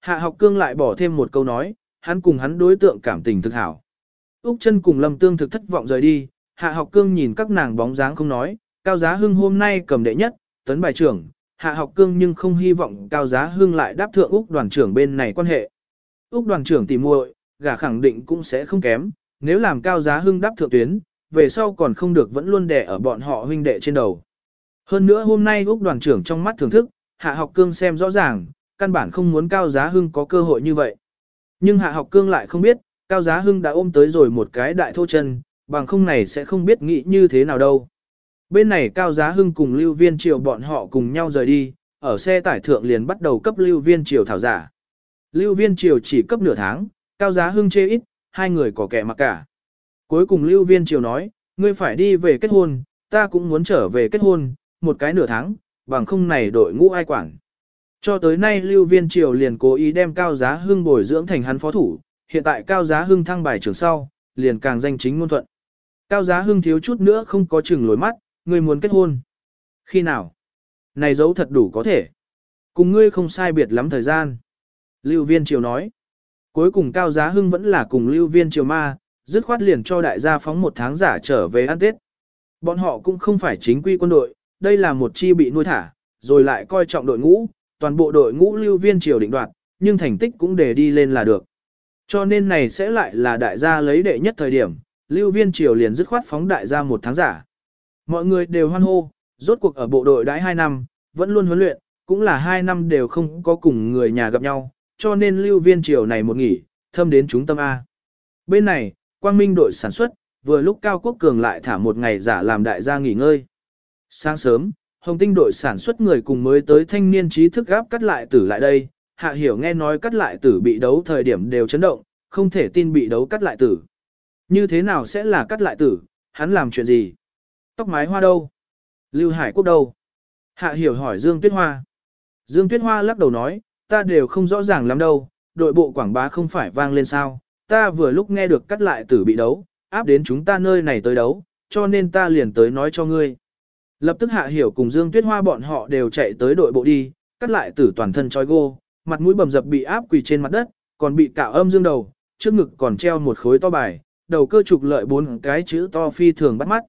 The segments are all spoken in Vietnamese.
Hạ học cương lại bỏ thêm một câu nói, hắn cùng hắn đối tượng cảm tình thực hảo. Úc chân cùng Lâm Tương thực thất vọng rời đi, Hạ học cương nhìn các nàng bóng dáng không nói, Cao Giá Hưng hôm nay cầm đệ nhất, tấn bài trưởng, Hạ học cương nhưng không hy vọng Cao Giá Hưng lại đáp thượng Úc đoàn trưởng bên này quan hệ. Úc đoàn trưởng tìm muội, gả khẳng định cũng sẽ không kém, nếu làm Cao Giá Hưng đáp thượng tuyến, về sau còn không được vẫn luôn đè ở bọn họ huynh đệ trên đầu. Hơn nữa hôm nay Úc đoàn trưởng trong mắt thưởng thức, Hạ học cương xem rõ ràng, căn bản không muốn Cao Giá Hưng có cơ hội như vậy. Nhưng Hạ học cương lại không biết, Cao Giá Hưng đã ôm tới rồi một cái đại thô chân, bằng không này sẽ không biết nghĩ như thế nào đâu. Bên này Cao Giá Hưng cùng Lưu Viên Triều bọn họ cùng nhau rời đi, ở xe tải thượng liền bắt đầu cấp Lưu Viên Triều thảo giả. Lưu Viên Triều chỉ cấp nửa tháng, Cao Giá Hưng chê ít, hai người có kẻ mặc cả. Cuối cùng Lưu Viên Triều nói, ngươi phải đi về kết hôn, ta cũng muốn trở về kết hôn, một cái nửa tháng, bằng không này đội ngũ ai quản. Cho tới nay Lưu Viên Triều liền cố ý đem Cao Giá Hưng bồi dưỡng thành hắn phó thủ, hiện tại Cao Giá Hưng thăng bài trưởng sau, liền càng danh chính ngôn thuận. Cao Giá Hưng thiếu chút nữa không có chừng lối mắt, ngươi muốn kết hôn. Khi nào? Này dấu thật đủ có thể. Cùng ngươi không sai biệt lắm thời gian. Lưu Viên Triều nói. Cuối cùng Cao Giá Hưng vẫn là cùng Lưu Viên Triều ma, dứt khoát liền cho đại gia phóng một tháng giả trở về ăn Tết. Bọn họ cũng không phải chính quy quân đội, đây là một chi bị nuôi thả, rồi lại coi trọng đội ngũ, toàn bộ đội ngũ Lưu Viên Triều định đoạt, nhưng thành tích cũng để đi lên là được. Cho nên này sẽ lại là đại gia lấy đệ nhất thời điểm, Lưu Viên Triều liền dứt khoát phóng đại gia một tháng giả. Mọi người đều hoan hô, rốt cuộc ở bộ đội đãi 2 năm, vẫn luôn huấn luyện, cũng là 2 năm đều không có cùng người nhà gặp nhau, cho nên Lưu Viên Triều này một nghỉ, thâm đến chúng tâm A. Bên này, Quang Minh đội sản xuất, vừa lúc Cao Quốc Cường lại thả một ngày giả làm đại gia nghỉ ngơi. Sáng sớm, Hồng Tinh đội sản xuất người cùng mới tới thanh niên trí thức gáp cắt lại tử lại đây, Hạ Hiểu nghe nói cắt lại tử bị đấu thời điểm đều chấn động, không thể tin bị đấu cắt lại tử. Như thế nào sẽ là cắt lại tử, hắn làm chuyện gì? Tóc mái hoa đâu? Lưu Hải Quốc đâu? Hạ Hiểu hỏi Dương Tuyết Hoa. Dương Tuyết Hoa lắc đầu nói, ta đều không rõ ràng lắm đâu, đội bộ quảng bá không phải vang lên sao, ta vừa lúc nghe được cắt lại tử bị đấu, áp đến chúng ta nơi này tới đấu, cho nên ta liền tới nói cho ngươi. Lập tức Hạ Hiểu cùng Dương Tuyết Hoa bọn họ đều chạy tới đội bộ đi, cắt lại tử toàn thân trói gô, mặt mũi bầm dập bị áp quỳ trên mặt đất, còn bị cạo âm dương đầu, trước ngực còn treo một khối to bài, đầu cơ trục lợi bốn cái chữ to phi thường bắt mắt.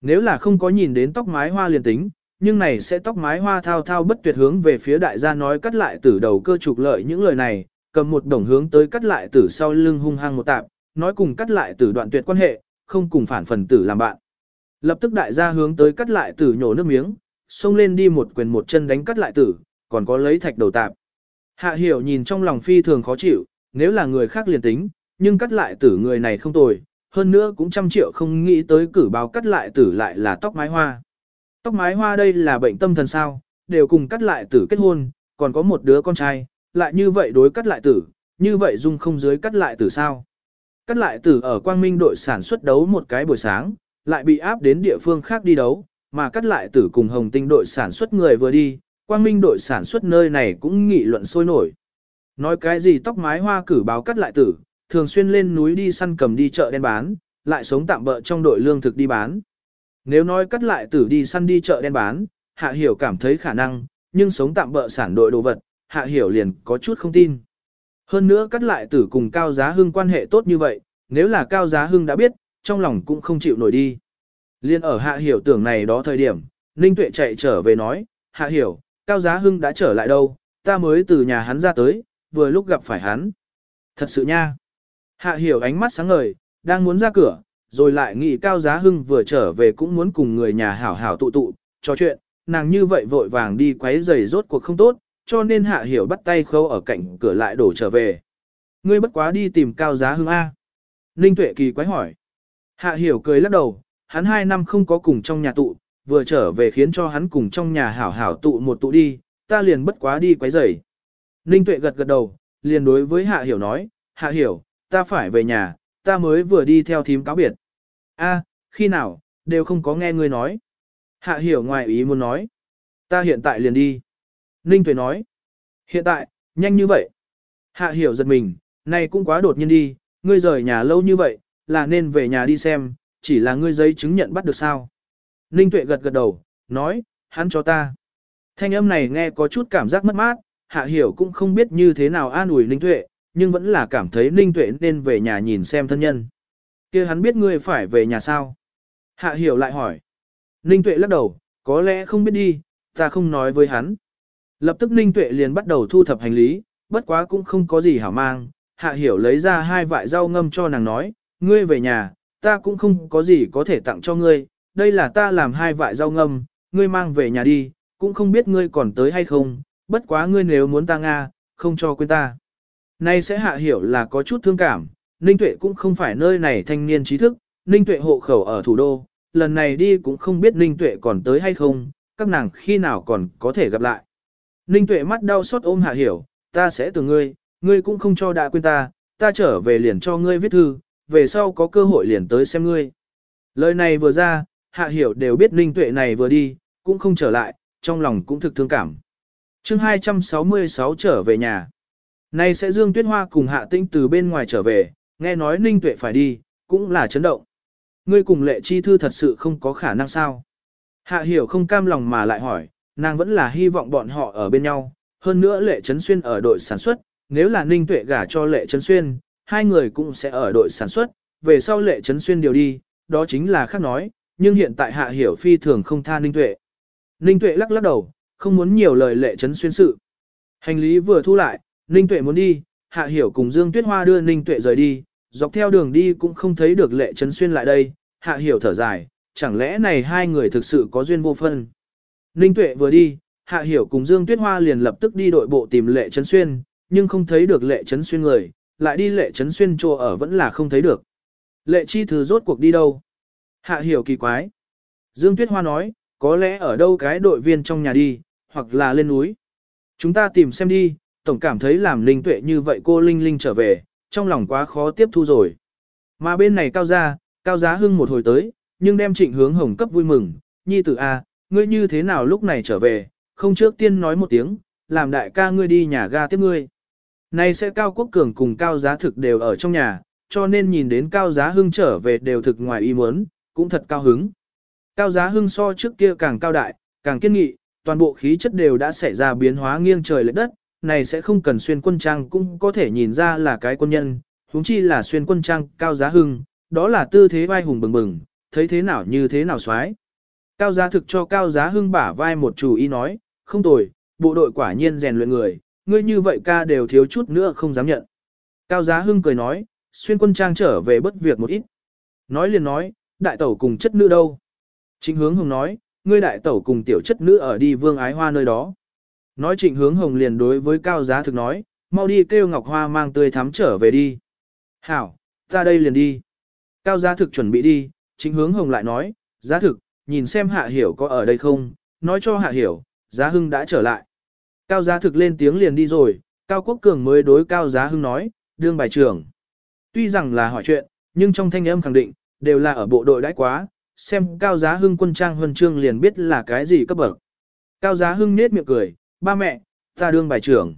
Nếu là không có nhìn đến tóc mái hoa liền tính, nhưng này sẽ tóc mái hoa thao thao bất tuyệt hướng về phía đại gia nói cắt lại tử đầu cơ trục lợi những lời này, cầm một đồng hướng tới cắt lại tử sau lưng hung hăng một tạp, nói cùng cắt lại tử đoạn tuyệt quan hệ, không cùng phản phần tử làm bạn. Lập tức đại gia hướng tới cắt lại tử nhổ nước miếng, xông lên đi một quyền một chân đánh cắt lại tử, còn có lấy thạch đầu tạp. Hạ hiểu nhìn trong lòng phi thường khó chịu, nếu là người khác liền tính, nhưng cắt lại tử người này không tồi, hơn nữa cũng trăm triệu không nghĩ tới cử báo cắt lại tử lại là tóc mái hoa. Tóc mái hoa đây là bệnh tâm thần sao, đều cùng cắt lại tử kết hôn, còn có một đứa con trai, lại như vậy đối cắt lại tử, như vậy dung không dưới cắt lại tử sao. Cắt lại tử ở quang minh đội sản xuất đấu một cái buổi sáng, lại bị áp đến địa phương khác đi đấu, mà cắt lại tử cùng hồng tinh đội sản xuất người vừa đi, quang minh đội sản xuất nơi này cũng nghị luận sôi nổi. Nói cái gì tóc mái hoa cử báo cắt lại tử, thường xuyên lên núi đi săn cầm đi chợ đen bán, lại sống tạm bỡ trong đội lương thực đi bán. Nếu nói cắt lại tử đi săn đi chợ đen bán, hạ hiểu cảm thấy khả năng, nhưng sống tạm bỡ sản đội đồ vật, hạ hiểu liền có chút không tin. Hơn nữa cắt lại tử cùng cao giá hưng quan hệ tốt như vậy, nếu là cao giá hưng đã biết, trong lòng cũng không chịu nổi đi. Liên ở hạ hiểu tưởng này đó thời điểm, Ninh Tuệ chạy trở về nói, hạ hiểu, cao giá hưng đã trở lại đâu, ta mới từ nhà hắn ra tới, vừa lúc gặp phải hắn. Thật sự nha. Hạ hiểu ánh mắt sáng ngời, đang muốn ra cửa, rồi lại nghĩ cao giá hưng vừa trở về cũng muốn cùng người nhà hảo hảo tụ tụ, trò chuyện, nàng như vậy vội vàng đi quấy giày rốt cuộc không tốt, cho nên hạ hiểu bắt tay khâu ở cạnh cửa lại đổ trở về. Ngươi bất quá đi tìm cao giá hưng A. Ninh tuệ kỳ quái hỏi. Hạ hiểu cười lắc đầu, hắn hai năm không có cùng trong nhà tụ, vừa trở về khiến cho hắn cùng trong nhà hảo hảo tụ một tụ đi, ta liền bất quá đi quấy rầy. Ninh tuệ gật gật đầu, liền đối với hạ hiểu nói, hạ hiểu, ta phải về nhà, ta mới vừa đi theo thím cáo biệt. A, khi nào, đều không có nghe ngươi nói. Hạ hiểu ngoài ý muốn nói. Ta hiện tại liền đi. Ninh Tuệ nói. Hiện tại, nhanh như vậy. Hạ hiểu giật mình, này cũng quá đột nhiên đi, ngươi rời nhà lâu như vậy, là nên về nhà đi xem, chỉ là ngươi giấy chứng nhận bắt được sao. Ninh Tuệ gật gật đầu, nói, hắn cho ta. Thanh âm này nghe có chút cảm giác mất mát, Hạ Hiểu cũng không biết như thế nào an ủi Ninh Tuệ, nhưng vẫn là cảm thấy Ninh Tuệ nên về nhà nhìn xem thân nhân. kia hắn biết ngươi phải về nhà sao? Hạ Hiểu lại hỏi. Ninh Tuệ lắc đầu, có lẽ không biết đi, ta không nói với hắn. Lập tức Ninh Tuệ liền bắt đầu thu thập hành lý, bất quá cũng không có gì hảo mang. Hạ Hiểu lấy ra hai vại rau ngâm cho nàng nói, ngươi về nhà, ta cũng không có gì có thể tặng cho ngươi, đây là ta làm hai vại rau ngâm, ngươi mang về nhà đi, cũng không biết ngươi còn tới hay không, bất quá ngươi nếu muốn ta Nga, không cho quên ta. Nay sẽ hạ hiểu là có chút thương cảm, Ninh Tuệ cũng không phải nơi này thanh niên trí thức, Ninh Tuệ hộ khẩu ở thủ đô, lần này đi cũng không biết Ninh Tuệ còn tới hay không, các nàng khi nào còn có thể gặp lại. Ninh Tuệ mắt đau xót ôm hạ hiểu, ta sẽ từ ngươi, ngươi cũng không cho đã quên ta, ta trở về liền cho ngươi viết thư, về sau có cơ hội liền tới xem ngươi. Lời này vừa ra, hạ hiểu đều biết Ninh Tuệ này vừa đi, cũng không trở lại, trong lòng cũng thực thương cảm. chương 266 trở về nhà. Nay sẽ Dương Tuyết Hoa cùng Hạ Tinh từ bên ngoài trở về, nghe nói Ninh Tuệ phải đi, cũng là chấn động. Ngươi cùng lệ chi thư thật sự không có khả năng sao. Hạ hiểu không cam lòng mà lại hỏi, nàng vẫn là hy vọng bọn họ ở bên nhau, hơn nữa lệ trấn xuyên ở đội sản xuất, nếu là Ninh Tuệ gả cho lệ trấn xuyên, hai người cũng sẽ ở đội sản xuất, về sau lệ trấn xuyên điều đi, đó chính là khác nói, nhưng hiện tại hạ hiểu phi thường không tha Ninh Tuệ. Ninh Tuệ lắc lắc đầu, không muốn nhiều lời lệ trấn xuyên sự. Hành lý vừa thu lại, Ninh Tuệ muốn đi, Hạ Hiểu cùng Dương Tuyết Hoa đưa Ninh Tuệ rời đi, dọc theo đường đi cũng không thấy được lệ trấn xuyên lại đây, Hạ Hiểu thở dài, chẳng lẽ này hai người thực sự có duyên vô phân. Ninh Tuệ vừa đi, Hạ Hiểu cùng Dương Tuyết Hoa liền lập tức đi đội bộ tìm lệ trấn xuyên, nhưng không thấy được lệ trấn xuyên người, lại đi lệ trấn xuyên chỗ ở vẫn là không thấy được. Lệ chi thứ rốt cuộc đi đâu? Hạ Hiểu kỳ quái. Dương Tuyết Hoa nói, có lẽ ở đâu cái đội viên trong nhà đi, hoặc là lên núi. Chúng ta tìm xem đi, tổng cảm thấy làm linh tuệ như vậy cô Linh Linh trở về, trong lòng quá khó tiếp thu rồi. Mà bên này cao gia, cao giá hưng một hồi tới, nhưng đem trịnh hướng hồng cấp vui mừng, nhi tử A, ngươi như thế nào lúc này trở về, không trước tiên nói một tiếng, làm đại ca ngươi đi nhà ga tiếp ngươi. Này sẽ cao quốc cường cùng cao giá thực đều ở trong nhà, cho nên nhìn đến cao giá hưng trở về đều thực ngoài ý muốn, cũng thật cao hứng. Cao giá hưng so trước kia càng cao đại, càng kiên nghị, toàn bộ khí chất đều đã xảy ra biến hóa nghiêng trời lệch đất, này sẽ không cần xuyên quân trang cũng có thể nhìn ra là cái quân nhân, huống chi là xuyên quân trang cao giá hưng, đó là tư thế vai hùng bừng bừng, thấy thế nào như thế nào xoái. Cao giá thực cho cao giá hưng bả vai một chủ ý nói, không tồi, bộ đội quả nhiên rèn luyện người, ngươi như vậy ca đều thiếu chút nữa không dám nhận. Cao giá hưng cười nói, xuyên quân trang trở về bất việc một ít. Nói liền nói, đại tẩu cùng chất nữ đâu. Trịnh hướng hồng nói, ngươi đại tẩu cùng tiểu chất nữ ở đi vương ái hoa nơi đó. Nói trịnh hướng hồng liền đối với cao giá thực nói, mau đi kêu ngọc hoa mang tươi thắm trở về đi. Hảo, ta đây liền đi. Cao giá thực chuẩn bị đi, trịnh hướng hồng lại nói, giá thực, nhìn xem hạ hiểu có ở đây không, nói cho hạ hiểu, giá hưng đã trở lại. Cao giá thực lên tiếng liền đi rồi, cao quốc cường mới đối cao giá hưng nói, đương bài trưởng. Tuy rằng là hỏi chuyện, nhưng trong thanh âm khẳng định, đều là ở bộ đội đãi quá, xem cao giá hưng quân trang huân chương liền biết là cái gì cấp bậc. Cao giá hưng nết miệng cười, ba mẹ, ta đương bài trưởng.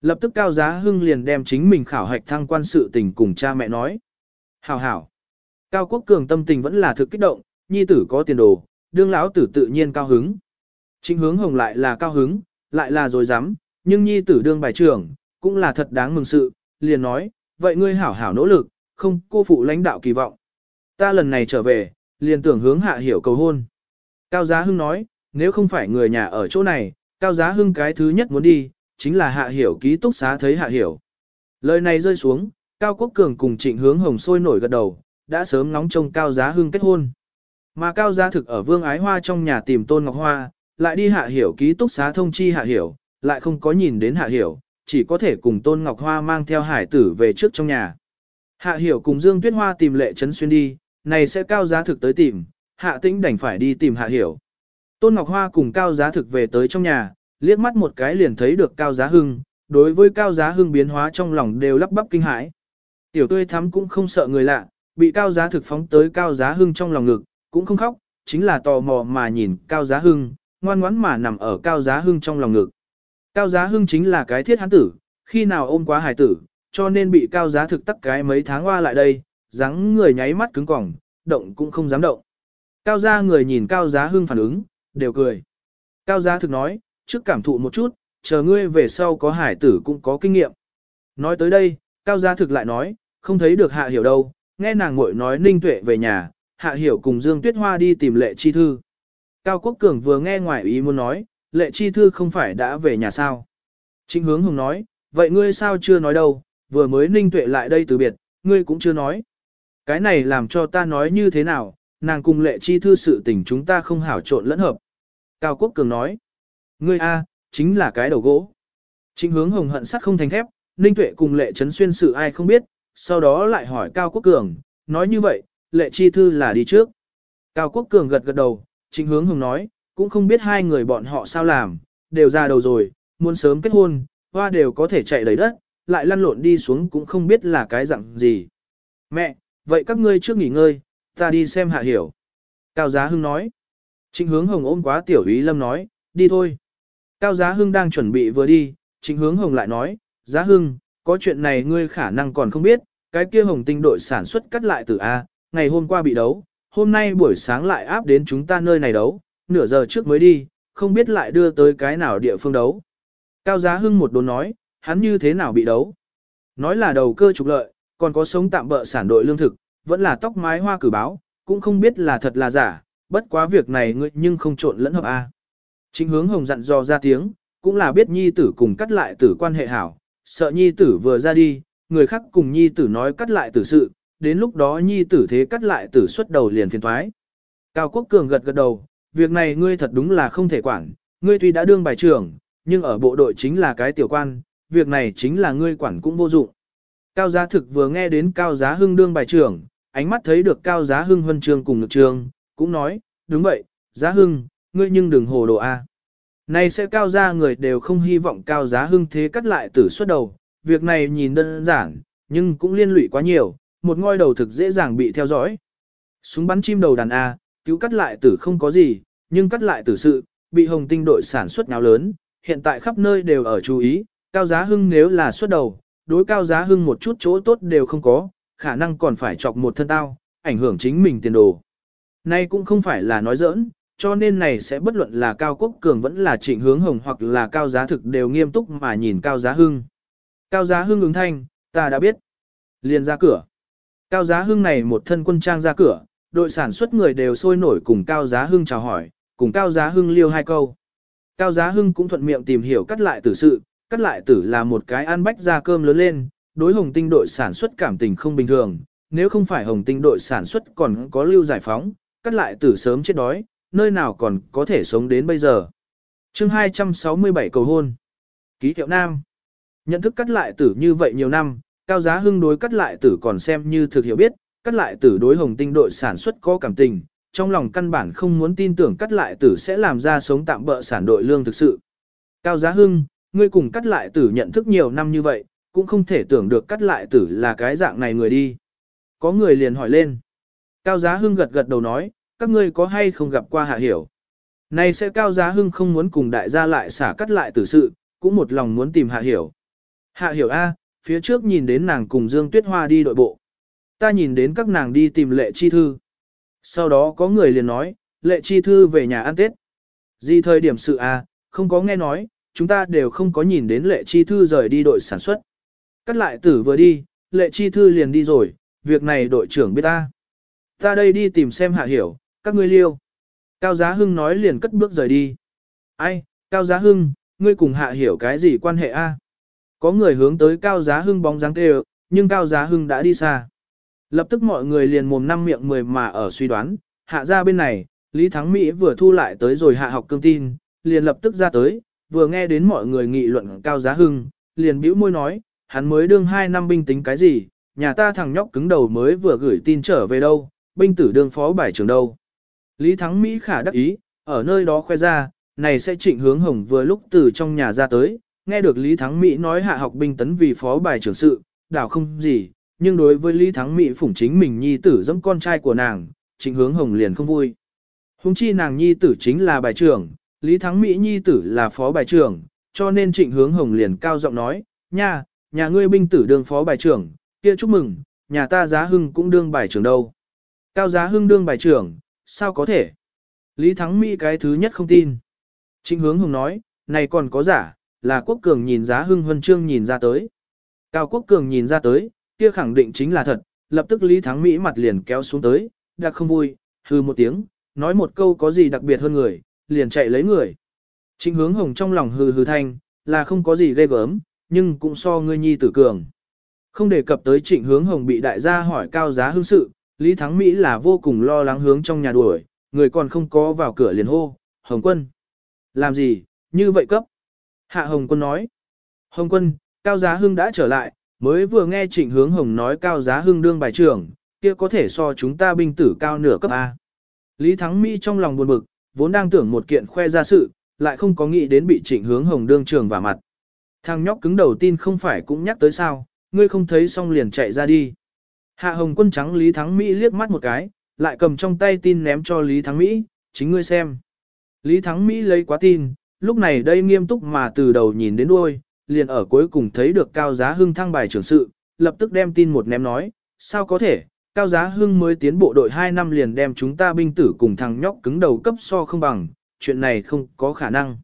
Lập tức cao giá hưng liền đem chính mình khảo hạch thăng quan sự tình cùng cha mẹ nói. Hảo hảo. Cao quốc cường tâm tình vẫn là thực kích động, nhi tử có tiền đồ, đương lão tử tự nhiên cao hứng. Chính hướng hồng lại là cao hứng, lại là dối dám, nhưng nhi tử đương bài trưởng, cũng là thật đáng mừng sự, liền nói, vậy ngươi hảo hảo nỗ lực, không cô phụ lãnh đạo kỳ vọng. Ta lần này trở về, liền tưởng hướng hạ hiểu cầu hôn. Cao Giá Hưng nói, nếu không phải người nhà ở chỗ này, Cao Giá Hưng cái thứ nhất muốn đi, chính là hạ hiểu ký túc xá thấy hạ hiểu. Lời này rơi xuống, Cao Quốc Cường cùng trịnh hướng hồng sôi nổi gật đầu, đã sớm nóng trông Cao Giá Hưng kết hôn. Mà Cao Giá thực ở Vương Ái Hoa trong nhà tìm Tôn Ngọc Hoa, lại đi hạ hiểu ký túc xá thông chi hạ hiểu, lại không có nhìn đến hạ hiểu, chỉ có thể cùng Tôn Ngọc Hoa mang theo hải tử về trước trong nhà. Hạ hiểu cùng Dương Tuyết Hoa tìm lệ trấn xuyên đi, này sẽ cao giá thực tới tìm, hạ tĩnh đành phải đi tìm hạ hiểu. Tôn Ngọc Hoa cùng cao giá thực về tới trong nhà, liếc mắt một cái liền thấy được cao giá hưng, đối với cao giá hưng biến hóa trong lòng đều lắp bắp kinh hãi. Tiểu tươi thắm cũng không sợ người lạ, bị cao giá thực phóng tới cao giá hưng trong lòng ngực, cũng không khóc, chính là tò mò mà nhìn cao giá hưng, ngoan ngoãn mà nằm ở cao giá hưng trong lòng ngực. Cao giá hưng chính là cái thiết Hán tử, khi nào ôm quá hải tử, cho nên bị cao giá thực tắc cái mấy tháng qua lại đây, dáng người nháy mắt cứng cỏng, động cũng không dám động. Cao gia người nhìn cao giá hưng phản ứng, đều cười. Cao giá thực nói, trước cảm thụ một chút, chờ ngươi về sau có hải tử cũng có kinh nghiệm. Nói tới đây, Cao gia Thực lại nói, không thấy được Hạ Hiểu đâu, nghe nàng muội nói Ninh Tuệ về nhà, Hạ Hiểu cùng Dương Tuyết Hoa đi tìm Lệ Chi Thư. Cao Quốc Cường vừa nghe ngoài ý muốn nói, Lệ Chi Thư không phải đã về nhà sao. Trịnh hướng hồng nói, vậy ngươi sao chưa nói đâu, vừa mới Ninh Tuệ lại đây từ biệt, ngươi cũng chưa nói. Cái này làm cho ta nói như thế nào, nàng cùng Lệ Chi Thư sự tình chúng ta không hảo trộn lẫn hợp. Cao Quốc Cường nói, ngươi A, chính là cái đầu gỗ. Trịnh hướng hồng hận sắt không thành thép, Ninh Tuệ cùng Lệ Trấn Xuyên sự ai không biết, sau đó lại hỏi Cao Quốc Cường, nói như vậy, Lệ Chi Thư là đi trước. Cao Quốc Cường gật gật đầu, Trịnh hướng hồng nói, cũng không biết hai người bọn họ sao làm, đều ra đầu rồi, muốn sớm kết hôn, hoa đều có thể chạy đầy đất, lại lăn lộn đi xuống cũng không biết là cái dạng gì. Mẹ, vậy các ngươi trước nghỉ ngơi, ta đi xem hạ hiểu. Cao Giá Hưng nói. Trịnh hướng hồng ôm quá tiểu ý lâm nói, đi thôi. Cao Giá Hưng đang chuẩn bị vừa đi, trịnh hướng hồng lại nói, Giá Hưng, có chuyện này ngươi khả năng còn không biết, cái kia hồng tinh đội sản xuất cắt lại từ A, ngày hôm qua bị đấu, hôm nay buổi sáng lại áp đến chúng ta nơi này đấu, nửa giờ trước mới đi, không biết lại đưa tới cái nào địa phương đấu. Cao Giá Hưng một đồn nói, hắn như thế nào bị đấu. Nói là đầu cơ trục lợi, còn có sống tạm bỡ sản đội lương thực, vẫn là tóc mái hoa cử báo, cũng không biết là thật là giả, bất quá việc này ngươi nhưng không trộn lẫn hợp A. Chính hướng hồng dặn dò ra tiếng, cũng là biết nhi tử cùng cắt lại tử quan hệ hảo, sợ nhi tử vừa ra đi, người khác cùng nhi tử nói cắt lại tử sự, đến lúc đó nhi tử thế cắt lại tử xuất đầu liền phiền thoái. Cao Quốc Cường gật gật đầu, việc này ngươi thật đúng là không thể quản, ngươi tuy đã đương bài trưởng, nhưng ở bộ đội chính là cái tiểu quan, việc này chính là ngươi quản cũng vô dụng. Cao Giá Thực vừa nghe đến Cao Giá Hưng đương bài trưởng, ánh mắt thấy được Cao Giá Hưng huân trường cùng ngực trường, cũng nói, đúng vậy, Giá Hưng, ngươi nhưng đừng hồ đồ A. Này sẽ Cao gia người đều không hy vọng Cao Giá Hưng thế cắt lại tử suốt đầu, việc này nhìn đơn giản, nhưng cũng liên lụy quá nhiều, một ngôi đầu thực dễ dàng bị theo dõi. Súng bắn chim đầu đàn A, cứu cắt lại tử không có gì, nhưng cắt lại tử sự, bị hồng tinh đội sản xuất nháo lớn, hiện tại khắp nơi đều ở chú ý, cao giá hưng nếu là xuất đầu, đối cao giá hưng một chút chỗ tốt đều không có, khả năng còn phải chọc một thân tao, ảnh hưởng chính mình tiền đồ. Nay cũng không phải là nói giỡn, cho nên này sẽ bất luận là cao quốc cường vẫn là trịnh hướng hồng hoặc là cao giá thực đều nghiêm túc mà nhìn cao giá hưng. Cao giá hưng ứng thanh, ta đã biết. Liền ra cửa. Cao giá hưng này một thân quân trang ra cửa, đội sản xuất người đều sôi nổi cùng cao giá hưng chào hỏi, cùng cao giá hưng liêu hai câu. Cao Giá Hưng cũng thuận miệng tìm hiểu cắt lại tử sự, cắt lại tử là một cái ăn bách ra cơm lớn lên, đối hồng tinh đội sản xuất cảm tình không bình thường, nếu không phải hồng tinh đội sản xuất còn có lưu giải phóng, cắt lại tử sớm chết đói, nơi nào còn có thể sống đến bây giờ. chương 267 cầu hôn. Ký hiệu Nam. Nhận thức cắt lại tử như vậy nhiều năm, Cao Giá Hưng đối cắt lại tử còn xem như thực hiểu biết, cắt lại tử đối hồng tinh đội sản xuất có cảm tình, trong lòng căn bản không muốn tin tưởng cắt lại tử sẽ làm ra sống tạm bỡ sản đội lương thực sự. Cao Giá Hưng, ngươi cùng cắt lại tử nhận thức nhiều năm như vậy, cũng không thể tưởng được cắt lại tử là cái dạng này người đi. Có người liền hỏi lên. Cao Giá Hưng gật gật đầu nói, các ngươi có hay không gặp qua hạ hiểu. Này sẽ Cao Giá Hưng không muốn cùng đại gia lại xả cắt lại tử sự, cũng một lòng muốn tìm hạ hiểu. Hạ hiểu A, phía trước nhìn đến nàng cùng Dương Tuyết Hoa đi đội bộ. Ta nhìn đến các nàng đi tìm lệ chi thư. Sau đó có người liền nói, lệ chi thư về nhà ăn Tết. Gì thời điểm sự à, không có nghe nói, chúng ta đều không có nhìn đến lệ chi thư rời đi đội sản xuất. Cắt lại tử vừa đi, lệ chi thư liền đi rồi, việc này đội trưởng biết ta. Ta đây đi tìm xem hạ hiểu, các ngươi liêu. Cao Giá Hưng nói liền cất bước rời đi. Ai, Cao Giá Hưng, ngươi cùng hạ hiểu cái gì quan hệ a? Có người hướng tới Cao Giá Hưng bóng dáng kêu, nhưng Cao Giá Hưng đã đi xa. Lập tức mọi người liền mồm năm miệng mười mà ở suy đoán, hạ ra bên này, Lý Thắng Mỹ vừa thu lại tới rồi hạ học cương tin, liền lập tức ra tới, vừa nghe đến mọi người nghị luận cao giá hưng, liền bĩu môi nói, hắn mới đương hai năm binh tính cái gì, nhà ta thằng nhóc cứng đầu mới vừa gửi tin trở về đâu, binh tử đương phó bài trưởng đâu. Lý Thắng Mỹ khả đắc ý, ở nơi đó khoe ra, này sẽ trịnh hướng hồng vừa lúc từ trong nhà ra tới, nghe được Lý Thắng Mỹ nói hạ học binh tấn vì phó bài trưởng sự, đảo không gì, nhưng đối với Lý Thắng Mỹ phủng chính mình nhi tử dẫm con trai của nàng, trịnh hướng hồng liền không vui. Hùng chi nàng nhi tử chính là bài trưởng, Lý Thắng Mỹ nhi tử là phó bài trưởng, cho nên trịnh hướng hồng liền cao giọng nói, nha, nhà ngươi binh tử đương phó bài trưởng, kia chúc mừng, nhà ta giá hưng cũng đương bài trưởng đâu. Cao giá hưng đương bài trưởng, sao có thể? Lý Thắng Mỹ cái thứ nhất không tin. Trịnh hướng hồng nói, này còn có giả, là quốc cường nhìn giá hưng huân chương nhìn ra tới. Cao quốc cường nhìn ra tới, kia khẳng định chính là thật, lập tức Lý Thắng Mỹ mặt liền kéo xuống tới, đặc không vui, hư một tiếng, nói một câu có gì đặc biệt hơn người, liền chạy lấy người. Trịnh hướng hồng trong lòng hừ hừ thanh, là không có gì ghê gớm, nhưng cũng so ngươi nhi tử cường. Không đề cập tới trịnh hướng hồng bị đại gia hỏi cao giá hương sự, Lý Thắng Mỹ là vô cùng lo lắng hướng trong nhà đuổi, người còn không có vào cửa liền hô, Hồng quân. Làm gì, như vậy cấp. Hạ Hồng quân nói. Hồng quân, Cao Giá Hưng đã trở lại, mới vừa nghe trịnh hướng Hồng nói Cao Giá Hưng đương bài trưởng, kia có thể so chúng ta binh tử cao nửa cấp A. Lý Thắng Mỹ trong lòng buồn bực, vốn đang tưởng một kiện khoe ra sự, lại không có nghĩ đến bị trịnh hướng Hồng đương trường vào mặt. Thằng nhóc cứng đầu tin không phải cũng nhắc tới sao, ngươi không thấy xong liền chạy ra đi. Hạ Hồng quân trắng Lý Thắng Mỹ liếc mắt một cái, lại cầm trong tay tin ném cho Lý Thắng Mỹ, chính ngươi xem. Lý Thắng Mỹ lấy quá tin, lúc này đây nghiêm túc mà từ đầu nhìn đến đuôi, liền ở cuối cùng thấy được Cao Giá Hưng thăng bài trưởng sự, lập tức đem tin một ném nói, sao có thể, Cao Giá Hưng mới tiến bộ đội 2 năm liền đem chúng ta binh tử cùng thằng nhóc cứng đầu cấp so không bằng, chuyện này không có khả năng.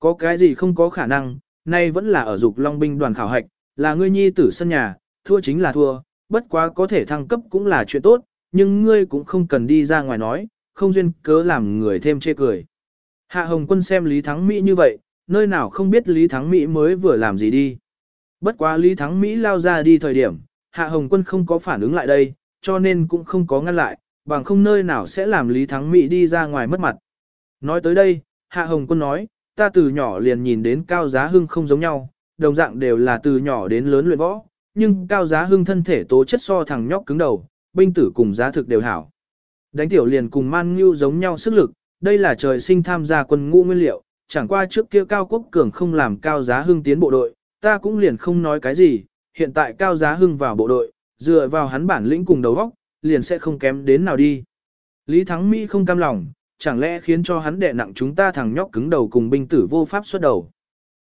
Có cái gì không có khả năng, nay vẫn là ở dục long binh đoàn khảo hạch, là ngươi nhi tử sân nhà, thua chính là thua, bất quá có thể thăng cấp cũng là chuyện tốt, nhưng ngươi cũng không cần đi ra ngoài nói, không duyên cớ làm người thêm chê cười. Hạ Hồng Quân xem Lý Thắng Mỹ như vậy, nơi nào không biết Lý Thắng Mỹ mới vừa làm gì đi. Bất quá Lý Thắng Mỹ lao ra đi thời điểm, Hạ Hồng Quân không có phản ứng lại đây, cho nên cũng không có ngăn lại, bằng không nơi nào sẽ làm Lý Thắng Mỹ đi ra ngoài mất mặt. Nói tới đây, Hạ Hồng Quân nói, ta từ nhỏ liền nhìn đến Cao Giá Hưng không giống nhau, đồng dạng đều là từ nhỏ đến lớn luyện võ, nhưng Cao Giá Hưng thân thể tố chất so thằng nhóc cứng đầu, binh tử cùng giá thực đều hảo. Đánh tiểu liền cùng man ngưu giống nhau sức lực, đây là trời sinh tham gia quân ngũ nguyên liệu, chẳng qua trước kia Cao Quốc Cường không làm Cao Giá Hưng tiến bộ đội, ta cũng liền không nói cái gì, hiện tại Cao Giá Hưng vào bộ đội, dựa vào hắn bản lĩnh cùng đầu óc, liền sẽ không kém đến nào đi. Lý Thắng Mỹ không cam lòng, chẳng lẽ khiến cho hắn đè nặng chúng ta thằng nhóc cứng đầu cùng binh tử vô pháp xuất đầu.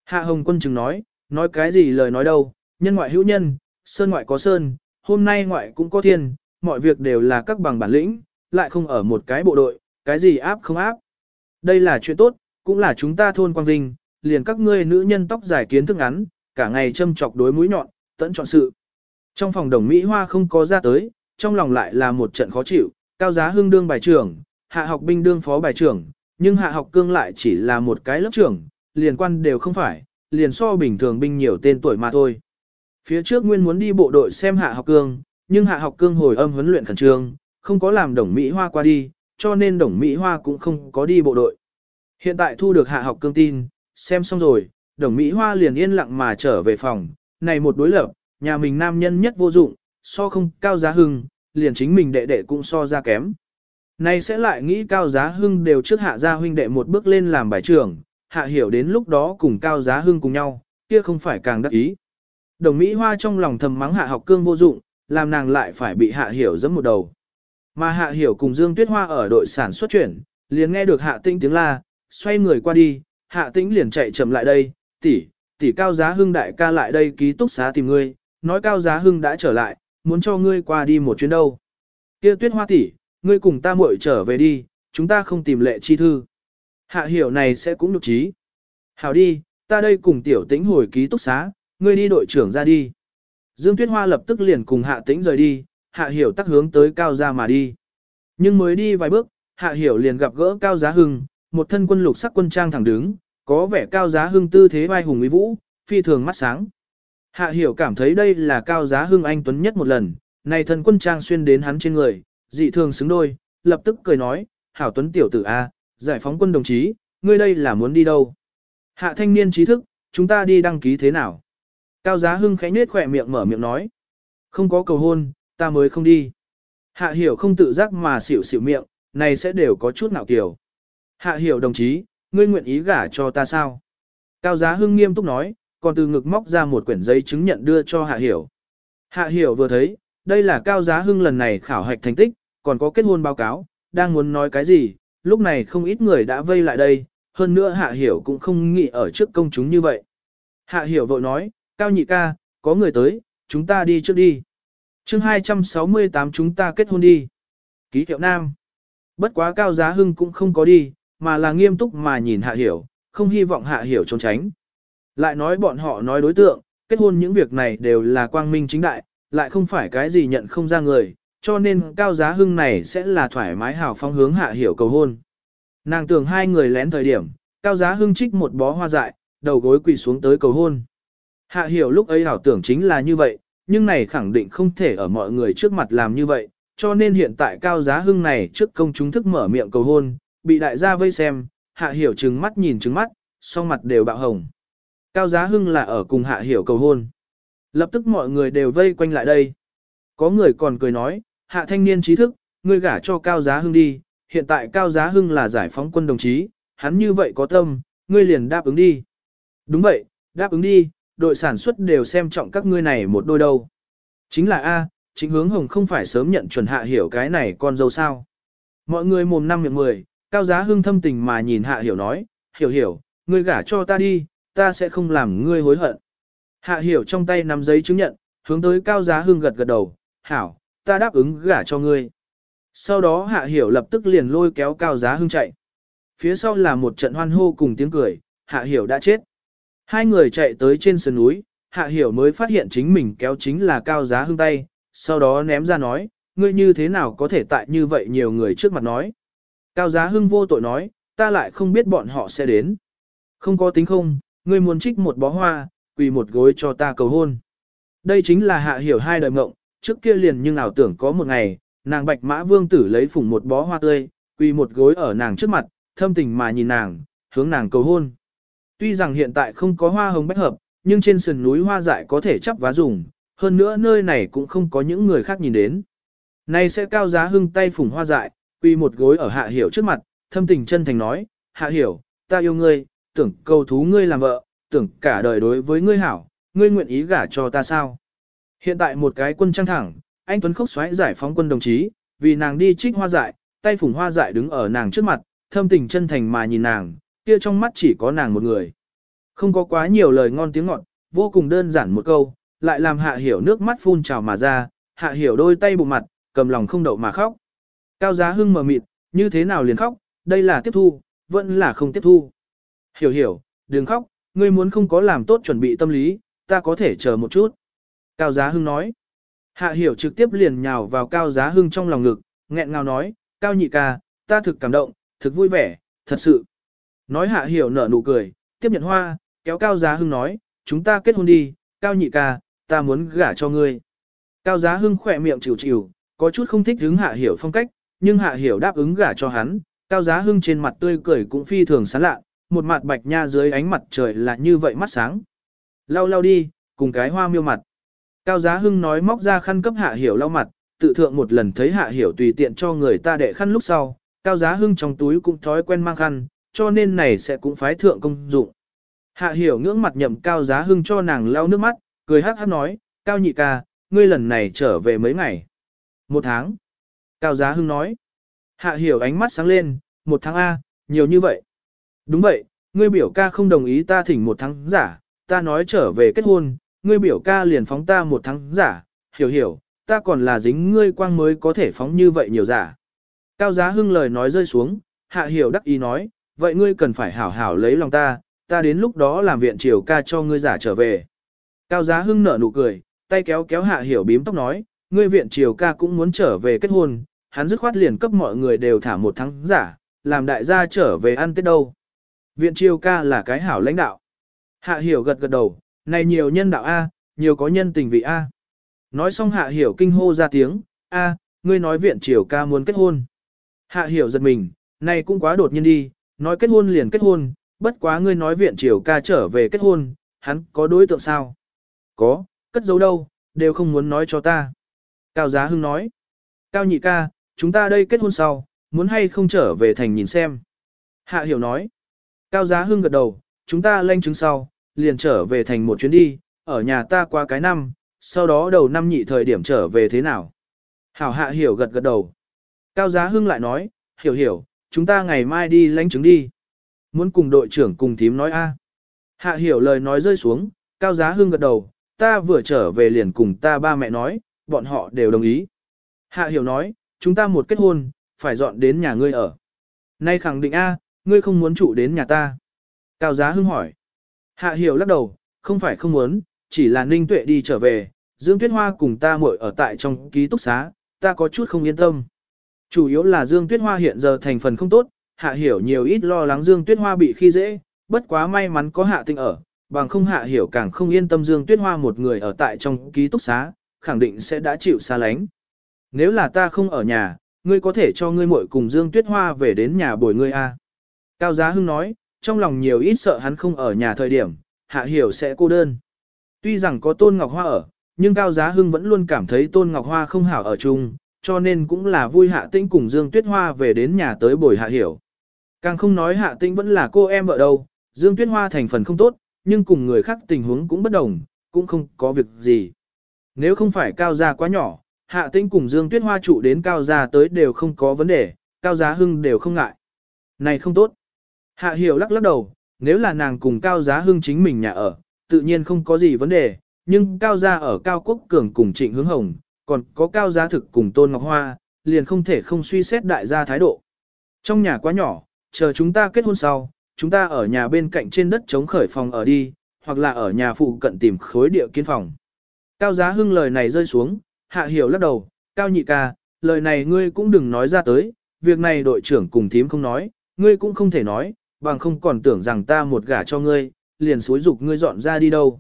Hạ Hồng Quân chừng nói, nói cái gì lời nói đâu, nhân ngoại hữu nhân, sơn ngoại có sơn, hôm nay ngoại cũng có thiên, mọi việc đều là các bằng bản lĩnh, lại không ở một cái bộ đội, cái gì áp không áp. Đây là chuyện tốt, cũng là chúng ta thôn quang vinh, liền các ngươi nữ nhân tóc dài kiến thức ngắn, cả ngày châm chọc đối mũi nhọn, tận chọn sự. Trong phòng đồng Mỹ Hoa không có ra tới, trong lòng lại là một trận khó chịu, cao giá hương đương bài trưởng, hạ học binh đương phó bài trưởng, nhưng hạ học cương lại chỉ là một cái lớp trưởng, liền quan đều không phải, liền so bình thường binh nhiều tên tuổi mà thôi. Phía trước nguyên muốn đi bộ đội xem hạ học cương, nhưng hạ học cương hồi âm huấn luyện khẩn trương, không có làm đồng Mỹ Hoa qua đi, cho nên đồng Mỹ Hoa cũng không có đi bộ đội. Hiện tại thu được hạ học cương tin, xem xong rồi, đồng Mỹ Hoa liền yên lặng mà trở về phòng, này một đối lập, nhà mình nam nhân nhất vô dụng, so không cao giá hưng, liền chính mình đệ đệ cũng so ra kém. Này sẽ lại nghĩ cao giá hưng đều trước hạ gia huynh đệ một bước lên làm bài trưởng, hạ hiểu đến lúc đó cùng cao giá hưng cùng nhau, kia không phải càng đắc ý. Đồng Mỹ Hoa trong lòng thầm mắng hạ học cương vô dụng, làm nàng lại phải bị hạ hiểu dẫm một đầu. Mà hạ hiểu cùng Dương Tuyết Hoa ở đội sản xuất chuyển, liền nghe được hạ tĩnh tiếng la, xoay người qua đi, hạ tĩnh liền chạy chậm lại đây, tỷ, tỷ cao giá hưng đại ca lại đây ký túc xá tìm ngươi, nói cao giá hưng đã trở lại, muốn cho ngươi qua đi một chuyến đâu. Kia Tuyết Hoa tỷ, ngươi cùng ta muội trở về đi, chúng ta không tìm lệ chi thư. Hạ hiểu này sẽ cũng được trí. Hảo đi, ta đây cùng tiểu tĩnh hồi ký túc xá, ngươi đi đội trưởng ra đi. Dương Tuyết Hoa lập tức liền cùng hạ tĩnh rời đi, hạ hiểu tắc hướng tới cao gia mà đi. Nhưng mới đi vài bước, hạ hiểu liền gặp gỡ cao giá hưng, một thân quân lục sắc quân trang thẳng đứng, có vẻ cao giá hưng tư thế vai hùng uy vũ, phi thường mắt sáng. Hạ hiểu cảm thấy đây là cao giá hưng anh tuấn nhất một lần, này thân quân trang xuyên đến hắn trên người, dị thường xứng đôi, lập tức cười nói, hảo tuấn tiểu tử A, giải phóng quân đồng chí, ngươi đây là muốn đi đâu? Hạ thanh niên trí thức, chúng ta đi đăng ký thế nào? Cao giá hưng khẽ nết khỏe miệng mở miệng nói. Không có cầu hôn, ta mới không đi. Hạ hiểu không tự giác mà xỉu xỉu miệng, này sẽ đều có chút nào kiểu. Hạ hiểu đồng chí, ngươi nguyện ý gả cho ta sao? Cao giá hưng nghiêm túc nói, còn từ ngực móc ra một quyển giấy chứng nhận đưa cho hạ hiểu. Hạ hiểu vừa thấy, đây là cao giá hưng lần này khảo hạch thành tích, còn có kết hôn báo cáo, đang muốn nói cái gì, lúc này không ít người đã vây lại đây, hơn nữa hạ hiểu cũng không nghĩ ở trước công chúng như vậy. Hạ hiểu vội nói, cao nhị ca, có người tới, chúng ta đi trước đi chương 268 chúng ta kết hôn đi. Ký hiệu nam. Bất quá cao giá hưng cũng không có đi, mà là nghiêm túc mà nhìn hạ hiểu, không hy vọng hạ hiểu trốn tránh. Lại nói bọn họ nói đối tượng, kết hôn những việc này đều là quang minh chính đại, lại không phải cái gì nhận không ra người, cho nên cao giá hưng này sẽ là thoải mái hào phong hướng hạ hiểu cầu hôn. Nàng tưởng hai người lén thời điểm, cao giá hưng trích một bó hoa dại, đầu gối quỳ xuống tới cầu hôn. Hạ hiểu lúc ấy hảo tưởng chính là như vậy, nhưng này khẳng định không thể ở mọi người trước mặt làm như vậy, cho nên hiện tại cao giá hưng này trước công chúng thức mở miệng cầu hôn, bị đại gia vây xem, hạ hiểu trừng mắt nhìn trừng mắt, song mặt đều bạo hồng. Cao giá hưng là ở cùng hạ hiểu cầu hôn. Lập tức mọi người đều vây quanh lại đây. Có người còn cười nói, hạ thanh niên trí thức, ngươi gả cho cao giá hưng đi, hiện tại cao giá hưng là giải phóng quân đồng chí, hắn như vậy có tâm, ngươi liền đáp ứng đi. Đúng vậy, đáp ứng đi, đội sản xuất đều xem trọng các ngươi này một đôi đâu. Chính là A, chính hướng hồng không phải sớm nhận chuẩn hạ hiểu cái này con dâu sao. Mọi người mồm năm miệng mười, cao giá hưng thâm tình mà nhìn hạ hiểu nói, hiểu hiểu, ngươi gả cho ta đi, ta sẽ không làm ngươi hối hận. Hạ hiểu trong tay nắm giấy chứng nhận, hướng tới cao giá hưng gật gật đầu, hảo, ta đáp ứng gả cho ngươi. Sau đó hạ hiểu lập tức liền lôi kéo cao giá hưng chạy. Phía sau là một trận hoan hô cùng tiếng cười, hạ hiểu đã chết. Hai người chạy tới trên sườn núi, hạ hiểu mới phát hiện chính mình kéo chính là cao giá hưng tay, sau đó ném ra nói, ngươi như thế nào có thể tại như vậy nhiều người trước mặt nói. Cao giá hưng vô tội nói, ta lại không biết bọn họ sẽ đến. Không có tính không, ngươi muốn trích một bó hoa, quỳ một gối cho ta cầu hôn. Đây chính là hạ hiểu hai đời mộng, trước kia liền nhưng ảo tưởng có một ngày, nàng bạch mã vương tử lấy phủng một bó hoa tươi, quỳ một gối ở nàng trước mặt, thâm tình mà nhìn nàng, hướng nàng cầu hôn. Tuy rằng hiện tại không có hoa hồng bách hợp, nhưng trên sườn núi hoa dại có thể chắp vá dùng, hơn nữa nơi này cũng không có những người khác nhìn đến. Này sẽ cao giá hưng tay phủng hoa dại, quy một gối ở hạ hiểu trước mặt, thâm tình chân thành nói, hạ hiểu, ta yêu ngươi, tưởng cầu thú ngươi làm vợ, tưởng cả đời đối với ngươi hảo, ngươi nguyện ý gả cho ta sao. Hiện tại một cái quân trang thẳng, anh Tuấn Khốc xoáy giải phóng quân đồng chí, vì nàng đi trích hoa dại, tay phủng hoa dại đứng ở nàng trước mặt, thâm tình chân thành mà nhìn nàng, kia trong mắt chỉ có nàng một người. Không có quá nhiều lời ngon tiếng ngọt, vô cùng đơn giản một câu, lại làm hạ hiểu nước mắt phun trào mà ra, hạ hiểu đôi tay bụng mặt, cầm lòng không đậu mà khóc. Cao giá hưng mờ mịt, như thế nào liền khóc, đây là tiếp thu, vẫn là không tiếp thu. Hiểu hiểu, đừng khóc, ngươi muốn không có làm tốt chuẩn bị tâm lý, ta có thể chờ một chút. Cao giá hưng nói. Hạ hiểu trực tiếp liền nhào vào cao giá hưng trong lòng ngực, nghẹn ngào nói, cao nhị ca, ta thực cảm động, thực vui vẻ, thật sự. Nói hạ hiểu nở nụ cười, tiếp nhận hoa, kéo cao giá hưng nói, chúng ta kết hôn đi, cao nhị ca, ta muốn gả cho ngươi. Cao giá hưng khỏe miệng chịu chịu, có chút không thích hứng hạ hiểu phong cách, nhưng hạ hiểu đáp ứng gả cho hắn, cao giá hưng trên mặt tươi cười cũng phi thường sán lạ, một mặt bạch nha dưới ánh mặt trời là như vậy mắt sáng. Lau lau đi, cùng cái hoa miêu mặt. Cao giá hưng nói móc ra khăn cấp hạ hiểu lau mặt, tự thượng một lần thấy hạ hiểu tùy tiện cho người ta đệ khăn lúc sau, cao giá hưng trong túi cũng thói quen mang khăn, cho nên này sẽ cũng phái thượng công dụng. Hạ hiểu ngưỡng mặt nhậm cao giá hưng cho nàng lau nước mắt, cười hắc hắc nói, cao nhị ca, ngươi lần này trở về mấy ngày. Một tháng. Cao giá hưng nói. Hạ hiểu ánh mắt sáng lên, một tháng A, nhiều như vậy. Đúng vậy, ngươi biểu ca không đồng ý ta thỉnh một tháng giả, ta nói trở về kết hôn, ngươi biểu ca liền phóng ta một tháng giả, hiểu hiểu, ta còn là dính ngươi quang mới có thể phóng như vậy nhiều giả. Cao giá hưng lời nói rơi xuống, hạ hiểu đắc ý nói, vậy ngươi cần phải hảo hảo lấy lòng ta, ta đến lúc đó làm viện triều ca cho ngươi giả trở về. Cao giá hưng nở nụ cười, tay kéo kéo hạ hiểu bím tóc nói, ngươi viện triều ca cũng muốn trở về kết hôn, hắn dứt khoát liền cấp mọi người đều thả một tháng giả, làm đại gia trở về ăn tết đâu. Viện triều ca là cái hảo lãnh đạo. Hạ hiểu gật gật đầu, này nhiều nhân đạo A, nhiều có nhân tình vị A. Nói xong hạ hiểu kinh hô ra tiếng, A, ngươi nói viện triều ca muốn kết hôn. Hạ hiểu giật mình, này cũng quá đột nhiên đi, nói kết hôn liền kết hôn, bất quá ngươi nói viện triều ca trở về kết hôn, hắn có đối tượng sao? Có, cất giấu đâu, đều không muốn nói cho ta. Cao Giá Hưng nói, Cao nhị ca, chúng ta đây kết hôn sau, muốn hay không trở về thành nhìn xem. Hạ hiểu nói, Cao Giá Hưng gật đầu, chúng ta lanh chứng sau, liền trở về thành một chuyến đi, ở nhà ta qua cái năm, sau đó đầu năm nhị thời điểm trở về thế nào. Hảo hạ hiểu gật gật đầu. Cao Giá Hưng lại nói, hiểu hiểu, chúng ta ngày mai đi lãnh chứng đi. Muốn cùng đội trưởng cùng thím nói a. Hạ hiểu lời nói rơi xuống, Cao Giá Hưng gật đầu, ta vừa trở về liền cùng ta ba mẹ nói, bọn họ đều đồng ý. Hạ hiểu nói, chúng ta một kết hôn, phải dọn đến nhà ngươi ở. Nay khẳng định a, ngươi không muốn trụ đến nhà ta. Cao Giá Hưng hỏi. Hạ hiểu lắc đầu, không phải không muốn, chỉ là ninh tuệ đi trở về, Dương Tuyết Hoa cùng ta muội ở tại trong ký túc xá, ta có chút không yên tâm. Chủ yếu là Dương Tuyết Hoa hiện giờ thành phần không tốt, hạ hiểu nhiều ít lo lắng Dương Tuyết Hoa bị khi dễ, bất quá may mắn có hạ tinh ở, bằng không hạ hiểu càng không yên tâm Dương Tuyết Hoa một người ở tại trong ký túc xá, khẳng định sẽ đã chịu xa lánh. Nếu là ta không ở nhà, ngươi có thể cho ngươi muội cùng Dương Tuyết Hoa về đến nhà bồi ngươi a. Cao Giá Hưng nói, trong lòng nhiều ít sợ hắn không ở nhà thời điểm, hạ hiểu sẽ cô đơn. Tuy rằng có Tôn Ngọc Hoa ở, nhưng Cao Giá Hưng vẫn luôn cảm thấy Tôn Ngọc Hoa không hảo ở chung, cho nên cũng là vui hạ tĩnh cùng Dương Tuyết Hoa về đến nhà tới bồi hạ hiểu. Càng không nói hạ tĩnh vẫn là cô em vợ đâu, Dương Tuyết Hoa thành phần không tốt, nhưng cùng người khác tình huống cũng bất đồng, cũng không có việc gì. Nếu không phải Cao Gia quá nhỏ, hạ tĩnh cùng Dương Tuyết Hoa trụ đến Cao Gia tới đều không có vấn đề, Cao Giá Hưng đều không ngại. Này không tốt. Hạ hiểu lắc lắc đầu, nếu là nàng cùng Cao Giá Hưng chính mình nhà ở, tự nhiên không có gì vấn đề, nhưng Cao Gia ở Cao Quốc Cường cùng Trịnh Hướng Hồng, còn có Cao Giá Thực cùng Tôn Ngọc Hoa, liền không thể không suy xét đại gia thái độ. Trong nhà quá nhỏ, chờ chúng ta kết hôn sau, chúng ta ở nhà bên cạnh trên đất chống khởi phòng ở đi, hoặc là ở nhà phụ cận tìm khối địa kiến phòng. Cao Giá Hưng lời này rơi xuống, Hạ Hiểu lắc đầu, Cao Nhị ca, lời này ngươi cũng đừng nói ra tới, việc này đội trưởng cùng thím không nói, ngươi cũng không thể nói, bằng không còn tưởng rằng ta một gả cho ngươi, liền xúi dục ngươi dọn ra đi đâu.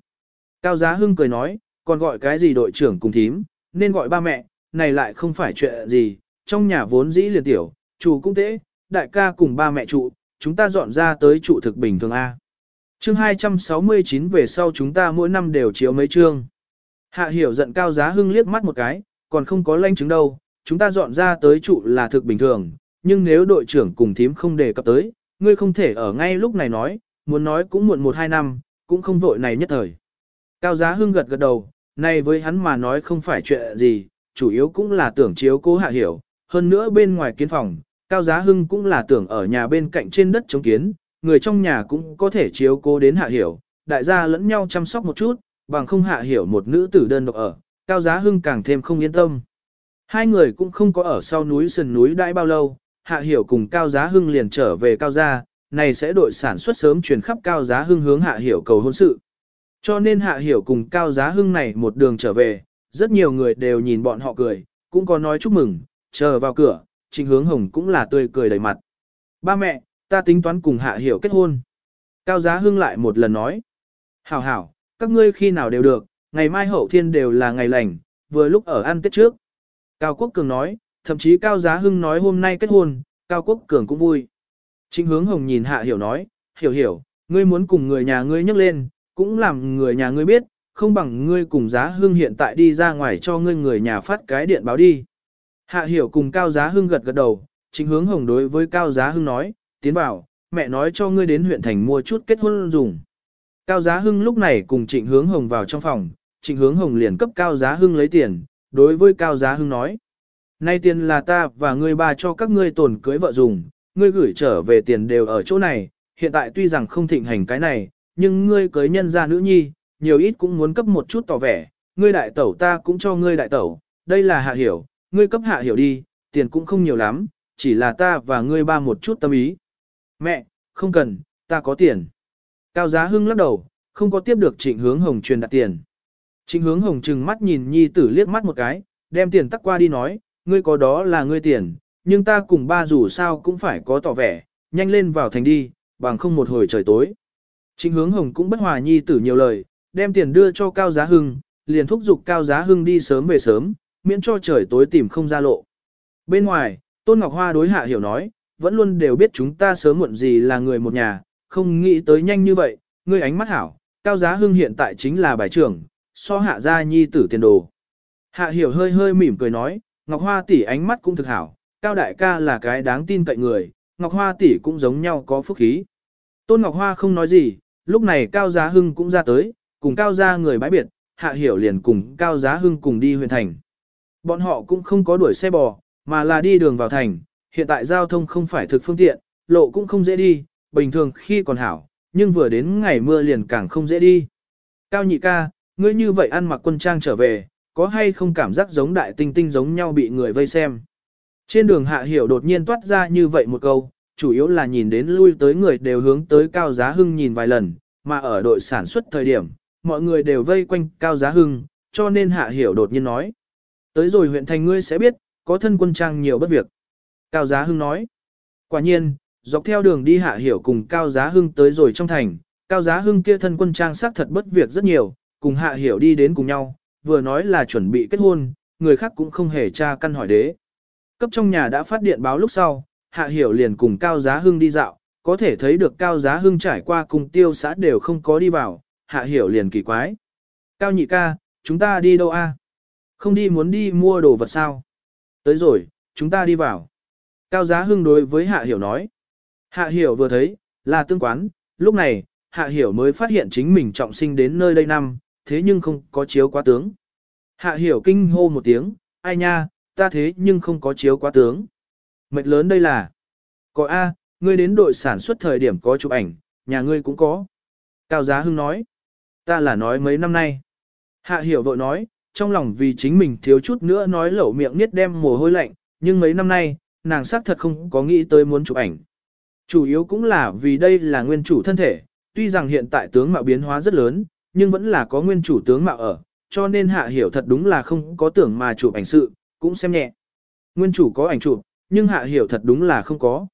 Cao Giá Hưng cười nói, còn gọi cái gì đội trưởng cùng thím, nên gọi ba mẹ, này lại không phải chuyện gì, trong nhà vốn dĩ liền tiểu, chủ cũng tế, đại ca cùng ba mẹ trụ, chúng ta dọn ra tới trụ thực bình thường A. Chương 269 về sau chúng ta mỗi năm đều chiếu mấy chương. Hạ hiểu giận Cao Giá Hưng liếc mắt một cái, còn không có lanh chứng đâu, chúng ta dọn ra tới trụ là thực bình thường, nhưng nếu đội trưởng cùng thím không đề cập tới, ngươi không thể ở ngay lúc này nói, muốn nói cũng muộn một hai năm, cũng không vội này nhất thời. Cao Giá Hưng gật gật đầu, này với hắn mà nói không phải chuyện gì, chủ yếu cũng là tưởng chiếu cố hạ hiểu, hơn nữa bên ngoài kiến phòng, Cao Giá Hưng cũng là tưởng ở nhà bên cạnh trên đất chống kiến, người trong nhà cũng có thể chiếu cố đến hạ hiểu, đại gia lẫn nhau chăm sóc một chút, bằng không hạ hiểu một nữ tử đơn độc ở, Cao Giá Hưng càng thêm không yên tâm. Hai người cũng không có ở sau núi sườn núi đãi bao lâu, hạ hiểu cùng Cao Giá Hưng liền trở về Cao Gia, này sẽ đội sản xuất sớm truyền khắp Cao Giá Hưng hướng hạ hiểu cầu hôn sự. Cho nên hạ hiểu cùng Cao Giá Hưng này một đường trở về, rất nhiều người đều nhìn bọn họ cười, cũng có nói chúc mừng, chờ vào cửa, Trình Hướng Hồng cũng là tươi cười đầy mặt. Ba mẹ, ta tính toán cùng Hạ Hiểu kết hôn. Cao Giá Hưng lại một lần nói. Hảo hảo, các ngươi khi nào đều được, ngày mai hậu thiên đều là ngày lành, vừa lúc ở ăn tết trước. Cao Quốc Cường nói, thậm chí Cao Giá Hưng nói hôm nay kết hôn, Cao Quốc Cường cũng vui. Trịnh Hướng Hồng nhìn Hạ Hiểu nói, hiểu hiểu, ngươi muốn cùng người nhà ngươi nhắc lên, cũng làm người nhà ngươi biết, không bằng ngươi cùng Giá Hưng hiện tại đi ra ngoài cho ngươi người nhà phát cái điện báo đi. Hạ hiểu cùng Cao Giá Hưng gật gật đầu, chính hướng hồng đối với Cao Giá Hưng nói, tiến bảo, mẹ nói cho ngươi đến huyện thành mua chút kết hôn dùng. Cao Giá Hưng lúc này cùng trịnh hướng hồng vào trong phòng, trịnh hướng hồng liền cấp Cao Giá Hưng lấy tiền, đối với Cao Giá Hưng nói. Nay tiền là ta và ngươi ba cho các ngươi tổn cưới vợ dùng, ngươi gửi trở về tiền đều ở chỗ này, hiện tại tuy rằng không thịnh hành cái này, nhưng ngươi cưới nhân gia nữ nhi, nhiều ít cũng muốn cấp một chút tỏ vẻ, ngươi đại tẩu ta cũng cho ngươi đại tẩu, đây là hạ hiểu, ngươi cấp hạ hiểu đi, tiền cũng không nhiều lắm, chỉ là ta và ngươi ba một chút tâm ý. Mẹ, không cần, ta có tiền. Cao Giá Hưng lắc đầu, không có tiếp được trịnh hướng hồng truyền đặt tiền. Trịnh hướng hồng trừng mắt nhìn nhi tử liếc mắt một cái, đem tiền tắc qua đi nói, ngươi có đó là ngươi tiền, nhưng ta cùng ba dù sao cũng phải có tỏ vẻ, nhanh lên vào thành đi, bằng không một hồi trời tối. Trịnh hướng hồng cũng bất hòa nhi tử nhiều lời, đem tiền đưa cho Cao Giá Hưng, liền thúc giục Cao Giá Hưng đi sớm về sớm, miễn cho trời tối tìm không ra lộ. Bên ngoài, Tôn Ngọc Hoa đối hạ hiểu nói, vẫn luôn đều biết chúng ta sớm muộn gì là người một nhà, không nghĩ tới nhanh như vậy, ngươi ánh mắt hảo, Cao Giá Hưng hiện tại chính là bài trưởng, so hạ gia nhi tử tiền đồ. Hạ hiểu hơi hơi mỉm cười nói, Ngọc Hoa tỷ ánh mắt cũng thực hảo, Cao Đại ca là cái đáng tin cậy người, Ngọc Hoa tỷ cũng giống nhau có phúc khí. Tôn Ngọc Hoa không nói gì, lúc này Cao Giá Hưng cũng ra tới, cùng Cao gia người bãi biệt, Hạ Hiểu liền cùng Cao Giá Hưng cùng đi huyện thành. Bọn họ cũng không có đuổi xe bò, mà là đi đường vào thành, hiện tại giao thông không phải thực phương tiện, lộ cũng không dễ đi, bình thường khi còn hảo, nhưng vừa đến ngày mưa liền càng không dễ đi. Cao nhị ca, ngươi như vậy ăn mặc quân trang trở về, có hay không cảm giác giống đại tinh tinh giống nhau bị người vây xem. Trên đường hạ hiểu đột nhiên toát ra như vậy một câu, chủ yếu là nhìn đến lui tới người đều hướng tới cao giá hưng nhìn vài lần, mà ở đội sản xuất thời điểm, mọi người đều vây quanh Cao Giá Hưng, cho nên Hạ Hiểu đột nhiên nói. Tới rồi huyện thành ngươi sẽ biết, có thân quân trang nhiều bất việc. Cao Giá Hưng nói. Quả nhiên, dọc theo đường đi Hạ Hiểu cùng Cao Giá Hưng tới rồi trong thành, Cao Giá Hưng kia thân quân trang sắc thật bất việc rất nhiều, cùng Hạ Hiểu đi đến cùng nhau, vừa nói là chuẩn bị kết hôn, người khác cũng không hề tra căn hỏi đế. Cấp trong nhà đã phát điện báo lúc sau, Hạ Hiểu liền cùng Cao Giá Hưng đi dạo, có thể thấy được Cao Giá Hưng trải qua cùng tiêu xã đều không có đi vào, Hạ Hiểu liền kỳ quái. Cao nhị ca, chúng ta đi đâu a? Không đi muốn đi mua đồ vật sao? Tới rồi, chúng ta đi vào. Cao Giá Hưng đối với Hạ Hiểu nói. Hạ Hiểu vừa thấy, là tương quán, lúc này, Hạ Hiểu mới phát hiện chính mình trọng sinh đến nơi đây năm, thế nhưng không có chiếu quá tướng. Hạ Hiểu kinh hô một tiếng, ai nha, ta thế nhưng không có chiếu quá tướng. Mệt lớn đây là. Có A, ngươi đến đội sản xuất thời điểm có chụp ảnh, nhà ngươi cũng có. Cao Giá Hưng nói. Ta là nói mấy năm nay. Hạ Hiểu vội nói, trong lòng vì chính mình thiếu chút nữa nói lẩu miệng niết đem mồ hôi lạnh, nhưng mấy năm nay, nàng xác thật không có nghĩ tới muốn chụp ảnh. Chủ yếu cũng là vì đây là nguyên chủ thân thể, tuy rằng hiện tại tướng mạo biến hóa rất lớn, nhưng vẫn là có nguyên chủ tướng mạo ở, cho nên hạ hiểu thật đúng là không có tưởng mà chụp ảnh sự, cũng xem nhẹ. Nguyên chủ có ảnh chụp, nhưng hạ hiểu thật đúng là không có.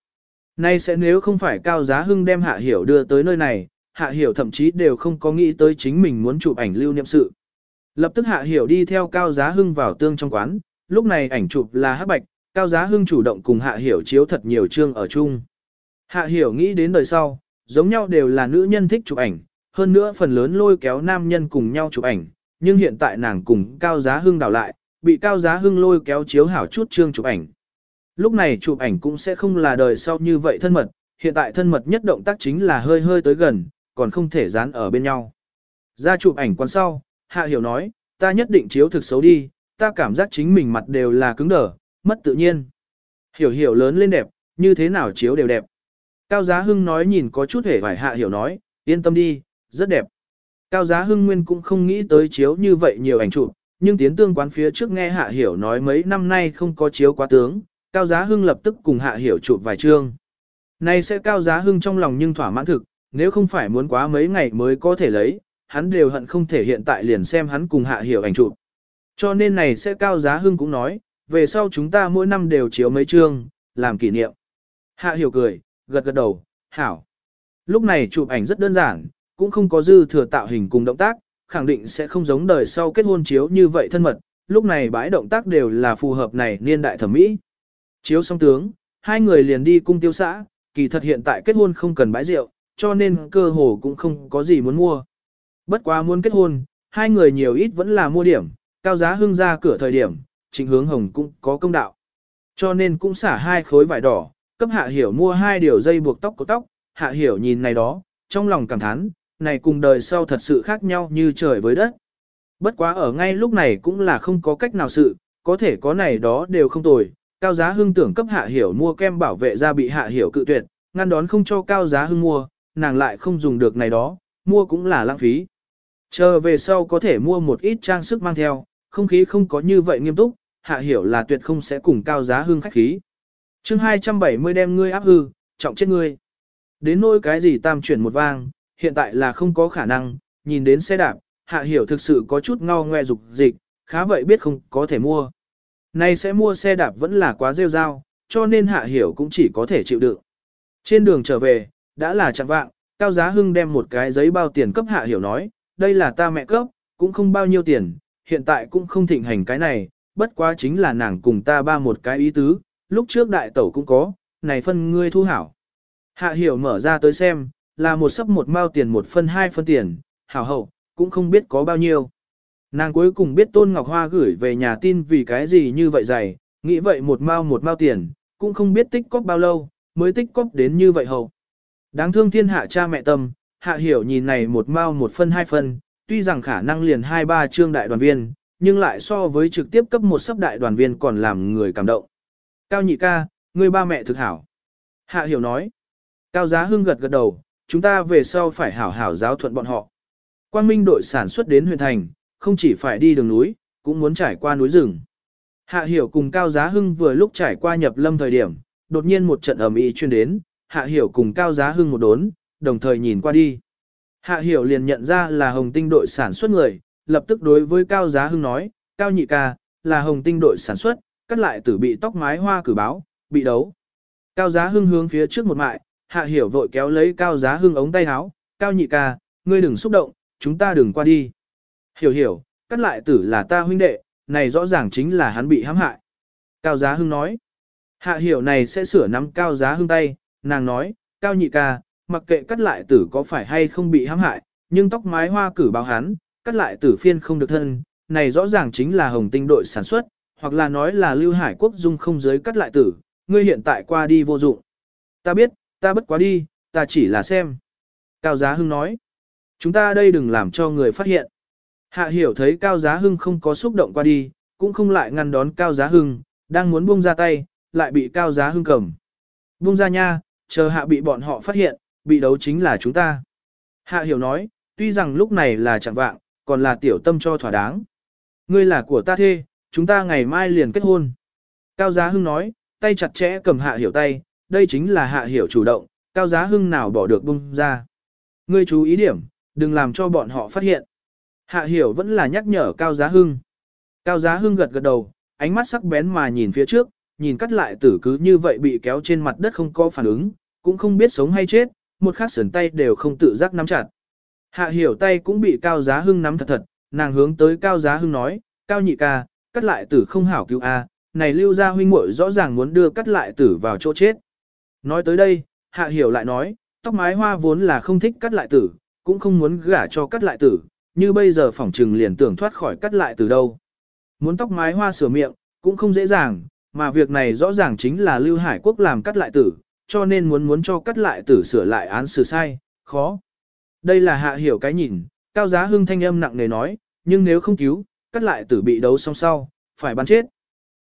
Nay sẽ nếu không phải cao giá hưng đem hạ hiểu đưa tới nơi này, hạ hiểu thậm chí đều không có nghĩ tới chính mình muốn chụp ảnh lưu niệm sự. Lập tức hạ hiểu đi theo cao giá hưng vào tương trong quán, lúc này ảnh chụp là hắc bạch, cao giá hưng chủ động cùng hạ hiểu chiếu thật nhiều chương ở chung. Hạ hiểu nghĩ đến đời sau, giống nhau đều là nữ nhân thích chụp ảnh, hơn nữa phần lớn lôi kéo nam nhân cùng nhau chụp ảnh, nhưng hiện tại nàng cùng cao giá hưng đảo lại, bị cao giá hưng lôi kéo chiếu hảo chút chương chụp ảnh. Lúc này chụp ảnh cũng sẽ không là đời sau như vậy thân mật, hiện tại thân mật nhất động tác chính là hơi hơi tới gần, còn không thể dán ở bên nhau. Ra chụp ảnh quan sau, Hạ Hiểu nói, ta nhất định chiếu thực xấu đi, ta cảm giác chính mình mặt đều là cứng đờ, mất tự nhiên. Hiểu hiểu lớn lên đẹp, như thế nào chiếu đều đẹp. Cao Giá Hưng nói nhìn có chút hề vải Hạ Hiểu nói, yên tâm đi, rất đẹp. Cao Giá Hưng Nguyên cũng không nghĩ tới chiếu như vậy nhiều ảnh chụp, nhưng tiến tương quán phía trước nghe Hạ Hiểu nói mấy năm nay không có chiếu quá tướng, Cao Giá Hưng lập tức cùng Hạ Hiểu chụp vài chương. Này sẽ Cao Giá Hưng trong lòng nhưng thỏa mãn thực, nếu không phải muốn quá mấy ngày mới có thể lấy, hắn đều hận không thể hiện tại liền xem hắn cùng Hạ Hiểu ảnh chụp. Cho nên này sẽ Cao Giá Hưng cũng nói, về sau chúng ta mỗi năm đều chiếu mấy chương, làm kỷ niệm. Hạ Hiểu cười, gật gật đầu, hảo. Lúc này chụp ảnh rất đơn giản, cũng không có dư thừa tạo hình cùng động tác, khẳng định sẽ không giống đời sau kết hôn chiếu như vậy thân mật, lúc này bãi động tác đều là phù hợp này niên đại thẩm mỹ. Chiếu xong tướng, hai người liền đi cung tiêu xã, kỳ thật hiện tại kết hôn không cần bãi rượu, cho nên cơ hồ cũng không có gì muốn mua. Bất quá muốn kết hôn, hai người nhiều ít vẫn là mua điểm, cao giá hưng ra cửa thời điểm, trịnh hướng hồng cũng có công đạo. Cho nên cũng xả hai khối vải đỏ, cấp hạ hiểu mua hai điều dây buộc tóc của tóc, hạ hiểu nhìn này đó, trong lòng cảm thán, này cùng đời sau thật sự khác nhau như trời với đất. Bất quá ở ngay lúc này cũng là không có cách nào sự, có thể có này đó đều không tồi. Cao giá hưng tưởng cấp hạ hiểu mua kem bảo vệ da bị hạ hiểu cự tuyệt, ngăn đón không cho cao giá hưng mua, nàng lại không dùng được này đó, mua cũng là lãng phí. Chờ về sau có thể mua một ít trang sức mang theo, không khí không có như vậy nghiêm túc, hạ hiểu là tuyệt không sẽ cùng cao giá hưng khách khí. chương 270 đem ngươi áp hư, trọng chết ngươi. Đến nỗi cái gì tam chuyển một vang, hiện tại là không có khả năng, nhìn đến xe đạp, hạ hiểu thực sự có chút ngao ngoe dục dịch, khá vậy biết không có thể mua. Này sẽ mua xe đạp vẫn là quá rêu rao, cho nên hạ hiểu cũng chỉ có thể chịu đựng. Trên đường trở về, đã là chặng vạng, Cao Giá Hưng đem một cái giấy bao tiền cấp hạ hiểu nói, đây là ta mẹ cấp, cũng không bao nhiêu tiền, hiện tại cũng không thịnh hành cái này, bất quá chính là nàng cùng ta ba một cái ý tứ, lúc trước đại tẩu cũng có, này phân ngươi thu hảo. Hạ hiểu mở ra tới xem, là một sấp một mao tiền một phân hai phân tiền, hảo hậu, cũng không biết có bao nhiêu. Nàng cuối cùng biết Tôn Ngọc Hoa gửi về nhà tin vì cái gì như vậy dày, nghĩ vậy một mao một mao tiền, cũng không biết tích cóp bao lâu, mới tích cóp đến như vậy hậu. Đáng thương thiên hạ cha mẹ tâm, hạ hiểu nhìn này một mao một phân hai phân, tuy rằng khả năng liền hai ba trương đại đoàn viên, nhưng lại so với trực tiếp cấp một sấp đại đoàn viên còn làm người cảm động. Cao nhị ca, người ba mẹ thực hảo. Hạ hiểu nói. Cao giá hưng gật gật đầu, chúng ta về sau phải hảo hảo giáo thuận bọn họ. Quang Minh đội sản xuất đến huyện thành, không chỉ phải đi đường núi, cũng muốn trải qua núi rừng. Hạ Hiểu cùng Cao Giá Hưng vừa lúc trải qua nhập lâm thời điểm, đột nhiên một trận ầm ĩ truyền đến, Hạ Hiểu cùng Cao Giá Hưng một đốn, đồng thời nhìn qua đi. Hạ hiểu liền nhận ra là hồng tinh đội sản xuất người, lập tức đối với Cao Giá Hưng nói, Cao nhị ca, là hồng tinh đội sản xuất, cắt lại tử bị tóc mái hoa cử báo, bị đấu. Cao Giá Hưng hướng phía trước một mại, Hạ hiểu vội kéo lấy Cao Giá Hưng ống tay áo, Cao nhị ca, ngươi đừng xúc động, chúng ta đừng qua đi. Hiểu hiểu, cắt lại tử là ta huynh đệ, này rõ ràng chính là hắn bị hãm hại. Cao Giá Hưng nói, Hạ hiểu này sẽ sửa nắm Cao Giá Hưng tay, nàng nói, Cao nhị ca, mặc kệ cắt lại tử có phải hay không bị hãm hại, nhưng tóc mái hoa cử báo hắn, cắt lại tử phiên không được thân, này rõ ràng chính là hồng tinh đội sản xuất, hoặc là nói là lưu hải quốc dung không giới cắt lại tử, ngươi hiện tại qua đi vô dụng. Ta biết, ta bất quá đi, ta chỉ là xem. Cao Giá Hưng nói, chúng ta đây đừng làm cho người phát hiện. Hạ hiểu thấy Cao Giá Hưng không có xúc động qua đi, cũng không lại ngăn đón Cao Giá Hưng, đang muốn buông ra tay, lại bị Cao Giá Hưng cầm. Buông ra nha, chờ hạ bị bọn họ phát hiện, bị đấu chính là chúng ta. Hạ hiểu nói, tuy rằng lúc này là chẳng vạng, còn là tiểu tâm cho thỏa đáng. Ngươi là của ta thê, chúng ta ngày mai liền kết hôn. Cao Giá Hưng nói, tay chặt chẽ cầm hạ hiểu tay, đây chính là hạ hiểu chủ động, Cao Giá Hưng nào bỏ được bung ra. Ngươi chú ý điểm, đừng làm cho bọn họ phát hiện. Hạ hiểu vẫn là nhắc nhở Cao Giá Hưng. Cao Giá Hưng gật gật đầu, ánh mắt sắc bén mà nhìn phía trước, nhìn cắt lại tử cứ như vậy bị kéo trên mặt đất không có phản ứng, cũng không biết sống hay chết, một khắc sườn tay đều không tự giác nắm chặt. Hạ hiểu tay cũng bị Cao Giá Hưng nắm thật thật, nàng hướng tới Cao Giá Hưng nói, Cao nhị ca, cắt lại tử không hảo cứu a, này lưu gia huynh muội rõ ràng muốn đưa cắt lại tử vào chỗ chết. Nói tới đây, Hạ hiểu lại nói, tóc mái hoa vốn là không thích cắt lại tử, cũng không muốn gả cho cắt lại tử, như bây giờ phỏng trừng liền tưởng thoát khỏi cắt lại tử đâu. Muốn tóc mái hoa sửa miệng, cũng không dễ dàng, mà việc này rõ ràng chính là Lưu Hải Quốc làm cắt lại tử, cho nên muốn muốn cho cắt lại tử sửa lại án xử sai, khó. Đây là hạ hiểu cái nhìn, cao giá hưng thanh âm nặng nề nói, nhưng nếu không cứu, cắt lại tử bị đấu song sau, phải bắn chết.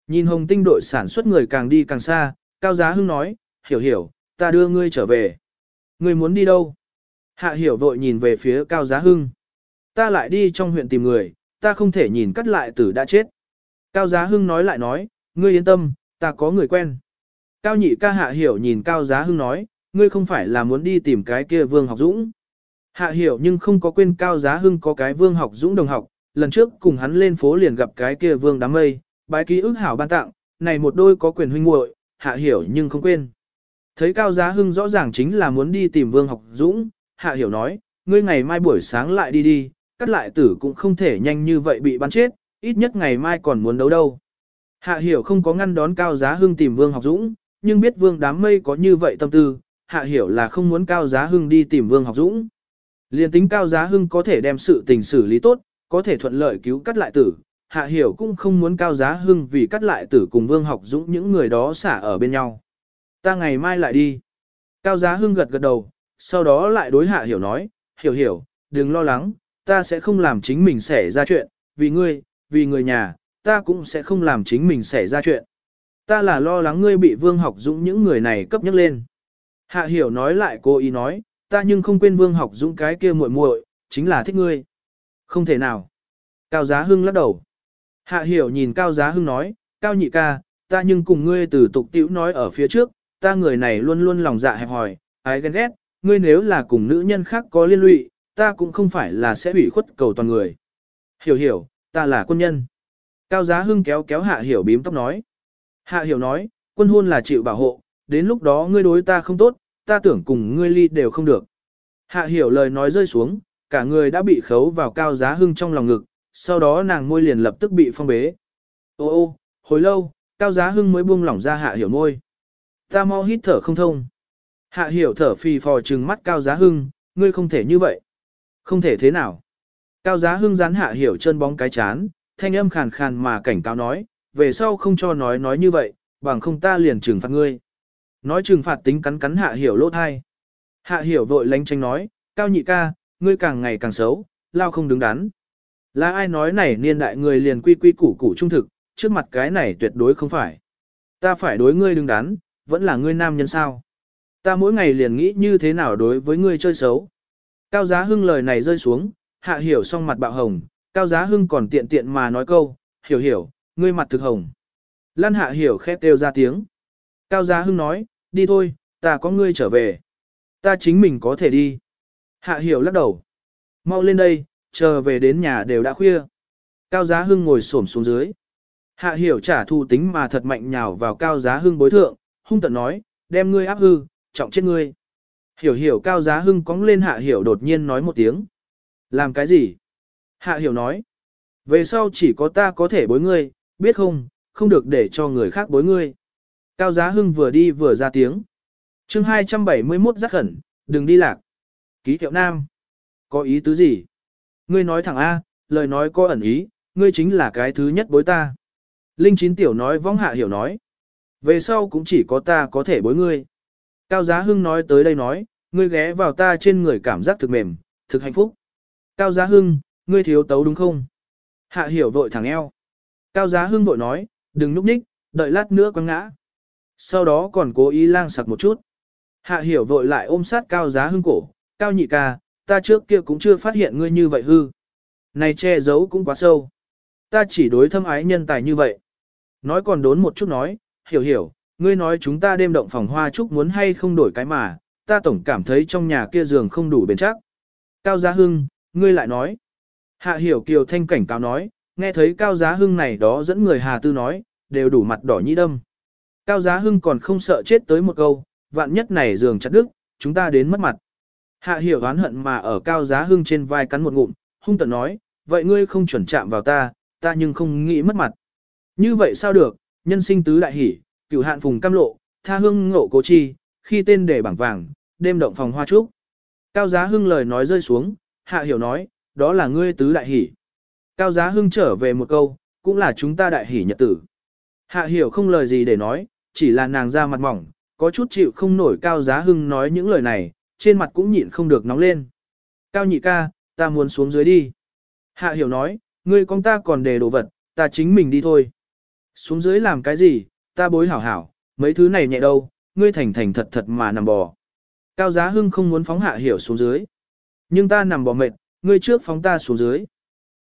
Nhìn hồng tinh đội sản xuất người càng đi càng xa, cao giá hưng nói, hiểu hiểu, ta đưa ngươi trở về. Ngươi muốn đi đâu? Hạ hiểu vội nhìn về phía cao giá hưng. Ta lại đi trong huyện tìm người, ta không thể nhìn cắt lại tử đã chết. Cao giá hưng nói lại nói, ngươi yên tâm, ta có người quen. Cao nhị ca hạ hiểu nhìn cao giá hưng nói, ngươi không phải là muốn đi tìm cái kia vương học dũng. Hạ hiểu nhưng không có quên cao giá hưng có cái vương học dũng đồng học, lần trước cùng hắn lên phố liền gặp cái kia vương đám mây, bái ký ức hảo ban tặng, này một đôi có quyền huynh muội, hạ hiểu nhưng không quên. Thấy cao giá hưng rõ ràng chính là muốn đi tìm vương học dũng, hạ hiểu nói, ngươi ngày mai buổi sáng lại đi đi, cắt lại tử cũng không thể nhanh như vậy bị bắn chết, ít nhất ngày mai còn muốn đấu đâu. Hạ hiểu không có ngăn đón cao giá hưng tìm vương học dũng, nhưng biết vương đám mây có như vậy tâm tư, hạ hiểu là không muốn cao giá hưng đi tìm vương học dũng. Liên tính cao giá hưng có thể đem sự tình xử lý tốt, có thể thuận lợi cứu cắt lại tử, hạ hiểu cũng không muốn cao giá hưng vì cắt lại tử cùng vương học dũng những người đó xả ở bên nhau. Ta ngày mai lại đi. Cao giá hưng gật gật đầu, sau đó lại đối hạ hiểu nói, hiểu hiểu, đừng lo lắng, ta sẽ không làm chính mình xảy ra chuyện, vì ngươi, vì người nhà, ta cũng sẽ không làm chính mình xảy ra chuyện. Ta là lo lắng ngươi bị vương học dũng những người này cấp nhắc lên. Hạ hiểu nói lại cô ý nói, ta nhưng không quên vương học dũng cái kia muội muội, chính là thích ngươi. Không thể nào. Cao Giá Hưng lắc đầu. Hạ hiểu nhìn Cao Giá Hưng nói, Cao nhị ca, ta nhưng cùng ngươi từ tục tiểu nói ở phía trước, ta người này luôn luôn lòng dạ hẹp hòi, ái ghen ghét, ngươi nếu là cùng nữ nhân khác có liên lụy, ta cũng không phải là sẽ ủy khuất cầu toàn người. Hiểu hiểu, ta là quân nhân. Cao Giá Hưng kéo kéo Hạ hiểu bím tóc nói. Hạ hiểu nói, quân hôn là chịu bảo hộ, đến lúc đó ngươi đối ta không tốt, ta tưởng cùng ngươi ly đều không được. Hạ hiểu lời nói rơi xuống, cả người đã bị khấu vào cao giá hưng trong lòng ngực, sau đó nàng môi liền lập tức bị phong bế. Ô ô, hồi lâu, cao giá hưng mới buông lỏng ra hạ hiểu môi. Ta mau hít thở không thông. Hạ hiểu thở phì phò trừng mắt cao giá hưng, ngươi không thể như vậy. Không thể thế nào. Cao giá hưng gián hạ hiểu chân bóng cái chán, thanh âm khàn khàn mà cảnh cáo nói, về sau không cho nói nói như vậy, bằng không ta liền trừng phạt ngươi. Nói trừng phạt tính cắn cắn hạ hiểu lỗ thai. Hạ hiểu vội lánh tranh nói, cao nhị ca, ngươi càng ngày càng xấu, lao không đứng đắn. Là ai nói này niên đại người liền quy quy củ củ trung thực, trước mặt cái này tuyệt đối không phải. Ta phải đối ngươi đứng đắn, vẫn là ngươi nam nhân sao. Ta mỗi ngày liền nghĩ như thế nào đối với ngươi chơi xấu. Cao giá hưng lời này rơi xuống, hạ hiểu xong mặt bạo hồng, cao giá hưng còn tiện tiện mà nói câu, hiểu hiểu, ngươi mặt thực hồng. Lan hạ hiểu khép đều ra tiếng. Cao giá hưng nói, đi thôi, ta có ngươi trở về. Ta chính mình có thể đi. Hạ hiểu lắc đầu. Mau lên đây, chờ về đến nhà đều đã khuya. Cao Giá Hưng ngồi xổm xuống dưới. Hạ hiểu trả thù tính mà thật mạnh nhào vào Cao Giá Hưng bối thượng, hung tận nói, đem ngươi áp hư, trọng chết ngươi. Hiểu hiểu Cao Giá Hưng cóng lên Hạ hiểu đột nhiên nói một tiếng. Làm cái gì? Hạ hiểu nói. Về sau chỉ có ta có thể bối ngươi, biết không, không được để cho người khác bối ngươi. Cao Giá Hưng vừa đi vừa ra tiếng. chương 271 rất khẩn, đừng đi lạc. Ký hiệu nam. Có ý tứ gì? Ngươi nói thẳng A, lời nói có ẩn ý, ngươi chính là cái thứ nhất bối ta. Linh chín tiểu nói vong hạ hiểu nói. Về sau cũng chỉ có ta có thể bối ngươi. Cao Giá Hưng nói tới đây nói, ngươi ghé vào ta trên người cảm giác thực mềm, thực hạnh phúc. Cao Giá Hưng, ngươi thiếu tấu đúng không? Hạ hiểu vội thẳng eo. Cao Giá Hưng vội nói, đừng núp ních, đợi lát nữa quăng ngã. Sau đó còn cố ý lang sặc một chút. Hạ hiểu vội lại ôm sát Cao Giá Hưng cổ, Cao nhị ca, ta trước kia cũng chưa phát hiện ngươi như vậy hư. Này che giấu cũng quá sâu. Ta chỉ đối thâm ái nhân tài như vậy. Nói còn đốn một chút nói, hiểu hiểu, ngươi nói chúng ta đêm động phòng hoa chúc muốn hay không đổi cái mà, ta tổng cảm thấy trong nhà kia giường không đủ bền chắc. Cao Giá Hưng, ngươi lại nói. Hạ hiểu kiều thanh cảnh cáo nói, nghe thấy Cao Giá Hưng này đó dẫn người Hà Tư nói, đều đủ mặt đỏ nhĩ đâm. Cao Giá Hưng còn không sợ chết tới một câu, vạn nhất này giường chặt đứt, chúng ta đến mất mặt. Hạ hiểu oán hận mà ở Cao Giá Hưng trên vai cắn một ngụm, hung tận nói, vậy ngươi không chuẩn chạm vào ta, ta nhưng không nghĩ mất mặt. Như vậy sao được, nhân sinh tứ đại hỷ, cửu hạn phùng cam lộ, tha hương ngộ cố chi, khi tên để bảng vàng, đêm động phòng hoa trúc. Cao Giá Hưng lời nói rơi xuống, hạ hiểu nói, đó là ngươi tứ đại hỷ. Cao Giá Hưng trở về một câu, cũng là chúng ta đại hỷ nhật tử. Hạ hiểu không lời gì để nói, chỉ là nàng ra mặt mỏng, có chút chịu không nổi Cao Giá Hưng nói những lời này, trên mặt cũng nhịn không được nóng lên. Cao nhị ca, ta muốn xuống dưới đi. Hạ hiểu nói, ngươi con ta còn để đồ vật, ta chính mình đi thôi. Xuống dưới làm cái gì, ta bối hảo hảo, mấy thứ này nhẹ đâu, ngươi thành thành thật thật mà nằm bò. Cao Giá Hưng không muốn phóng Hạ Hiểu xuống dưới. Nhưng ta nằm bò mệt, ngươi trước phóng ta xuống dưới.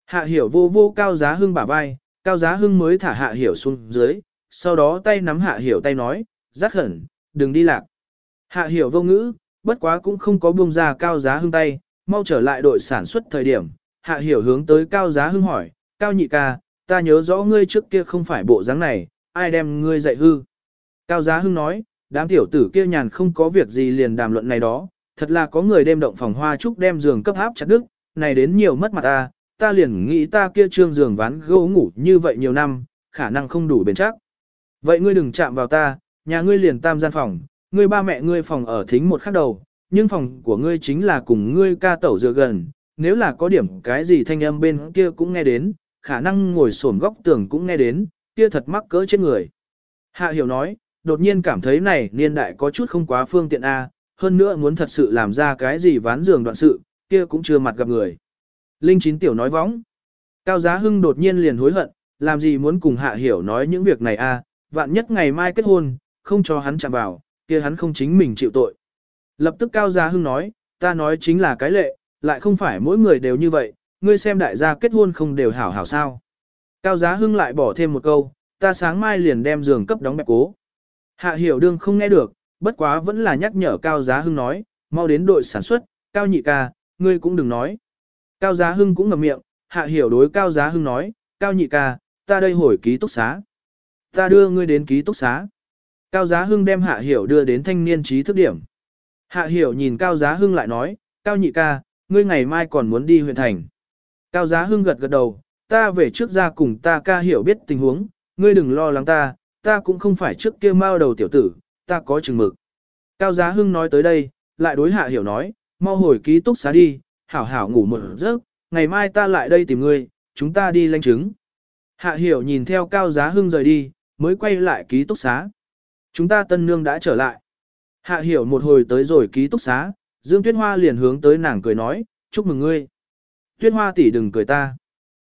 Hạ Hiểu vô vô Cao Giá Hưng bả vai, Cao Giá Hưng mới thả Hạ Hiểu xuống dưới, sau đó tay nắm Hạ Hiểu tay nói, rắc khẩn, đừng đi lạc. Hạ Hiểu vô ngữ, bất quá cũng không có buông ra Cao Giá Hưng tay, mau trở lại đội sản xuất thời điểm. Hạ Hiểu hướng tới Cao Giá Hưng hỏi, Cao nhị ca, ta nhớ rõ ngươi trước kia không phải bộ dáng này, ai đem ngươi dạy hư. Cao Giá Hưng nói, đám tiểu tử kia nhàn không có việc gì liền đàm luận này đó, thật là có người đêm động phòng hoa trúc đem giường cấp áp chặt đức, này đến nhiều mất mặt ta, ta liền nghĩ ta kia trương giường ván gỗ ngủ như vậy nhiều năm, khả năng không đủ bền chắc. Vậy ngươi đừng chạm vào ta, nhà ngươi liền tam gian phòng, ngươi ba mẹ ngươi phòng ở thính một khắc đầu, nhưng phòng của ngươi chính là cùng ngươi ca tẩu dựa gần, nếu là có điểm cái gì thanh âm bên kia cũng nghe đến, khả năng ngồi xổm góc tường cũng nghe đến, kia thật mắc cỡ trên người. Hạ hiểu nói, đột nhiên cảm thấy này niên đại có chút không quá phương tiện A, hơn nữa muốn thật sự làm ra cái gì ván giường đoạn sự, kia cũng chưa mặt gặp người. Linh chín tiểu nói võng. Cao Giá Hưng đột nhiên liền hối hận, làm gì muốn cùng Hạ Hiểu nói những việc này a? vạn nhất ngày mai kết hôn, không cho hắn chạm vào, kia hắn không chính mình chịu tội. Lập tức Cao Giá Hưng nói, ta nói chính là cái lệ, lại không phải mỗi người đều như vậy, ngươi xem đại gia kết hôn không đều hảo hảo sao. Cao Giá Hưng lại bỏ thêm một câu, ta sáng mai liền đem giường cấp đóng bẹp cố. Hạ hiểu đương không nghe được, bất quá vẫn là nhắc nhở Cao Giá Hưng nói, mau đến đội sản xuất, Cao nhị ca, ngươi cũng đừng nói. Cao Giá Hưng cũng ngậm miệng, hạ hiểu đối Cao Giá Hưng nói, Cao nhị ca, ta đây hồi ký túc xá. Ta đưa ngươi đến ký túc xá. Cao Giá Hưng đem Hạ Hiểu đưa đến thanh niên trí thức điểm. Hạ Hiểu nhìn Cao Giá Hưng lại nói, Cao nhị ca, ngươi ngày mai còn muốn đi huyện thành. Cao Giá Hưng gật gật đầu, ta về trước ra cùng ta ca hiểu biết tình huống, ngươi đừng lo lắng ta, ta cũng không phải trước kia mao đầu tiểu tử, ta có chừng mực. Cao Giá Hưng nói tới đây, lại đối hạ hiểu nói, mau hồi ký túc xá đi, hảo hảo ngủ một giấc, ngày mai ta lại đây tìm ngươi, chúng ta đi lanh chứng. Hạ hiểu nhìn theo Cao Giá Hưng rời đi, mới quay lại ký túc xá. Chúng ta tân nương đã trở lại. Hạ hiểu một hồi tới rồi ký túc xá, Dương Tuyết Hoa liền hướng tới nàng cười nói, chúc mừng ngươi. Tuyết Hoa tỷ đừng cười ta.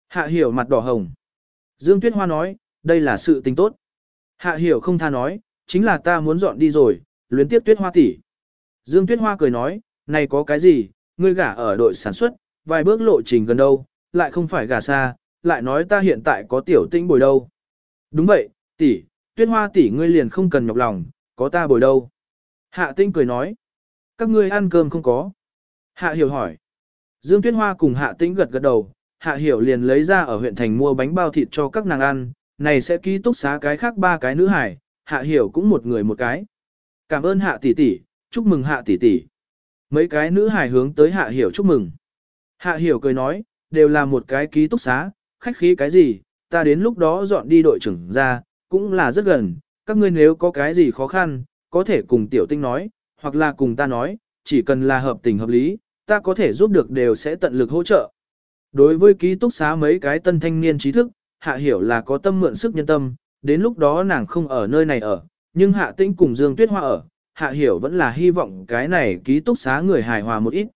Hạ hiểu mặt đỏ hồng. Dương Tuyết Hoa nói, đây là sự tình tốt. Hạ hiểu không tha nói, chính là ta muốn dọn đi rồi, luyến tiếp tuyết hoa tỷ. Dương tuyết hoa cười nói, này có cái gì, ngươi gả ở đội sản xuất, vài bước lộ trình gần đâu, lại không phải gả xa, lại nói ta hiện tại có tiểu tinh bồi đâu. Đúng vậy, tỷ, tuyết hoa tỷ ngươi liền không cần nhọc lòng, có ta bồi đâu. Hạ tinh cười nói, các ngươi ăn cơm không có. Hạ hiểu hỏi, Dương Tuyết Hoa cùng Hạ Tinh gật gật đầu, Hạ Hiểu liền lấy ra ở huyện thành mua bánh bao thịt cho các nàng ăn, này sẽ ký túc xá cái khác ba cái nữ hải, Hạ Hiểu cũng một người một cái. Cảm ơn Hạ tỷ tỷ, chúc mừng Hạ tỷ tỷ. Mấy cái nữ hải hướng tới Hạ Hiểu chúc mừng. Hạ Hiểu cười nói, đều là một cái ký túc xá, khách khí cái gì, ta đến lúc đó dọn đi đội trưởng ra, cũng là rất gần, các ngươi nếu có cái gì khó khăn, có thể cùng tiểu tinh nói, hoặc là cùng ta nói, chỉ cần là hợp tình hợp lý, ta có thể giúp được đều sẽ tận lực hỗ trợ. Đối với ký túc xá mấy cái tân thanh niên trí thức, hạ hiểu là có tâm mượn sức nhân tâm, đến lúc đó nàng không ở nơi này ở, nhưng hạ tinh cùng Dương Tuyết Hoa ở, hạ hiểu vẫn là hy vọng cái này ký túc xá người hài hòa một ít.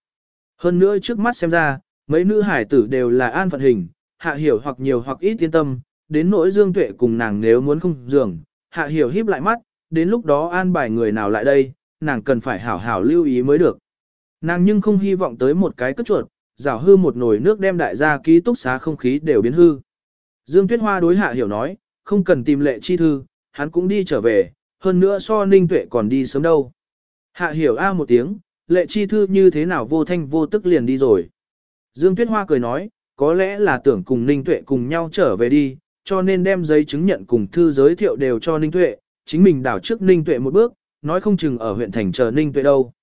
Hơn nữa trước mắt xem ra, mấy nữ hải tử đều là an phận hình, hạ hiểu hoặc nhiều hoặc ít yên tâm, đến nỗi Dương Tuệ cùng nàng nếu muốn không giường, hạ hiểu híp lại mắt, đến lúc đó an bài người nào lại đây, nàng cần phải hảo hảo lưu ý mới được. Nàng nhưng không hy vọng tới một cái cất chuột, rào hư một nồi nước đem đại gia ký túc xá không khí đều biến hư. Dương Tuyết Hoa đối hạ hiểu nói, không cần tìm lệ chi thư, hắn cũng đi trở về, hơn nữa so ninh tuệ còn đi sớm đâu. Hạ hiểu a một tiếng, lệ chi thư như thế nào vô thanh vô tức liền đi rồi. Dương Tuyết Hoa cười nói, có lẽ là tưởng cùng ninh tuệ cùng nhau trở về đi, cho nên đem giấy chứng nhận cùng thư giới thiệu đều cho ninh tuệ, chính mình đảo trước ninh tuệ một bước, nói không chừng ở huyện thành chờ ninh tuệ đâu.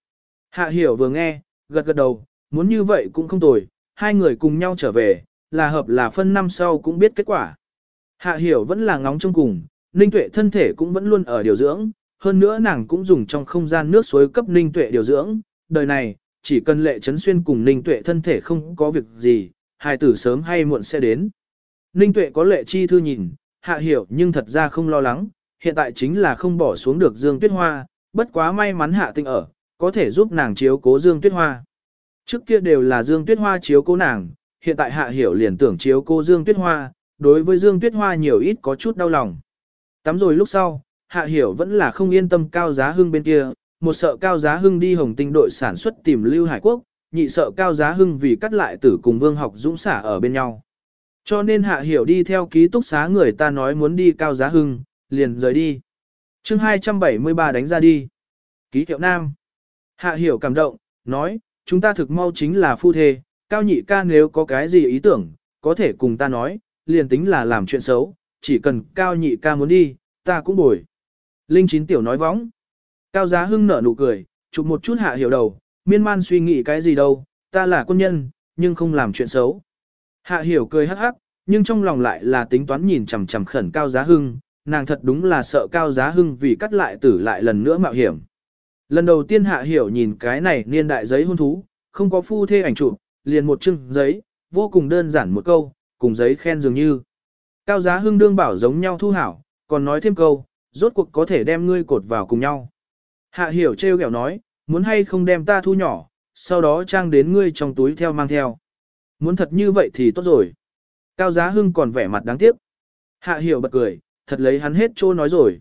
Hạ hiểu vừa nghe, gật gật đầu, muốn như vậy cũng không tồi, hai người cùng nhau trở về, là hợp là phân năm sau cũng biết kết quả. Hạ hiểu vẫn là ngóng trong cùng, ninh tuệ thân thể cũng vẫn luôn ở điều dưỡng, hơn nữa nàng cũng dùng trong không gian nước suối cấp ninh tuệ điều dưỡng, đời này, chỉ cần lệ chấn xuyên cùng ninh tuệ thân thể không có việc gì, hài tử sớm hay muộn sẽ đến. Ninh tuệ có lệ chi thư nhìn, hạ hiểu nhưng thật ra không lo lắng, hiện tại chính là không bỏ xuống được Dương Tuyết Hoa, bất quá may mắn hạ tinh ở, có thể giúp nàng chiếu cố Dương Tuyết Hoa. Trước kia đều là Dương Tuyết Hoa chiếu cố nàng, hiện tại hạ hiểu liền tưởng chiếu cô Dương Tuyết Hoa, đối với Dương Tuyết Hoa nhiều ít có chút đau lòng. Tắm rồi lúc sau, hạ hiểu vẫn là không yên tâm cao giá hưng bên kia, một sợ cao giá hưng đi hồng tinh đội sản xuất tìm Lưu Hải Quốc, nhị sợ cao giá hưng vì cắt lại tử cùng vương học dũng xả ở bên nhau. Cho nên hạ hiểu đi theo ký túc xá người ta nói muốn đi cao giá hưng, liền rời đi. chương 273 đánh ra đi. Ký hiệu nam. Hạ hiểu cảm động, nói, chúng ta thực mau chính là phu thê, cao nhị ca nếu có cái gì ý tưởng, có thể cùng ta nói, liền tính là làm chuyện xấu, chỉ cần cao nhị ca muốn đi, ta cũng bồi. Linh chín tiểu nói võng. Cao giá hưng nở nụ cười, chụp một chút hạ hiểu đầu, miên man suy nghĩ cái gì đâu, ta là quân nhân, nhưng không làm chuyện xấu. Hạ hiểu cười hắc hắc, nhưng trong lòng lại là tính toán nhìn chằm chằm khẩn cao giá hưng, nàng thật đúng là sợ cao giá hưng vì cắt lại tử lại lần nữa mạo hiểm. Lần đầu tiên hạ hiểu nhìn cái này niên đại giấy hôn thú, không có phu thê ảnh chụp, liền một chưng giấy, vô cùng đơn giản một câu, cùng giấy khen dường như. Cao giá hưng đương bảo giống nhau thu hảo, còn nói thêm câu, rốt cuộc có thể đem ngươi cột vào cùng nhau. Hạ hiểu trêu ghẹo nói, muốn hay không đem ta thu nhỏ, sau đó trang đến ngươi trong túi theo mang theo. Muốn thật như vậy thì tốt rồi. Cao giá hưng còn vẻ mặt đáng tiếc. Hạ hiểu bật cười, thật lấy hắn hết trô nói rồi.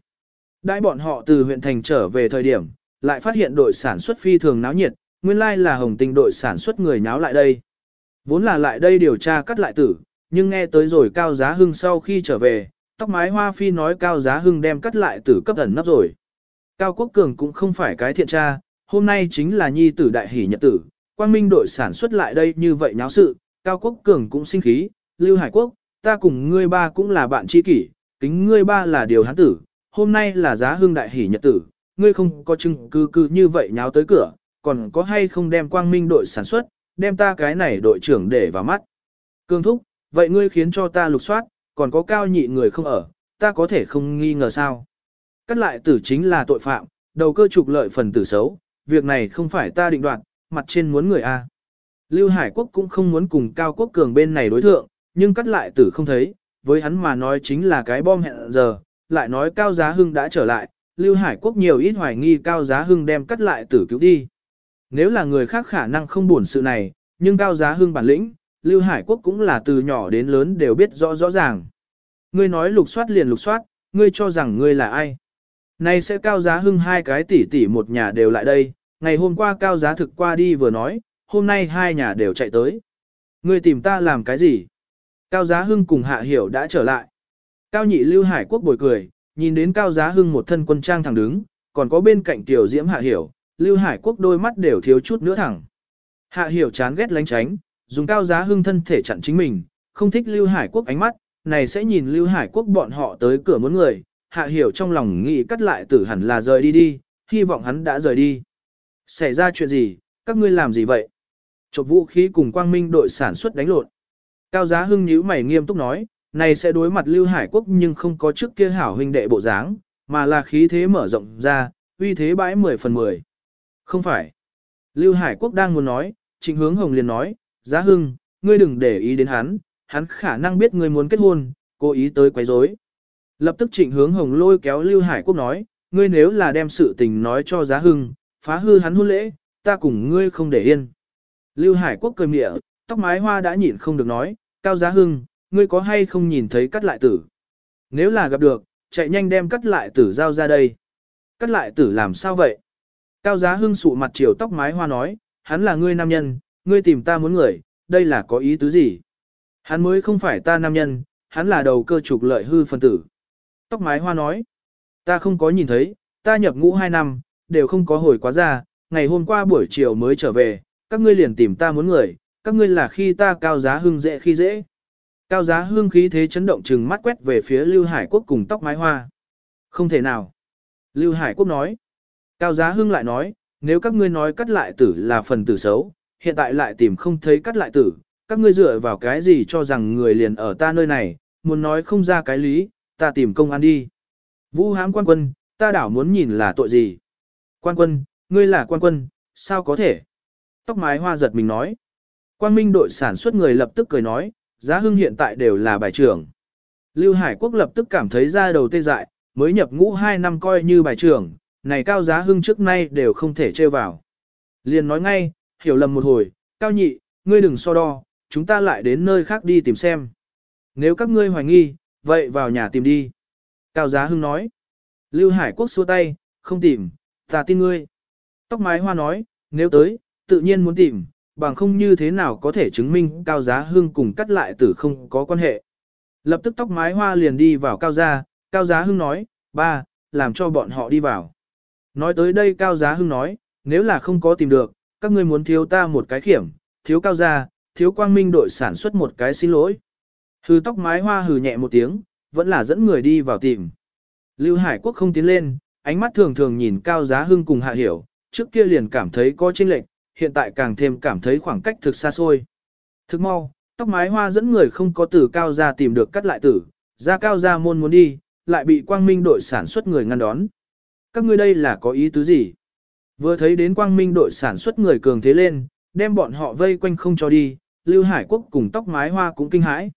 Đãi bọn họ từ huyện thành trở về thời điểm, lại phát hiện đội sản xuất phi thường náo nhiệt, nguyên lai là hồng tinh đội sản xuất người nháo lại đây. Vốn là lại đây điều tra cắt lại tử, nhưng nghe tới rồi Cao Giá Hưng sau khi trở về, tóc mái hoa phi nói Cao Giá Hưng đem cắt lại tử cấp ẩn nấp rồi. Cao Quốc Cường cũng không phải cái thiện tra, hôm nay chính là nhi tử đại hỷ nhật tử, quang minh đội sản xuất lại đây như vậy nháo sự, Cao Quốc Cường cũng sinh khí, Lưu Hải Quốc, ta cùng ngươi ba cũng là bạn tri kỷ, kính ngươi ba là điều hán tử, hôm nay là giá hương đại hỷ nhật tử, ngươi không có chứng cứ cứ như vậy nháo tới cửa, còn có hay không đem quang minh đội sản xuất, đem ta cái này đội trưởng để vào mắt. Cương thúc, vậy ngươi khiến cho ta lục soát, còn có cao nhị người không ở, ta có thể không nghi ngờ sao. Cắt lại tử chính là tội phạm, đầu cơ trục lợi phần tử xấu, việc này không phải ta định đoạt, mặt trên muốn người A. Lưu Hải Quốc cũng không muốn cùng Cao Quốc Cường bên này đối thượng, nhưng cắt lại tử không thấy, với hắn mà nói chính là cái bom hẹn giờ, lại nói Cao Giá Hưng đã trở lại, Lưu Hải Quốc nhiều ít hoài nghi Cao Giá Hưng đem cắt lại tử cứu đi. Nếu là người khác khả năng không buồn sự này, nhưng Cao Giá hương bản lĩnh, Lưu Hải Quốc cũng là từ nhỏ đến lớn đều biết rõ rõ ràng. Ngươi nói lục soát liền lục soát, ngươi cho rằng ngươi là ai? Này sẽ Cao Giá Hưng hai cái tỷ tỷ một nhà đều lại đây, ngày hôm qua Cao Giá thực qua đi vừa nói, hôm nay hai nhà đều chạy tới. Ngươi tìm ta làm cái gì? Cao Giá Hưng cùng Hạ Hiểu đã trở lại. Cao nhị Lưu Hải Quốc bồi cười, nhìn đến Cao Giá Hưng một thân quân trang thẳng đứng, còn có bên cạnh Tiểu Diễm Hạ Hiểu, Lưu Hải Quốc đôi mắt đều thiếu chút nữa thẳng. Hạ Hiểu chán ghét lánh tránh, dùng cao giá hưng thân thể chặn chính mình, không thích Lưu Hải Quốc ánh mắt, này sẽ nhìn Lưu Hải Quốc bọn họ tới cửa muốn người, hạ hiểu trong lòng nghĩ cắt lại tử hẳn là rời đi đi, hy vọng hắn đã rời đi. Xảy ra chuyện gì, các ngươi làm gì vậy? Chộp vũ khí cùng quang minh đội sản xuất đánh lộn. Cao giá hưng nhíu mày nghiêm túc nói, này sẽ đối mặt Lưu Hải Quốc nhưng không có trước kia hảo huynh đệ bộ dáng, mà là khí thế mở rộng ra, uy thế bãi 10 phần 10. Không phải. Lưu Hải Quốc đang muốn nói, trịnh hướng hồng liền nói, giá hưng, ngươi đừng để ý đến hắn, hắn khả năng biết ngươi muốn kết hôn, cố ý tới quấy rối. Lập tức trịnh hướng hồng lôi kéo Lưu Hải Quốc nói, ngươi nếu là đem sự tình nói cho giá hưng, phá hư hắn hôn lễ, ta cùng ngươi không để yên. Lưu Hải Quốc cười mịa, tóc mái hoa đã nhịn không được nói, cao giá hưng, ngươi có hay không nhìn thấy cắt lại tử? Nếu là gặp được, chạy nhanh đem cắt lại tử giao ra đây. Cắt lại tử làm sao vậy? Cao giá hưng sụ mặt chiều tóc mái hoa nói, hắn là ngươi nam nhân, ngươi tìm ta muốn người, đây là có ý tứ gì? Hắn mới không phải ta nam nhân, hắn là đầu cơ trục lợi hư phân tử. Tóc mái hoa nói, ta không có nhìn thấy, ta nhập ngũ hai năm, đều không có hồi quá ra, ngày hôm qua buổi chiều mới trở về, các ngươi liền tìm ta muốn người, các ngươi là khi ta cao giá hưng dễ khi dễ. Cao giá Hương khí thế chấn động chừng mắt quét về phía Lưu Hải Quốc cùng tóc mái hoa. Không thể nào. Lưu Hải Quốc nói. Cao giá hưng lại nói, nếu các ngươi nói cắt lại tử là phần tử xấu, hiện tại lại tìm không thấy cắt lại tử, các ngươi dựa vào cái gì cho rằng người liền ở ta nơi này, muốn nói không ra cái lý, ta tìm công an đi. Vũ hãm quan quân, ta đảo muốn nhìn là tội gì. Quan quân, ngươi là quan quân, sao có thể? Tóc mái hoa giật mình nói. Quang minh đội sản xuất người lập tức cười nói, giá hưng hiện tại đều là bài trưởng. Lưu Hải Quốc lập tức cảm thấy ra đầu tê dại, mới nhập ngũ 2 năm coi như bài trưởng, này cao giá hưng trước nay đều không thể trêu vào. Liền nói ngay, hiểu lầm một hồi, cao nhị, ngươi đừng so đo, chúng ta lại đến nơi khác đi tìm xem. Nếu các ngươi hoài nghi, vậy vào nhà tìm đi. Cao giá hưng nói. Lưu Hải Quốc xua tay, không tìm, ta tin ngươi. Tóc mái hoa nói, nếu tới, tự nhiên muốn tìm, bằng không như thế nào có thể chứng minh cao giá hưng cùng cắt lại tử không có quan hệ. Lập tức tóc mái hoa liền đi vào cao gia, cao giá hưng nói, ba, làm cho bọn họ đi vào. Nói tới đây cao giá hưng nói, nếu là không có tìm được, các ngươi muốn thiếu ta một cái khiểm, thiếu cao gia, thiếu quang minh đội sản xuất một cái xin lỗi. Hừ tóc mái hoa hừ nhẹ một tiếng, vẫn là dẫn người đi vào tìm. Lưu Hải Quốc không tiến lên, ánh mắt thường thường nhìn cao giá hưng cùng hạ hiểu, trước kia liền cảm thấy có chênh lệch, hiện tại càng thêm cảm thấy khoảng cách thực xa xôi. Thực mau, tóc mái hoa dẫn người không có từ cao gia tìm được cắt lại tử, ra cao gia môn muốn đi, lại bị quang minh đội sản xuất người ngăn đón. Các ngươi đây là có ý tứ gì? Vừa thấy đến quang minh đội sản xuất người cường thế lên, đem bọn họ vây quanh không cho đi, Lưu Hải Quốc cùng tóc mái hoa cũng kinh hãi.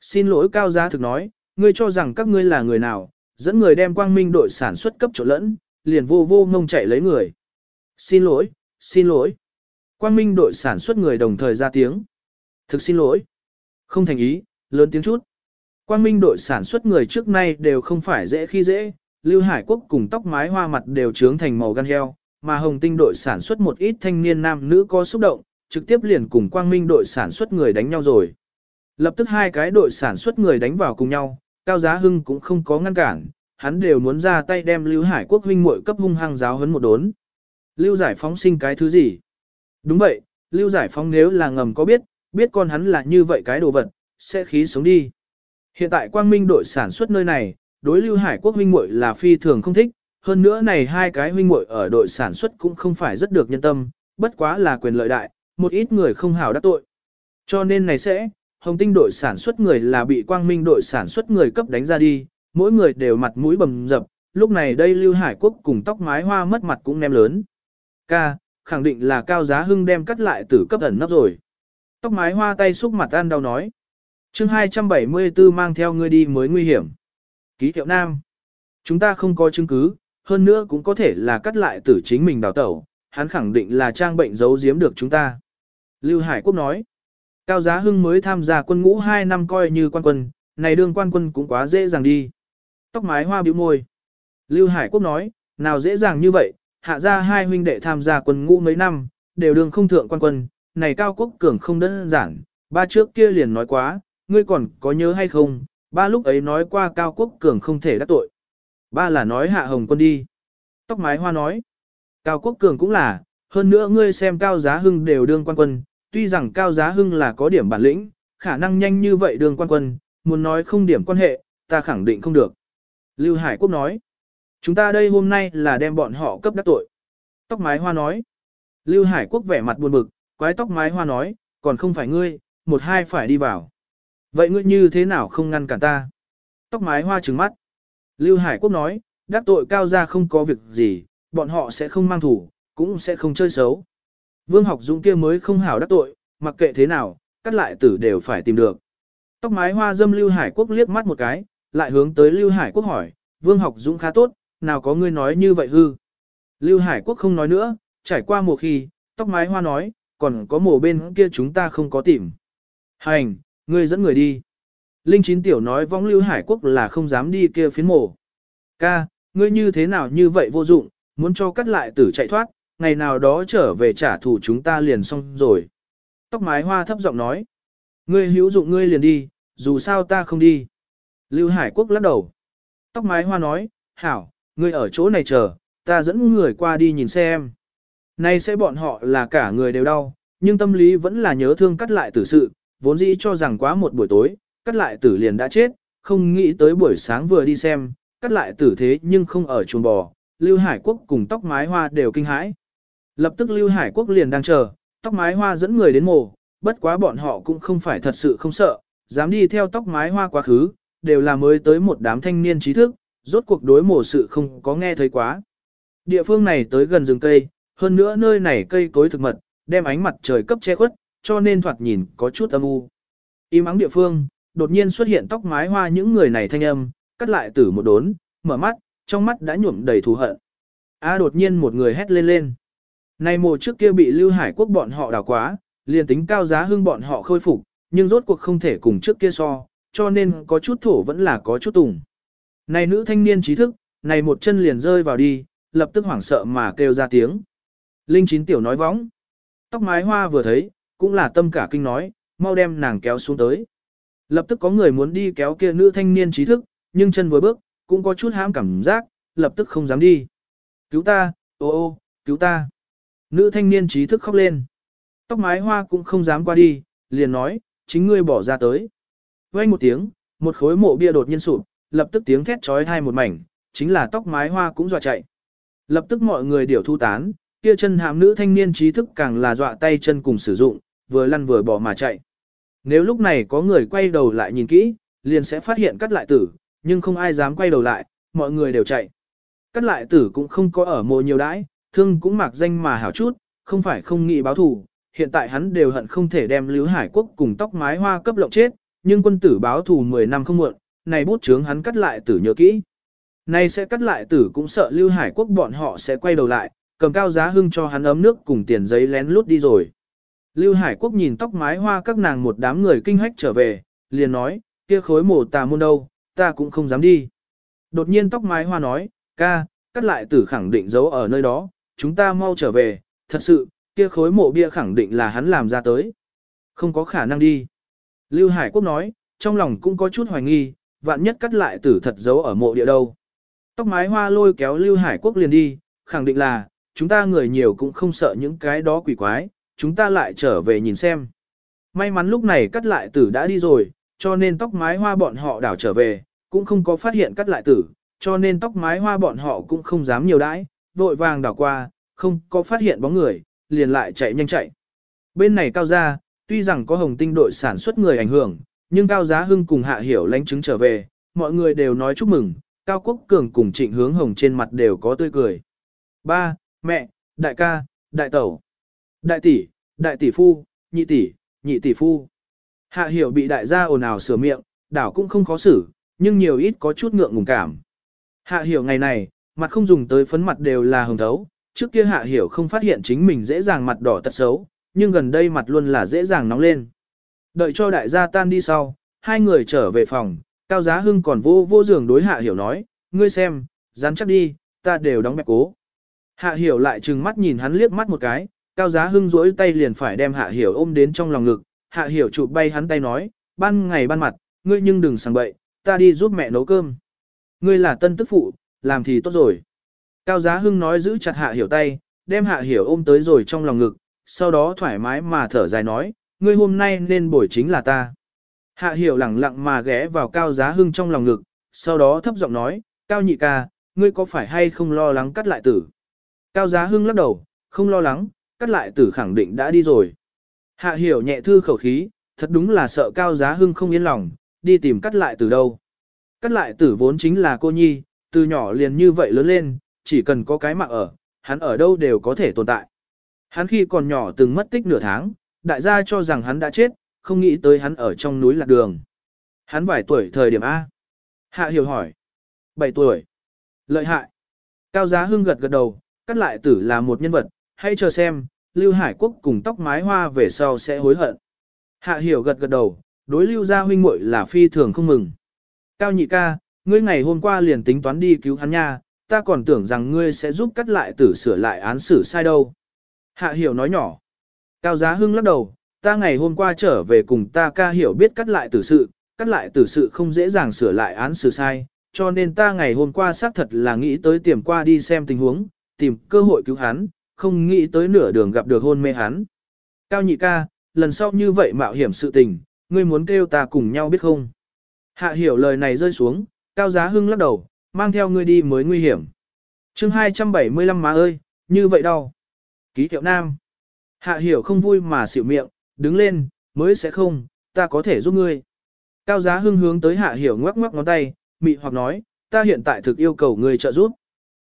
Xin lỗi cao gia thực nói, ngươi cho rằng các ngươi là người nào, dẫn người đem quang minh đội sản xuất cấp chỗ lẫn, liền vô vô ngông chạy lấy người. Xin lỗi, xin lỗi. Quang minh đội sản xuất người đồng thời ra tiếng. Thực xin lỗi. Không thành ý, lớn tiếng chút. Quang minh đội sản xuất người trước nay đều không phải dễ khi dễ, Lưu Hải Quốc cùng tóc mái hoa mặt đều trướng thành màu gan heo, mà Hồng Tinh đội sản xuất một ít thanh niên nam nữ có xúc động, trực tiếp liền cùng Quang Minh đội sản xuất người đánh nhau rồi. Lập tức hai cái đội sản xuất người đánh vào cùng nhau, Cao Giá Hưng cũng không có ngăn cản, hắn đều muốn ra tay đem Lưu Hải Quốc huynh muội cấp hung hăng giáo hấn một đốn. Lưu giải phóng sinh cái thứ gì? Đúng vậy, Lưu giải phóng nếu là ngầm có biết, biết con hắn là như vậy cái đồ vật, sẽ khí sống đi. Hiện tại Quang Minh đội sản xuất nơi này, đối Lưu Hải Quốc huynh muội là phi thường không thích, hơn nữa này hai cái huynh muội ở đội sản xuất cũng không phải rất được nhân tâm, bất quá là quyền lợi đại, một ít người không hảo đắc tội. Cho nên này sẽ, Hồng Tinh đội sản xuất người là bị Quang Minh đội sản xuất người cấp đánh ra đi, mỗi người đều mặt mũi bầm dập, lúc này đây Lưu Hải Quốc cùng tóc mái hoa mất mặt cũng ném lớn. Ca, khẳng định là cao giá hưng đem cắt lại từ cấp ẩn nấp rồi. Tóc mái hoa tay xúc mặt ăn đau nói. chương 274 mang theo ngươi đi mới nguy hiểm. Ký hiệu nam. Chúng ta không có chứng cứ, hơn nữa cũng có thể là cắt lại tử chính mình đào tẩu, hắn khẳng định là trang bệnh giấu giếm được chúng ta. Lưu Hải Quốc nói. Cao Giá Hưng mới tham gia quân ngũ 2 năm coi như quan quân, này đương quan quân cũng quá dễ dàng đi. Tóc mái hoa biểu môi. Lưu Hải Quốc nói, nào dễ dàng như vậy, hạ ra hai huynh đệ tham gia quân ngũ mấy năm, đều đương không thượng quan quân, này Cao Quốc Cường không đơn giản, ba trước kia liền nói quá, ngươi còn có nhớ hay không, ba lúc ấy nói qua Cao Quốc Cường không thể đắc tội. Ba là nói hạ hồng quân đi. Tóc mái hoa nói, Cao Quốc Cường cũng là, hơn nữa ngươi xem Cao Giá Hưng đều đương quan quân, tuy rằng Cao Giá Hưng là có điểm bản lĩnh, khả năng nhanh như vậy đương quan quân, muốn nói không điểm quan hệ, ta khẳng định không được. Lưu Hải Quốc nói, chúng ta đây hôm nay là đem bọn họ cấp đắc tội. Tóc mái hoa nói, Lưu Hải Quốc vẻ mặt buồn bực, quái tóc mái hoa nói, còn không phải ngươi, một hai phải đi vào. Vậy ngươi như thế nào không ngăn cản ta? Tóc mái hoa trừng mắt. Lưu Hải Quốc nói, đắc tội cao gia không có việc gì, bọn họ sẽ không mang thủ, cũng sẽ không chơi xấu. Vương học dũng kia mới không hảo đắc tội, mặc kệ thế nào, cắt lại tử đều phải tìm được. Tóc mái hoa dâm Lưu Hải Quốc liếc mắt một cái, lại hướng tới Lưu Hải Quốc hỏi, Vương học dũng khá tốt, nào có ngươi nói như vậy hư. Lưu Hải Quốc không nói nữa, trải qua một khi, tóc mái hoa nói, còn có mồ bên kia chúng ta không có tìm. Hành, ngươi dẫn người đi. Linh Chín Tiểu nói vong Lưu Hải Quốc là không dám đi kia phiến mổ. Ca, ngươi như thế nào như vậy vô dụng, muốn cho cắt lại tử chạy thoát, ngày nào đó trở về trả thù chúng ta liền xong rồi. Tóc mái hoa thấp giọng nói. Ngươi hữu dụng ngươi liền đi, dù sao ta không đi. Lưu Hải Quốc lắc đầu. Tóc mái hoa nói, hảo, ngươi ở chỗ này chờ, ta dẫn người qua đi nhìn xem. Nay sẽ bọn họ là cả người đều đau, nhưng tâm lý vẫn là nhớ thương cắt lại tử sự, vốn dĩ cho rằng quá một buổi tối, cắt lại tử liền đã chết, không nghĩ tới buổi sáng vừa đi xem, cắt lại tử thế nhưng không ở chuồng bò, Lưu Hải Quốc cùng tóc mái hoa đều kinh hãi. Lập tức Lưu Hải Quốc liền đang chờ, tóc mái hoa dẫn người đến mồ, bất quá bọn họ cũng không phải thật sự không sợ, dám đi theo tóc mái hoa quá khứ, đều là mới tới một đám thanh niên trí thức, rốt cuộc đối mổ sự không có nghe thấy quá. Địa phương này tới gần rừng cây, hơn nữa nơi này cây cối thực mật, đem ánh mặt trời cấp che khuất, cho nên thoạt nhìn có chút âm u. Im ắng địa phương, đột nhiên xuất hiện tóc mái hoa những người này thanh âm, cắt lại tử một đốn, mở mắt, trong mắt đã nhuộm đầy thù hận. A đột nhiên một người hét lên lên. Này mùa trước kia bị Lưu Hải Quốc bọn họ đào quá, liền tính cao giá hưng bọn họ khôi phục, nhưng rốt cuộc không thể cùng trước kia so, cho nên có chút thổ vẫn là có chút tùng. Này nữ thanh niên trí thức, này một chân liền rơi vào đi, lập tức hoảng sợ mà kêu ra tiếng. Linh chín tiểu nói võng. Tóc mái hoa vừa thấy, cũng là tâm cả kinh nói, mau đem nàng kéo xuống tới. Lập tức có người muốn đi kéo kia nữ thanh niên trí thức, nhưng chân vừa bước, cũng có chút hãm cảm giác, lập tức không dám đi. Cứu ta, ô ô, cứu ta. Nữ thanh niên trí thức khóc lên. Tóc mái hoa cũng không dám qua đi, liền nói, chính ngươi bỏ ra tới. Quay một tiếng, một khối mộ bia đột nhiên sụp, lập tức tiếng thét trói thai một mảnh, chính là tóc mái hoa cũng dọa chạy. Lập tức mọi người đều thu tán, kia chân hàm nữ thanh niên trí thức càng là dọa tay chân cùng sử dụng, vừa lăn vừa bỏ mà chạy. Nếu lúc này có người quay đầu lại nhìn kỹ, liền sẽ phát hiện cắt lại tử, nhưng không ai dám quay đầu lại, mọi người đều chạy. Cắt lại tử cũng không có ở mộ nhiều đãi, thương cũng mặc danh mà hảo chút, không phải không nghĩ báo thù, hiện tại hắn đều hận không thể đem Lưu Hải Quốc cùng tóc mái hoa cấp lộng chết, nhưng quân tử báo thù 10 năm không muộn, này bút chướng hắn cắt lại tử nhớ kỹ. Này sẽ cắt lại tử cũng sợ Lưu Hải Quốc bọn họ sẽ quay đầu lại, cầm cao giá hưng cho hắn ấm nước cùng tiền giấy lén lút đi rồi. Lưu Hải Quốc nhìn tóc mái hoa các nàng một đám người kinh hách trở về, liền nói, kia khối mổ tà môn đâu, ta cũng không dám đi. Đột nhiên tóc mái hoa nói, ca, cắt lại tử khẳng định giấu ở nơi đó, chúng ta mau trở về, thật sự, kia khối mộ bia khẳng định là hắn làm ra tới. Không có khả năng đi. Lưu Hải Quốc nói, trong lòng cũng có chút hoài nghi, vạn nhất cắt lại tử thật giấu ở mộ địa đâu. Tóc mái hoa lôi kéo Lưu Hải Quốc liền đi, khẳng định là, chúng ta người nhiều cũng không sợ những cái đó quỷ quái, chúng ta lại trở về nhìn xem. May mắn lúc này cắt lại tử đã đi rồi, cho nên tóc mái hoa bọn họ đảo trở về, cũng không có phát hiện cắt lại tử, cho nên tóc mái hoa bọn họ cũng không dám nhiều đãi, vội vàng đảo qua, không có phát hiện bóng người, liền lại chạy nhanh chạy. Bên này cao gia, tuy rằng có hồng tinh đội sản xuất người ảnh hưởng, nhưng cao giá hưng cùng hạ hiểu lánh chứng trở về, mọi người đều nói chúc mừng, cao quốc cường cùng trịnh hướng hồng trên mặt đều có tươi cười. Ba, mẹ, đại ca, đại tẩu, đại tỷ, đại tỷ phu, nhị tỷ, nhị tỷ phu. Hạ hiểu bị đại gia ồn ào sửa miệng, đảo cũng không khó xử, nhưng nhiều ít có chút ngượng ngùng cảm. Hạ hiểu ngày này, mặt không dùng tới phấn mặt đều là hồng thấu, trước kia hạ hiểu không phát hiện chính mình dễ dàng mặt đỏ tật xấu, nhưng gần đây mặt luôn là dễ dàng nóng lên. Đợi cho đại gia tan đi sau, hai người trở về phòng, Cao Giá Hưng còn vô vô giường đối hạ hiểu nói, ngươi xem, rắn chắc đi, ta đều đóng bẹp cố. Hạ hiểu lại trừng mắt nhìn hắn liếc mắt một cái, Cao Giá Hưng duỗi tay liền phải đem hạ hiểu ôm đến trong lòng ngực, hạ hiểu chụp bay hắn tay nói, ban ngày ban mặt, ngươi nhưng đừng sang bậy, ta đi giúp mẹ nấu cơm. Ngươi là tân tức phụ, làm thì tốt rồi. Cao Giá Hưng nói giữ chặt Hạ Hiểu tay, đem Hạ Hiểu ôm tới rồi trong lòng ngực, sau đó thoải mái mà thở dài nói, ngươi hôm nay nên bồi chính là ta. Hạ hiểu lẳng lặng mà ghé vào cao giá hưng trong lòng ngực, sau đó thấp giọng nói, cao nhị ca, ngươi có phải hay không lo lắng cắt lại tử? Cao giá hưng lắc đầu, không lo lắng, cắt lại tử khẳng định đã đi rồi. Hạ hiểu nhẹ thư khẩu khí, thật đúng là sợ cao giá hưng không yên lòng, đi tìm cắt lại tử đâu. Cắt lại tử vốn chính là cô nhi, từ nhỏ liền như vậy lớn lên, chỉ cần có cái mạng ở, hắn ở đâu đều có thể tồn tại. Hắn khi còn nhỏ từng mất tích nửa tháng, đại gia cho rằng hắn đã chết, không nghĩ tới hắn ở trong núi lạc đường. Hắn vài tuổi thời điểm A. Hạ hiểu hỏi. 7 tuổi. Lợi hại. Cao giá hưng gật gật đầu, cắt lại tử là một nhân vật, hãy chờ xem, Lưu Hải Quốc cùng tóc mái hoa về sau sẽ hối hận. Hạ hiểu gật gật đầu, đối lưu gia huynh muội là phi thường không mừng. Cao nhị ca, ngươi ngày hôm qua liền tính toán đi cứu hắn nha, ta còn tưởng rằng ngươi sẽ giúp cắt lại tử sửa lại án xử sai đâu. Hạ hiểu nói nhỏ. Cao giá hưng lắc đầu, ta ngày hôm qua trở về cùng ta ca hiểu biết cắt lại tử sự, cắt lại tử sự không dễ dàng sửa lại án xử sai, cho nên ta ngày hôm qua xác thật là nghĩ tới tiềm qua đi xem tình huống, tìm cơ hội cứu hắn, không nghĩ tới nửa đường gặp được hôn mê hắn. Cao nhị ca, lần sau như vậy mạo hiểm sự tình, ngươi muốn kêu ta cùng nhau biết không? Hạ hiểu lời này rơi xuống, cao giá hưng lắc đầu, mang theo ngươi đi mới nguy hiểm. chương 275 má ơi, như vậy đâu? Ký hiệu nam. Hạ hiểu không vui mà xỉu miệng, đứng lên, mới sẽ không, ta có thể giúp ngươi. Cao giá hưng hướng tới hạ hiểu ngoắc ngoắc ngón tay, mị hoặc nói, ta hiện tại thực yêu cầu ngươi trợ giúp.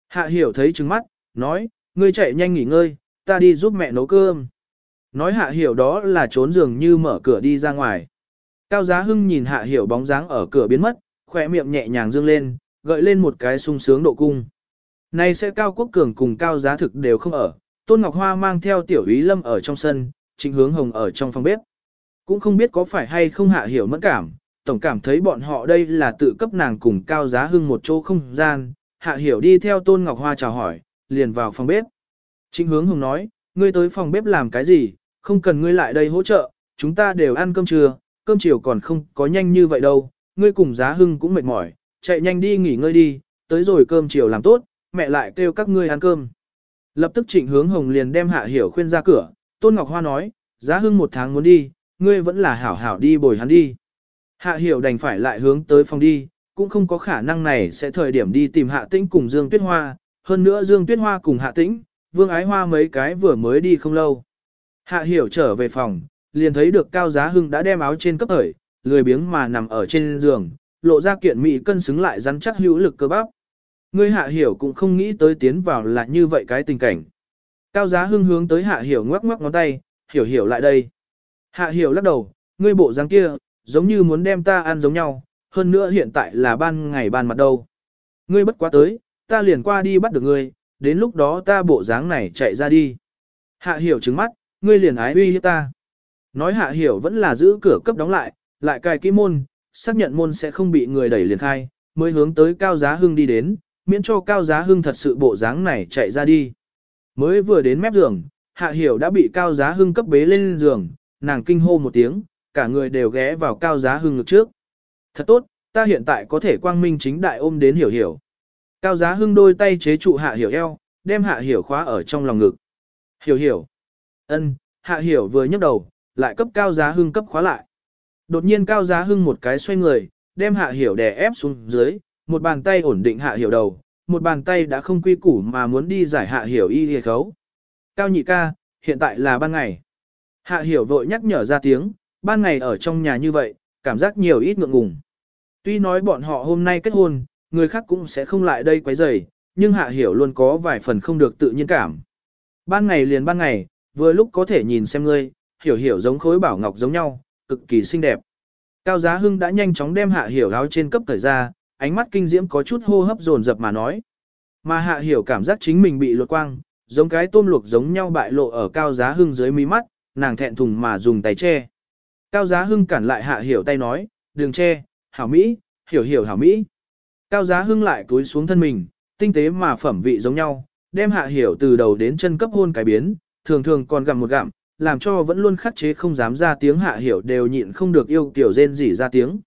Hạ hiểu thấy trừng mắt, nói, ngươi chạy nhanh nghỉ ngơi, ta đi giúp mẹ nấu cơm. Nói hạ hiểu đó là trốn giường như mở cửa đi ra ngoài. Cao giá hưng nhìn hạ hiểu bóng dáng ở cửa biến mất, khỏe miệng nhẹ nhàng dương lên, gợi lên một cái sung sướng độ cung. Này sẽ cao quốc cường cùng cao giá thực đều không ở, Tôn Ngọc Hoa mang theo tiểu ý lâm ở trong sân, trịnh hướng hồng ở trong phòng bếp. Cũng không biết có phải hay không hạ hiểu mẫn cảm, tổng cảm thấy bọn họ đây là tự cấp nàng cùng cao giá hưng một chỗ không gian, hạ hiểu đi theo Tôn Ngọc Hoa chào hỏi, liền vào phòng bếp. Trịnh hướng Hùng nói, ngươi tới phòng bếp làm cái gì, không cần ngươi lại đây hỗ trợ, chúng ta đều ăn cơm trưa, cơm chiều còn không có nhanh như vậy đâu, ngươi cùng giá hưng cũng mệt mỏi, chạy nhanh đi nghỉ ngơi đi, tới rồi cơm chiều làm tốt, mẹ lại kêu các ngươi ăn cơm. Lập tức trịnh hướng hồng liền đem hạ hiểu khuyên ra cửa, Tôn Ngọc Hoa nói, giá hưng một tháng muốn đi, ngươi vẫn là hảo hảo đi bồi hắn đi. Hạ hiểu đành phải lại hướng tới phòng đi, cũng không có khả năng này sẽ thời điểm đi tìm hạ tĩnh cùng Dương Tuyết Hoa, hơn nữa Dương Tuyết Hoa cùng hạ tĩnh, Vương Ái Hoa mấy cái vừa mới đi không lâu. Hạ hiểu trở về phòng, liền thấy được Cao Giá Hưng đã đem áo trên cấp hởi, lười biếng mà nằm ở trên giường, lộ ra kiện mỹ cân xứng lại rắn chắc hữu lực cơ bắp. Ngươi hạ hiểu cũng không nghĩ tới tiến vào là như vậy cái tình cảnh. Cao Giá Hưng hướng tới hạ hiểu ngoắc ngoắc ngón tay, hiểu hiểu lại đây. Hạ hiểu lắc đầu, ngươi bộ dáng kia, giống như muốn đem ta ăn giống nhau, hơn nữa hiện tại là ban ngày ban mặt đâu. Ngươi bất quá tới, ta liền qua đi bắt được ngươi, đến lúc đó ta bộ dáng này chạy ra đi. Hạ hiểu trứng mắt, ngươi liền ái uy hiếp ta. Nói hạ hiểu vẫn là giữ cửa cấp đóng lại, lại cài kỹ môn, xác nhận môn sẽ không bị người đẩy liền khai, mới hướng tới cao giá hưng đi đến, miễn cho cao giá hưng thật sự bộ dáng này chạy ra đi. Mới vừa đến mép giường, hạ hiểu đã bị cao giá hưng cấp bế lên giường, nàng kinh hô một tiếng, cả người đều ghé vào cao giá hưng ngực trước. Thật tốt, ta hiện tại có thể quang minh chính đại ôm đến hiểu hiểu. Cao giá hưng đôi tay chế trụ hạ hiểu eo, đem hạ hiểu khóa ở trong lòng ngực. Hiểu hiểu. ân hạ hiểu vừa nhấc đầu, lại cấp cao giá hưng cấp khóa lại. Đột nhiên cao giá hưng một cái xoay người, đem hạ hiểu đè ép xuống dưới, một bàn tay ổn định hạ hiểu đầu, một bàn tay đã không quy củ mà muốn đi giải hạ hiểu y hề khấu. Cao nhị ca, hiện tại là ban ngày. Hạ hiểu vội nhắc nhở ra tiếng, ban ngày ở trong nhà như vậy, cảm giác nhiều ít ngượng ngùng. Tuy nói bọn họ hôm nay kết hôn, người khác cũng sẽ không lại đây quấy rầy, nhưng hạ hiểu luôn có vài phần không được tự nhiên cảm. Ban ngày liền ban ngày, vừa lúc có thể nhìn xem ngươi, hiểu hiểu giống khối bảo ngọc giống nhau, cực kỳ xinh đẹp. Cao Giá Hưng đã nhanh chóng đem hạ hiểu áo trên cấp thời ra, ánh mắt kinh diễm có chút hô hấp dồn dập mà nói. Mà hạ hiểu cảm giác chính mình bị lột quang, giống cái tôm luộc giống nhau bại lộ ở Cao Giá Hưng dưới mí mắt, nàng thẹn thùng mà dùng tay che. Cao Giá Hưng cản lại hạ hiểu tay nói, đừng che, hảo Mỹ, hiểu hiểu hảo Mỹ. Cao Giá Hưng lại cúi xuống thân mình, tinh tế mà phẩm vị giống nhau, đem hạ hiểu từ đầu đến chân cấp hôn cái biến, thường thường còn gặm một gặm, làm cho vẫn luôn khắc chế không dám ra tiếng hạ hiểu đều nhịn không được yêu tiểu rên rỉ ra tiếng.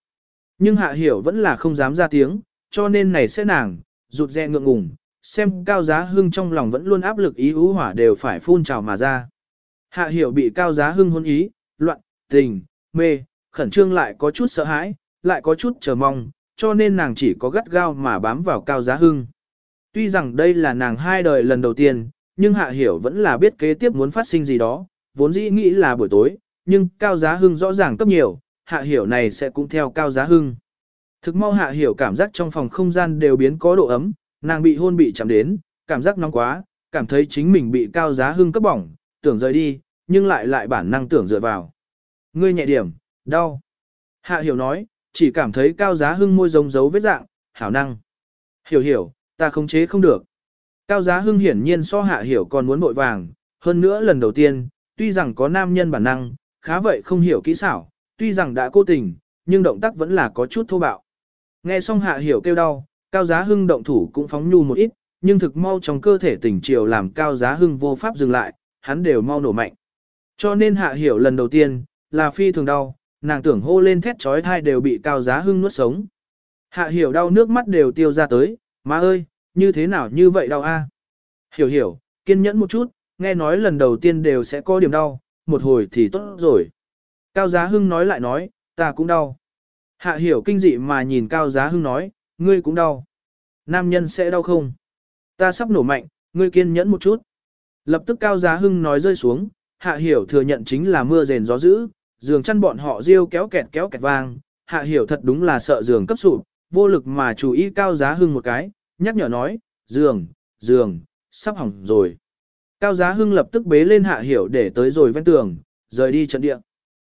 Nhưng hạ hiểu vẫn là không dám ra tiếng, cho nên này sẽ nàng, rụt rè ngượng ngùng, xem cao giá hưng trong lòng vẫn luôn áp lực ý ú hỏa đều phải phun trào mà ra. Hạ hiểu bị cao giá hưng hôn ý, loạn, tình, mê, khẩn trương lại có chút sợ hãi, lại có chút chờ mong, cho nên nàng chỉ có gắt gao mà bám vào cao giá hưng. Tuy rằng đây là nàng hai đời lần đầu tiên, nhưng hạ hiểu vẫn là biết kế tiếp muốn phát sinh gì đó, vốn dĩ nghĩ là buổi tối, nhưng cao giá hưng rõ ràng cấp nhiều, hạ hiểu này sẽ cũng theo cao giá hưng. Thực mau hạ hiểu cảm giác trong phòng không gian đều biến có độ ấm, nàng bị hôn bị chạm đến, cảm giác nóng quá, cảm thấy chính mình bị cao giá hưng cấp bỏng, tưởng rời đi, nhưng lại lại bản năng tưởng dựa vào. Ngươi nhẹ điểm, đau. Hạ hiểu nói, chỉ cảm thấy cao giá hưng môi giống dấu vết dạng, hảo năng. Hiểu hiểu, ta không chế không được. Cao giá hưng hiển nhiên so hạ hiểu còn muốn bội vàng, hơn nữa lần đầu tiên, tuy rằng có nam nhân bản năng, khá vậy không hiểu kỹ xảo, tuy rằng đã cố tình, nhưng động tác vẫn là có chút thô bạo. Nghe xong hạ hiểu kêu đau, cao giá hưng động thủ cũng phóng nhu một ít, nhưng thực mau trong cơ thể tỉnh chiều làm cao giá hưng vô pháp dừng lại, hắn đều mau nổ mạnh. Cho nên hạ hiểu lần đầu tiên, là phi thường đau, nàng tưởng hô lên thét trói thai đều bị cao giá hưng nuốt sống. Hạ hiểu đau nước mắt đều tiêu ra tới, má ơi, như thế nào như vậy đau a? Hiểu hiểu, kiên nhẫn một chút, nghe nói lần đầu tiên đều sẽ có điểm đau, một hồi thì tốt rồi. Cao giá hưng nói lại nói, ta cũng đau. Hạ hiểu kinh dị mà nhìn cao giá hưng nói, ngươi cũng đau. Nam nhân sẽ đau không? Ta sắp nổ mạnh, ngươi kiên nhẫn một chút. Lập tức cao giá hưng nói rơi xuống, hạ hiểu thừa nhận chính là mưa rền gió dữ, giường chăn bọn họ riêu kéo kẹt kéo kẹt vang, hạ hiểu thật đúng là sợ giường cấp sụp, vô lực mà chú ý cao giá hưng một cái, nhắc nhở nói, giường, giường, sắp hỏng rồi. Cao giá hưng lập tức bế lên hạ hiểu để tới rồi ven tường, rời đi trận địa.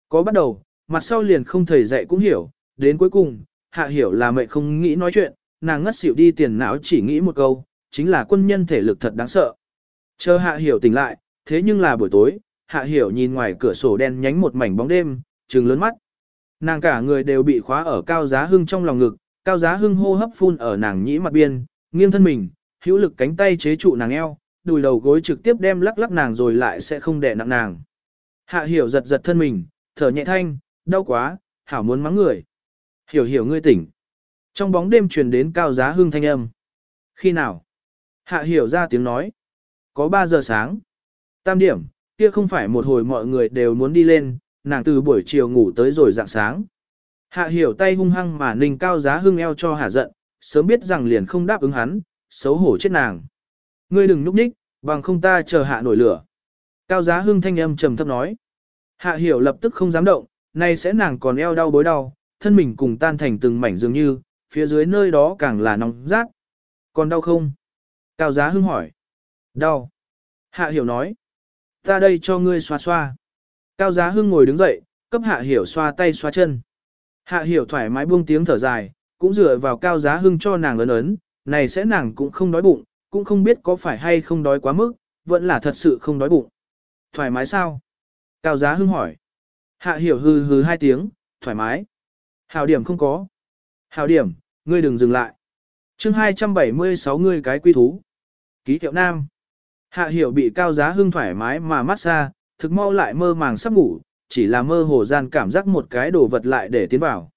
Có bắt đầu, mặt sau liền không thầy dạy cũng hiểu, đến cuối cùng, hạ hiểu là mẹ không nghĩ nói chuyện, nàng ngất xỉu đi tiền não chỉ nghĩ một câu, chính là quân nhân thể lực thật đáng sợ. Chờ hạ hiểu tỉnh lại, thế nhưng là buổi tối, hạ hiểu nhìn ngoài cửa sổ đen nhánh một mảnh bóng đêm, trừng lớn mắt. Nàng cả người đều bị khóa ở cao giá hưng trong lòng ngực, cao giá hưng hô hấp phun ở nàng nhĩ mặt biên, nghiêng thân mình, hữu lực cánh tay chế trụ nàng eo, đùi đầu gối trực tiếp đem lắc lắc nàng rồi lại sẽ không đè nặng nàng. Hạ hiểu giật giật thân mình, thở nhẹ thanh, đau quá, hảo muốn mắng người. Hiểu hiểu ngươi tỉnh. Trong bóng đêm truyền đến cao giá hưng thanh âm. Khi nào? Hạ hiểu ra tiếng nói. Có 3 giờ sáng. Tam điểm, kia không phải một hồi mọi người đều muốn đi lên, nàng từ buổi chiều ngủ tới rồi dạng sáng. Hạ hiểu tay hung hăng mà ninh cao giá hưng eo cho hạ giận, sớm biết rằng liền không đáp ứng hắn, xấu hổ chết nàng. Ngươi đừng núp nhích, bằng không ta chờ hạ nổi lửa. Cao giá hưng thanh âm trầm thấp nói. Hạ hiểu lập tức không dám động, nay sẽ nàng còn eo đau bối đau, thân mình cùng tan thành từng mảnh dường như, phía dưới nơi đó càng là nóng rát. Còn đau không? Cao giá hưng hỏi. Đau. Hạ hiểu nói. Ta đây cho ngươi xoa xoa. Cao giá hưng ngồi đứng dậy, cấp hạ hiểu xoa tay xoa chân. Hạ hiểu thoải mái buông tiếng thở dài, cũng dựa vào cao giá hưng cho nàng ấn ấn, này sẽ nàng cũng không đói bụng, cũng không biết có phải hay không đói quá mức, vẫn là thật sự không đói bụng. Thoải mái sao? Cao giá hưng hỏi. Hạ hiểu hừ hừ hai tiếng, thoải mái. Hào điểm không có. Hào điểm, ngươi đừng dừng lại. chương 276 ngươi cái quy thú. Ký hiệu nam. Hạ hiểu bị cao giá hưng thoải mái mà mát xa, thực mau lại mơ màng sắp ngủ, chỉ là mơ hồ gian cảm giác một cái đồ vật lại để tiến vào.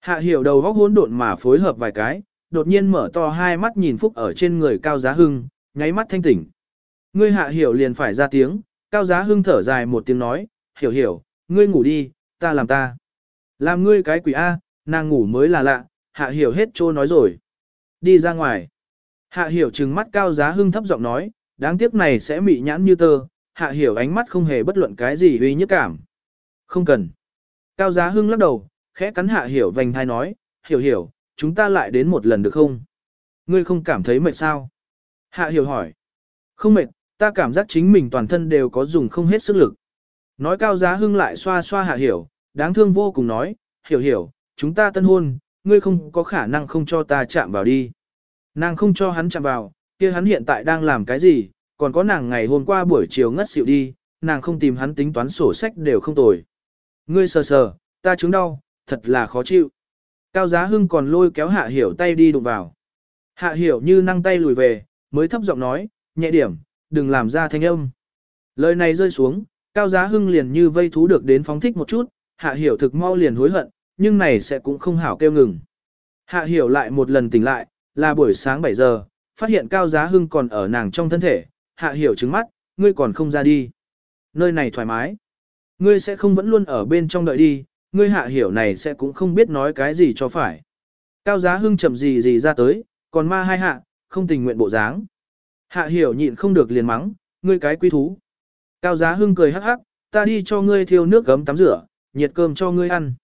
Hạ hiểu đầu góc hỗn độn mà phối hợp vài cái, đột nhiên mở to hai mắt nhìn phúc ở trên người cao giá hưng, nháy mắt thanh tỉnh. Ngươi hạ hiểu liền phải ra tiếng, cao giá hưng thở dài một tiếng nói, hiểu hiểu, ngươi ngủ đi, ta làm ta. Làm ngươi cái quỷ A, nàng ngủ mới là lạ, hạ hiểu hết trô nói rồi. Đi ra ngoài. Hạ hiểu trừng mắt cao giá hưng thấp giọng nói, đáng tiếc này sẽ mị nhãn như tơ, hạ hiểu ánh mắt không hề bất luận cái gì uy nhất cảm. Không cần. Cao giá hưng lắc đầu, khẽ cắn hạ hiểu vành thai nói, hiểu hiểu, chúng ta lại đến một lần được không? Ngươi không cảm thấy mệt sao? Hạ hiểu hỏi. Không mệt, ta cảm giác chính mình toàn thân đều có dùng không hết sức lực. Nói cao giá hưng lại xoa xoa hạ hiểu, đáng thương vô cùng nói, hiểu hiểu, chúng ta tân hôn, ngươi không có khả năng không cho ta chạm vào đi. Nàng không cho hắn chạm vào, kia hắn hiện tại đang làm cái gì, còn có nàng ngày hôm qua buổi chiều ngất xỉu đi, nàng không tìm hắn tính toán sổ sách đều không tồi. Ngươi sờ sờ, ta chứng đau, thật là khó chịu. Cao giá hưng còn lôi kéo hạ hiểu tay đi đụng vào. Hạ hiểu như năng tay lùi về, mới thấp giọng nói, nhẹ điểm, đừng làm ra thanh âm. Lời này rơi xuống, cao giá hưng liền như vây thú được đến phóng thích một chút, hạ hiểu thực mau liền hối hận, nhưng này sẽ cũng không hảo kêu ngừng. Hạ hiểu lại một lần tỉnh lại, là buổi sáng 7 giờ, phát hiện cao giá hưng còn ở nàng trong thân thể, hạ hiểu trứng mắt, ngươi còn không ra đi. nơi này thoải mái. Ngươi sẽ không vẫn luôn ở bên trong đợi đi, ngươi hạ hiểu này sẽ cũng không biết nói cái gì cho phải. Cao giá hưng chậm gì gì ra tới, còn ma hai hạ, không tình nguyện bộ dáng. Hạ hiểu nhịn không được liền mắng, ngươi cái quý thú. Cao giá hưng cười hắc hắc, ta đi cho ngươi thiêu nước gấm tắm rửa, nhiệt cơm cho ngươi ăn.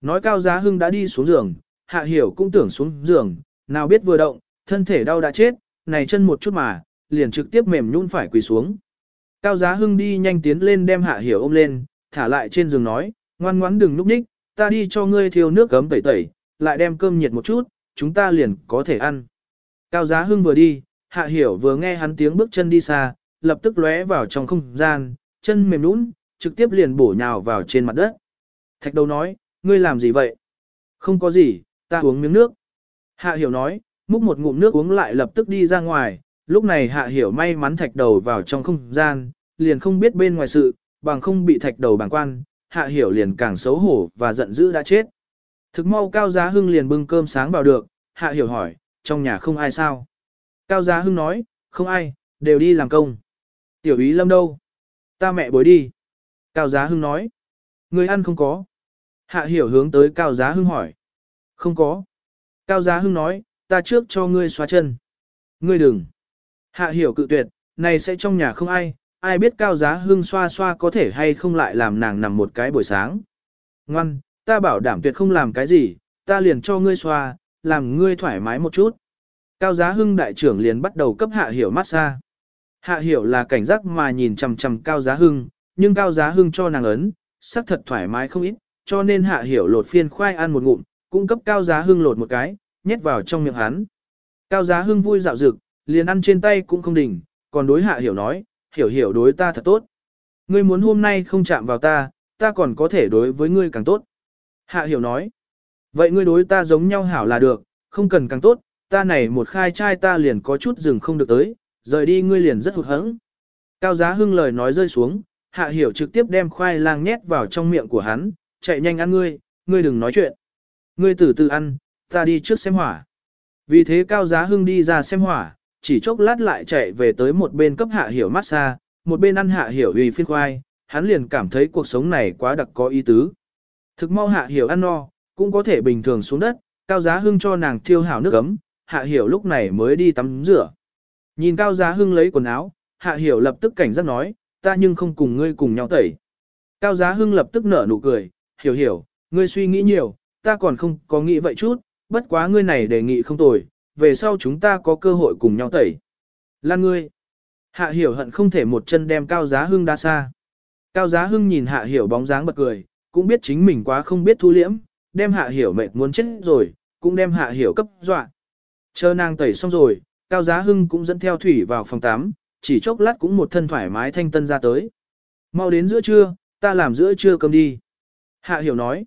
Nói cao giá hưng đã đi xuống giường, hạ hiểu cũng tưởng xuống giường, nào biết vừa động, thân thể đau đã chết, này chân một chút mà, liền trực tiếp mềm nhún phải quỳ xuống. Cao giá hưng đi nhanh tiến lên đem hạ hiểu ôm lên, thả lại trên giường nói, ngoan ngoãn đừng núp ních, ta đi cho ngươi thiêu nước gấm tẩy tẩy, lại đem cơm nhiệt một chút, chúng ta liền có thể ăn. Cao giá hưng vừa đi, hạ hiểu vừa nghe hắn tiếng bước chân đi xa, lập tức lóe vào trong không gian, chân mềm nhũn, trực tiếp liền bổ nhào vào trên mặt đất. Thạch đầu nói, ngươi làm gì vậy? Không có gì, ta uống miếng nước. Hạ hiểu nói, múc một ngụm nước uống lại lập tức đi ra ngoài, lúc này hạ hiểu may mắn thạch đầu vào trong không gian, liền không biết bên ngoài sự, bằng không bị thạch đầu bàng quan, hạ hiểu liền càng xấu hổ và giận dữ đã chết. Thực mau cao giá hưng liền bưng cơm sáng vào được, hạ hiểu hỏi, trong nhà không ai sao? Cao giá hưng nói, không ai, đều đi làm công. Tiểu ý lâm đâu? Ta mẹ bối đi. Cao giá hưng nói, người ăn không có. Hạ hiểu hướng tới cao giá hưng hỏi. Không có. Cao giá hưng nói, ta trước cho ngươi xóa chân. Ngươi đừng. Hạ hiểu cự tuyệt, này sẽ trong nhà không ai, ai biết cao giá hưng xoa xoa có thể hay không lại làm nàng nằm một cái buổi sáng. Ngoan, ta bảo đảm tuyệt không làm cái gì, ta liền cho ngươi xoa, làm ngươi thoải mái một chút. Cao giá hưng đại trưởng liền bắt đầu cấp hạ hiểu massage. Hạ hiểu là cảnh giác mà nhìn chằm chằm cao giá hưng, nhưng cao giá hưng cho nàng ấn, sắc thật thoải mái không ít, cho nên hạ hiểu lột phiên khoai ăn một ngụm, cung cấp cao giá hưng lột một cái, nhét vào trong miệng hắn. Cao giá hưng vui dạo dực, liền ăn trên tay cũng không đỉnh, còn đối hạ hiểu nói, hiểu hiểu đối ta thật tốt. Ngươi muốn hôm nay không chạm vào ta, ta còn có thể đối với ngươi càng tốt. Hạ hiểu nói, vậy ngươi đối ta giống nhau hảo là được, không cần càng tốt, ta này một khai trai ta liền có chút dừng không được tới, rời đi ngươi liền rất hụt hẫng. Cao giá hưng lời nói rơi xuống, hạ hiểu trực tiếp đem khoai lang nhét vào trong miệng của hắn, chạy nhanh ăn ngươi, ngươi đừng nói chuyện. Ngươi từ từ ăn, ta đi trước xem hỏa. Vì thế cao giá hưng đi ra xem hỏa, chỉ chốc lát lại chạy về tới một bên cấp hạ hiểu massage, một bên ăn hạ hiểu uy phiên khoai, hắn liền cảm thấy cuộc sống này quá đặc có ý tứ. Thực mau hạ hiểu ăn no, cũng có thể bình thường xuống đất, cao giá hưng cho nàng thiêu hảo nước ấm, hạ hiểu lúc này mới đi tắm rửa. Nhìn cao giá hưng lấy quần áo, hạ hiểu lập tức cảnh giác nói, ta nhưng không cùng ngươi cùng nhau tẩy. Cao giá hưng lập tức nở nụ cười, hiểu hiểu, ngươi suy nghĩ nhiều, ta còn không có nghĩ vậy chút, bất quá ngươi này đề nghị không tồi, về sau chúng ta có cơ hội cùng nhau tẩy. Lan ngươi. Hạ hiểu hận không thể một chân đem cao giá hưng đa xa. Cao giá hưng nhìn hạ hiểu bóng dáng bật cười, cũng biết chính mình quá không biết thu liễm, đem hạ hiểu mệt muốn chết rồi, cũng đem hạ hiểu cấp dọa. Chờ nàng tẩy xong rồi, cao giá hưng cũng dẫn theo thủy vào phòng tắm, chỉ chốc lát cũng một thân thoải mái thanh tân ra tới. Mau đến giữa trưa, ta làm giữa trưa cơm đi. Hạ hiểu nói.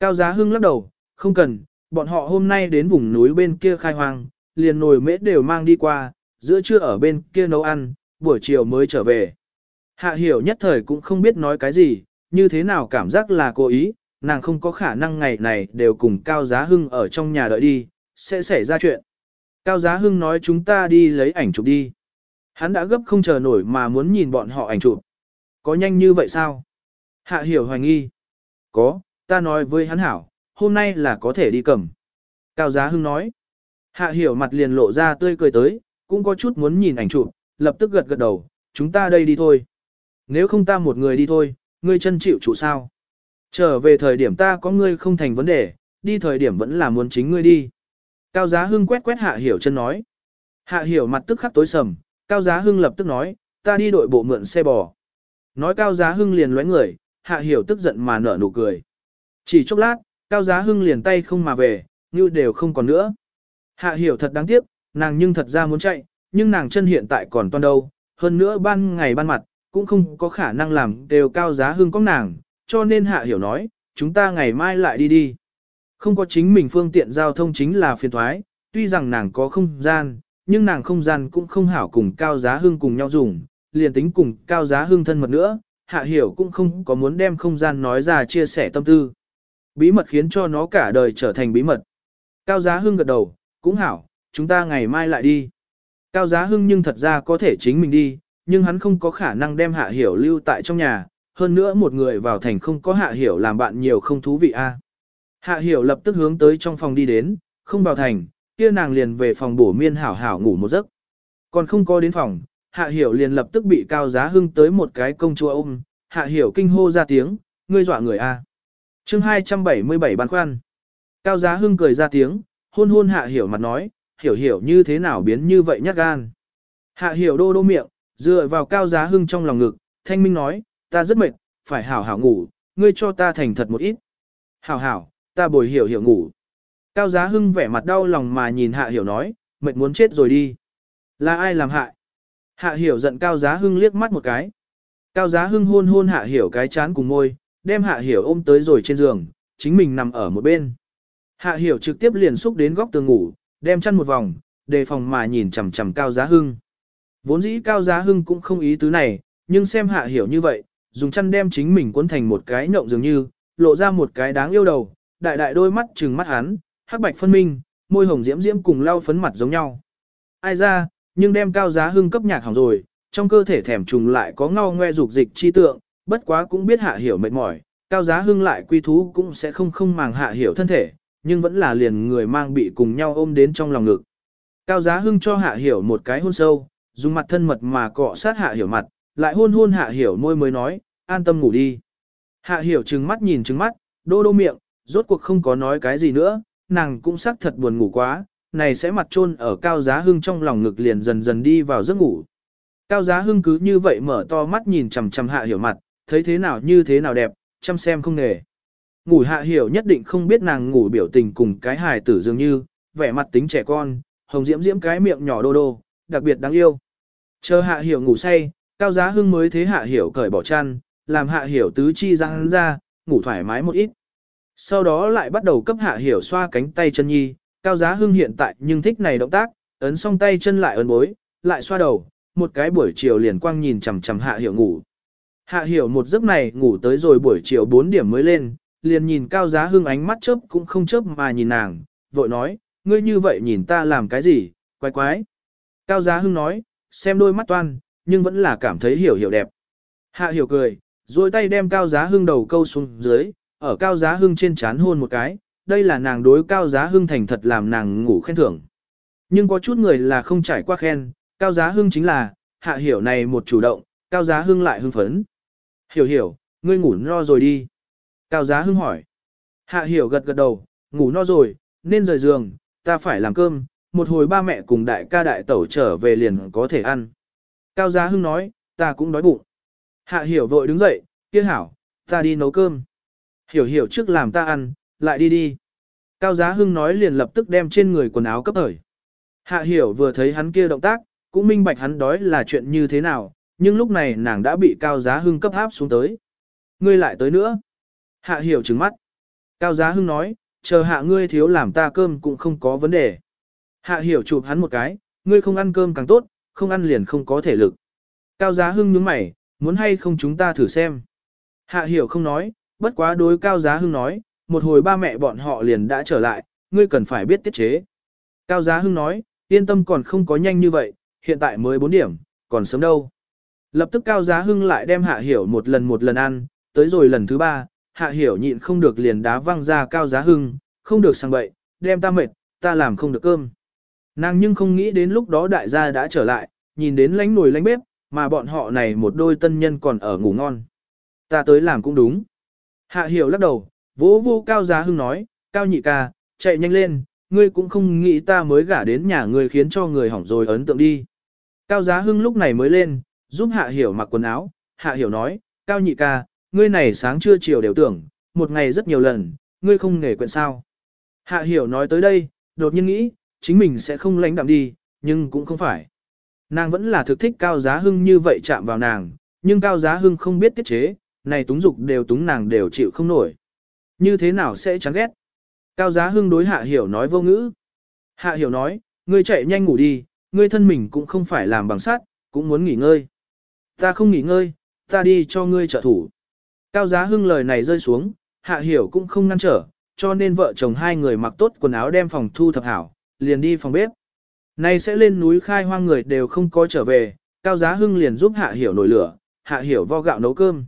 Cao giá hưng lắc đầu, không cần, bọn họ hôm nay đến vùng núi bên kia khai hoang, liền nồi mễ đều mang đi qua, giữa trưa ở bên kia nấu ăn, buổi chiều mới trở về. Hạ hiểu nhất thời cũng không biết nói cái gì, như thế nào cảm giác là cố ý, nàng không có khả năng ngày này đều cùng Cao Giá Hưng ở trong nhà đợi đi, sẽ xảy ra chuyện. Cao Giá Hưng nói chúng ta đi lấy ảnh chụp đi. Hắn đã gấp không chờ nổi mà muốn nhìn bọn họ ảnh chụp. Có nhanh như vậy sao? Hạ hiểu hoài nghi. Có, ta nói với hắn hảo, hôm nay là có thể đi cầm. Cao Giá Hưng nói. Hạ hiểu mặt liền lộ ra tươi cười tới, cũng có chút muốn nhìn ảnh chụp, lập tức gật gật đầu, chúng ta đây đi thôi. Nếu không ta một người đi thôi, ngươi chân chịu chủ sao? Trở về thời điểm ta có ngươi không thành vấn đề, đi thời điểm vẫn là muốn chính ngươi đi. Cao Giá Hưng quét quét Hạ Hiểu chân nói. Hạ Hiểu mặt tức khắc tối sầm, Cao Giá Hưng lập tức nói, ta đi đội bộ mượn xe bò. Nói Cao Giá Hưng liền lóe người, Hạ Hiểu tức giận mà nở nụ cười. Chỉ chốc lát, Cao Giá Hưng liền tay không mà về, như đều không còn nữa. Hạ Hiểu thật đáng tiếc, nàng nhưng thật ra muốn chạy, nhưng nàng chân hiện tại còn toan đâu, hơn nữa ban ngày ban mặt, cũng không có khả năng làm đều Cao Giá Hưng có nàng, cho nên Hạ Hiểu nói, chúng ta ngày mai lại đi đi. Không có chính mình phương tiện giao thông chính là phiền thoái, tuy rằng nàng có không gian, nhưng nàng không gian cũng không hảo cùng Cao Giá Hưng cùng nhau dùng, liền tính cùng Cao Giá Hưng thân mật nữa, Hạ Hiểu cũng không có muốn đem không gian nói ra chia sẻ tâm tư. Bí mật khiến cho nó cả đời trở thành bí mật. Cao Giá Hưng gật đầu, cũng hảo, chúng ta ngày mai lại đi. Cao Giá Hưng nhưng thật ra có thể chính mình đi, nhưng hắn không có khả năng đem hạ hiểu lưu tại trong nhà, hơn nữa một người vào thành không có hạ hiểu làm bạn nhiều không thú vị a. Hạ hiểu lập tức hướng tới trong phòng đi đến, không vào thành, kia nàng liền về phòng bổ miên hảo hảo ngủ một giấc. Còn không có đến phòng, hạ hiểu liền lập tức bị cao giá hưng tới một cái công chúa ôm, hạ hiểu kinh hô ra tiếng, ngươi dọa người a chương 277 ban khoan. Cao giá hưng cười ra tiếng, hôn hôn hạ hiểu mặt nói, hiểu hiểu như thế nào biến như vậy nhát gan. Hạ hiểu đô đô miệng, dựa vào cao giá hưng trong lòng ngực, thanh minh nói, ta rất mệt, phải hảo hảo ngủ, ngươi cho ta thành thật một ít. Hảo hảo, ta bồi hiểu hiểu ngủ. Cao giá hưng vẻ mặt đau lòng mà nhìn hạ hiểu nói, mệt muốn chết rồi đi. Là ai làm hại? Hạ hiểu giận cao giá hưng liếc mắt một cái. Cao giá hưng hôn hôn hạ hiểu cái chán cùng môi, đem hạ hiểu ôm tới rồi trên giường, chính mình nằm ở một bên. Hạ hiểu trực tiếp liền xúc đến góc tường ngủ, đem chăn một vòng, đề phòng mà nhìn chằm chằm cao giá hưng. Vốn dĩ cao giá hưng cũng không ý tứ này, nhưng xem hạ hiểu như vậy, dùng chăn đem chính mình cuốn thành một cái nhộng dường như, lộ ra một cái đáng yêu đầu, đại đại đôi mắt trừng mắt hắn, hắc bạch phân minh, môi hồng diễm diễm cùng lau phấn mặt giống nhau. Ai ra, nhưng đem cao giá hưng cấp nhạc hỏng rồi, trong cơ thể thèm trùng lại có ngao ngoe dục dịch chi tượng, bất quá cũng biết hạ hiểu mệt mỏi, cao giá hưng lại quy thú cũng sẽ không không màng hạ hiểu thân thể, nhưng vẫn là liền người mang bị cùng nhau ôm đến trong lòng ngực. Cao giá hưng cho hạ hiểu một cái hôn sâu, dùng mặt thân mật mà cọ sát hạ hiểu mặt, lại hôn hôn hạ hiểu môi mới nói, an tâm ngủ đi. Hạ hiểu trừng mắt nhìn trừng mắt, đô đô miệng, rốt cuộc không có nói cái gì nữa, nàng cũng xác thật buồn ngủ quá, này sẽ mặt trôn ở cao giá hưng trong lòng ngực liền dần dần đi vào giấc ngủ. Cao giá hưng cứ như vậy mở to mắt nhìn chằm chằm hạ hiểu mặt, thấy thế nào như thế nào đẹp, chăm xem không nề. Ngủ hạ hiểu nhất định không biết nàng ngủ biểu tình cùng cái hài tử dường như, vẻ mặt tính trẻ con, hồng diễm diễm cái miệng nhỏ đô đô, đặc biệt đáng yêu. Chờ hạ hiểu ngủ say, cao giá hưng mới thế hạ hiểu cởi bỏ chăn, làm hạ hiểu tứ chi răng ra, ngủ thoải mái một ít. Sau đó lại bắt đầu cấp hạ hiểu xoa cánh tay chân nhi, cao giá hưng hiện tại nhưng thích này động tác, ấn xong tay chân lại ấn bối, lại xoa đầu, một cái buổi chiều liền quang nhìn chằm chằm hạ hiểu ngủ. Hạ hiểu một giấc này ngủ tới rồi buổi chiều 4 điểm mới lên, liền nhìn cao giá hưng ánh mắt chớp cũng không chớp mà nhìn nàng, vội nói, ngươi như vậy nhìn ta làm cái gì, quái quái. Cao giá hưng nói, xem đôi mắt toan, nhưng vẫn là cảm thấy hiểu hiểu đẹp. Hạ hiểu cười, duỗi tay đem cao giá hưng đầu câu xuống dưới, ở cao giá hưng trên chán hôn một cái, đây là nàng đối cao giá hưng thành thật làm nàng ngủ khen thưởng. Nhưng có chút người là không trải qua khen, cao giá hưng chính là, hạ hiểu này một chủ động, cao giá hưng lại hưng phấn. Hiểu hiểu, ngươi ngủ no rồi đi. Cao giá hưng hỏi. Hạ hiểu gật gật đầu, ngủ no rồi, nên rời giường, ta phải làm cơm, một hồi ba mẹ cùng đại ca đại tẩu trở về liền có thể ăn. Cao giá hưng nói, ta cũng đói bụng. Hạ hiểu vội đứng dậy, kia hảo, ta đi nấu cơm. Hiểu hiểu trước làm ta ăn, lại đi đi. Cao giá hưng nói liền lập tức đem trên người quần áo cấp thời. Hạ hiểu vừa thấy hắn kia động tác, cũng minh bạch hắn đói là chuyện như thế nào, nhưng lúc này nàng đã bị cao giá hưng cấp áp xuống tới. Ngươi lại tới nữa. Hạ hiểu trừng mắt. Cao giá hưng nói, chờ hạ ngươi thiếu làm ta cơm cũng không có vấn đề. Hạ hiểu chụp hắn một cái, ngươi không ăn cơm càng tốt, không ăn liền không có thể lực. Cao giá hưng nhướng mày, muốn hay không chúng ta thử xem. Hạ hiểu không nói, bất quá đối cao giá hưng nói, một hồi ba mẹ bọn họ liền đã trở lại, ngươi cần phải biết tiết chế. Cao giá hưng nói, yên tâm còn không có nhanh như vậy, hiện tại mới 4 điểm, còn sớm đâu. Lập tức cao giá hưng lại đem hạ hiểu một lần một lần ăn, tới rồi lần thứ ba, hạ hiểu nhịn không được liền đá văng ra cao giá hưng, không được sang bậy, đem ta mệt, ta làm không được cơm. Nàng nhưng không nghĩ đến lúc đó đại gia đã trở lại, nhìn đến lánh nồi lánh bếp, mà bọn họ này một đôi tân nhân còn ở ngủ ngon. Ta tới làm cũng đúng. Hạ hiểu lắc đầu, vỗ vô cao giá hưng nói, cao nhị ca, chạy nhanh lên, ngươi cũng không nghĩ ta mới gả đến nhà ngươi khiến cho người hỏng rồi ấn tượng đi. Cao giá hưng lúc này mới lên, giúp hạ hiểu mặc quần áo, hạ hiểu nói, cao nhị ca, ngươi này sáng trưa chiều đều tưởng, một ngày rất nhiều lần, ngươi không nghề quyện sao. Hạ hiểu nói tới đây, đột nhiên nghĩ, chính mình sẽ không lánh đạm đi, nhưng cũng không phải. Nàng vẫn là thực thích cao giá hưng như vậy chạm vào nàng, nhưng cao giá hưng không biết tiết chế, này túng dục đều túng nàng đều chịu không nổi. Như thế nào sẽ chán ghét? Cao giá hưng đối hạ hiểu nói vô ngữ. Hạ hiểu nói, ngươi chạy nhanh ngủ đi, ngươi thân mình cũng không phải làm bằng sắt, cũng muốn nghỉ ngơi. Ta không nghỉ ngơi, ta đi cho ngươi trợ thủ. Cao giá hưng lời này rơi xuống, hạ hiểu cũng không ngăn trở, cho nên vợ chồng hai người mặc tốt quần áo đem phòng thu thập hảo, liền đi phòng bếp. Này sẽ lên núi khai hoang người đều không có trở về, Cao Giá Hưng liền giúp Hạ Hiểu nổi lửa, Hạ Hiểu vo gạo nấu cơm.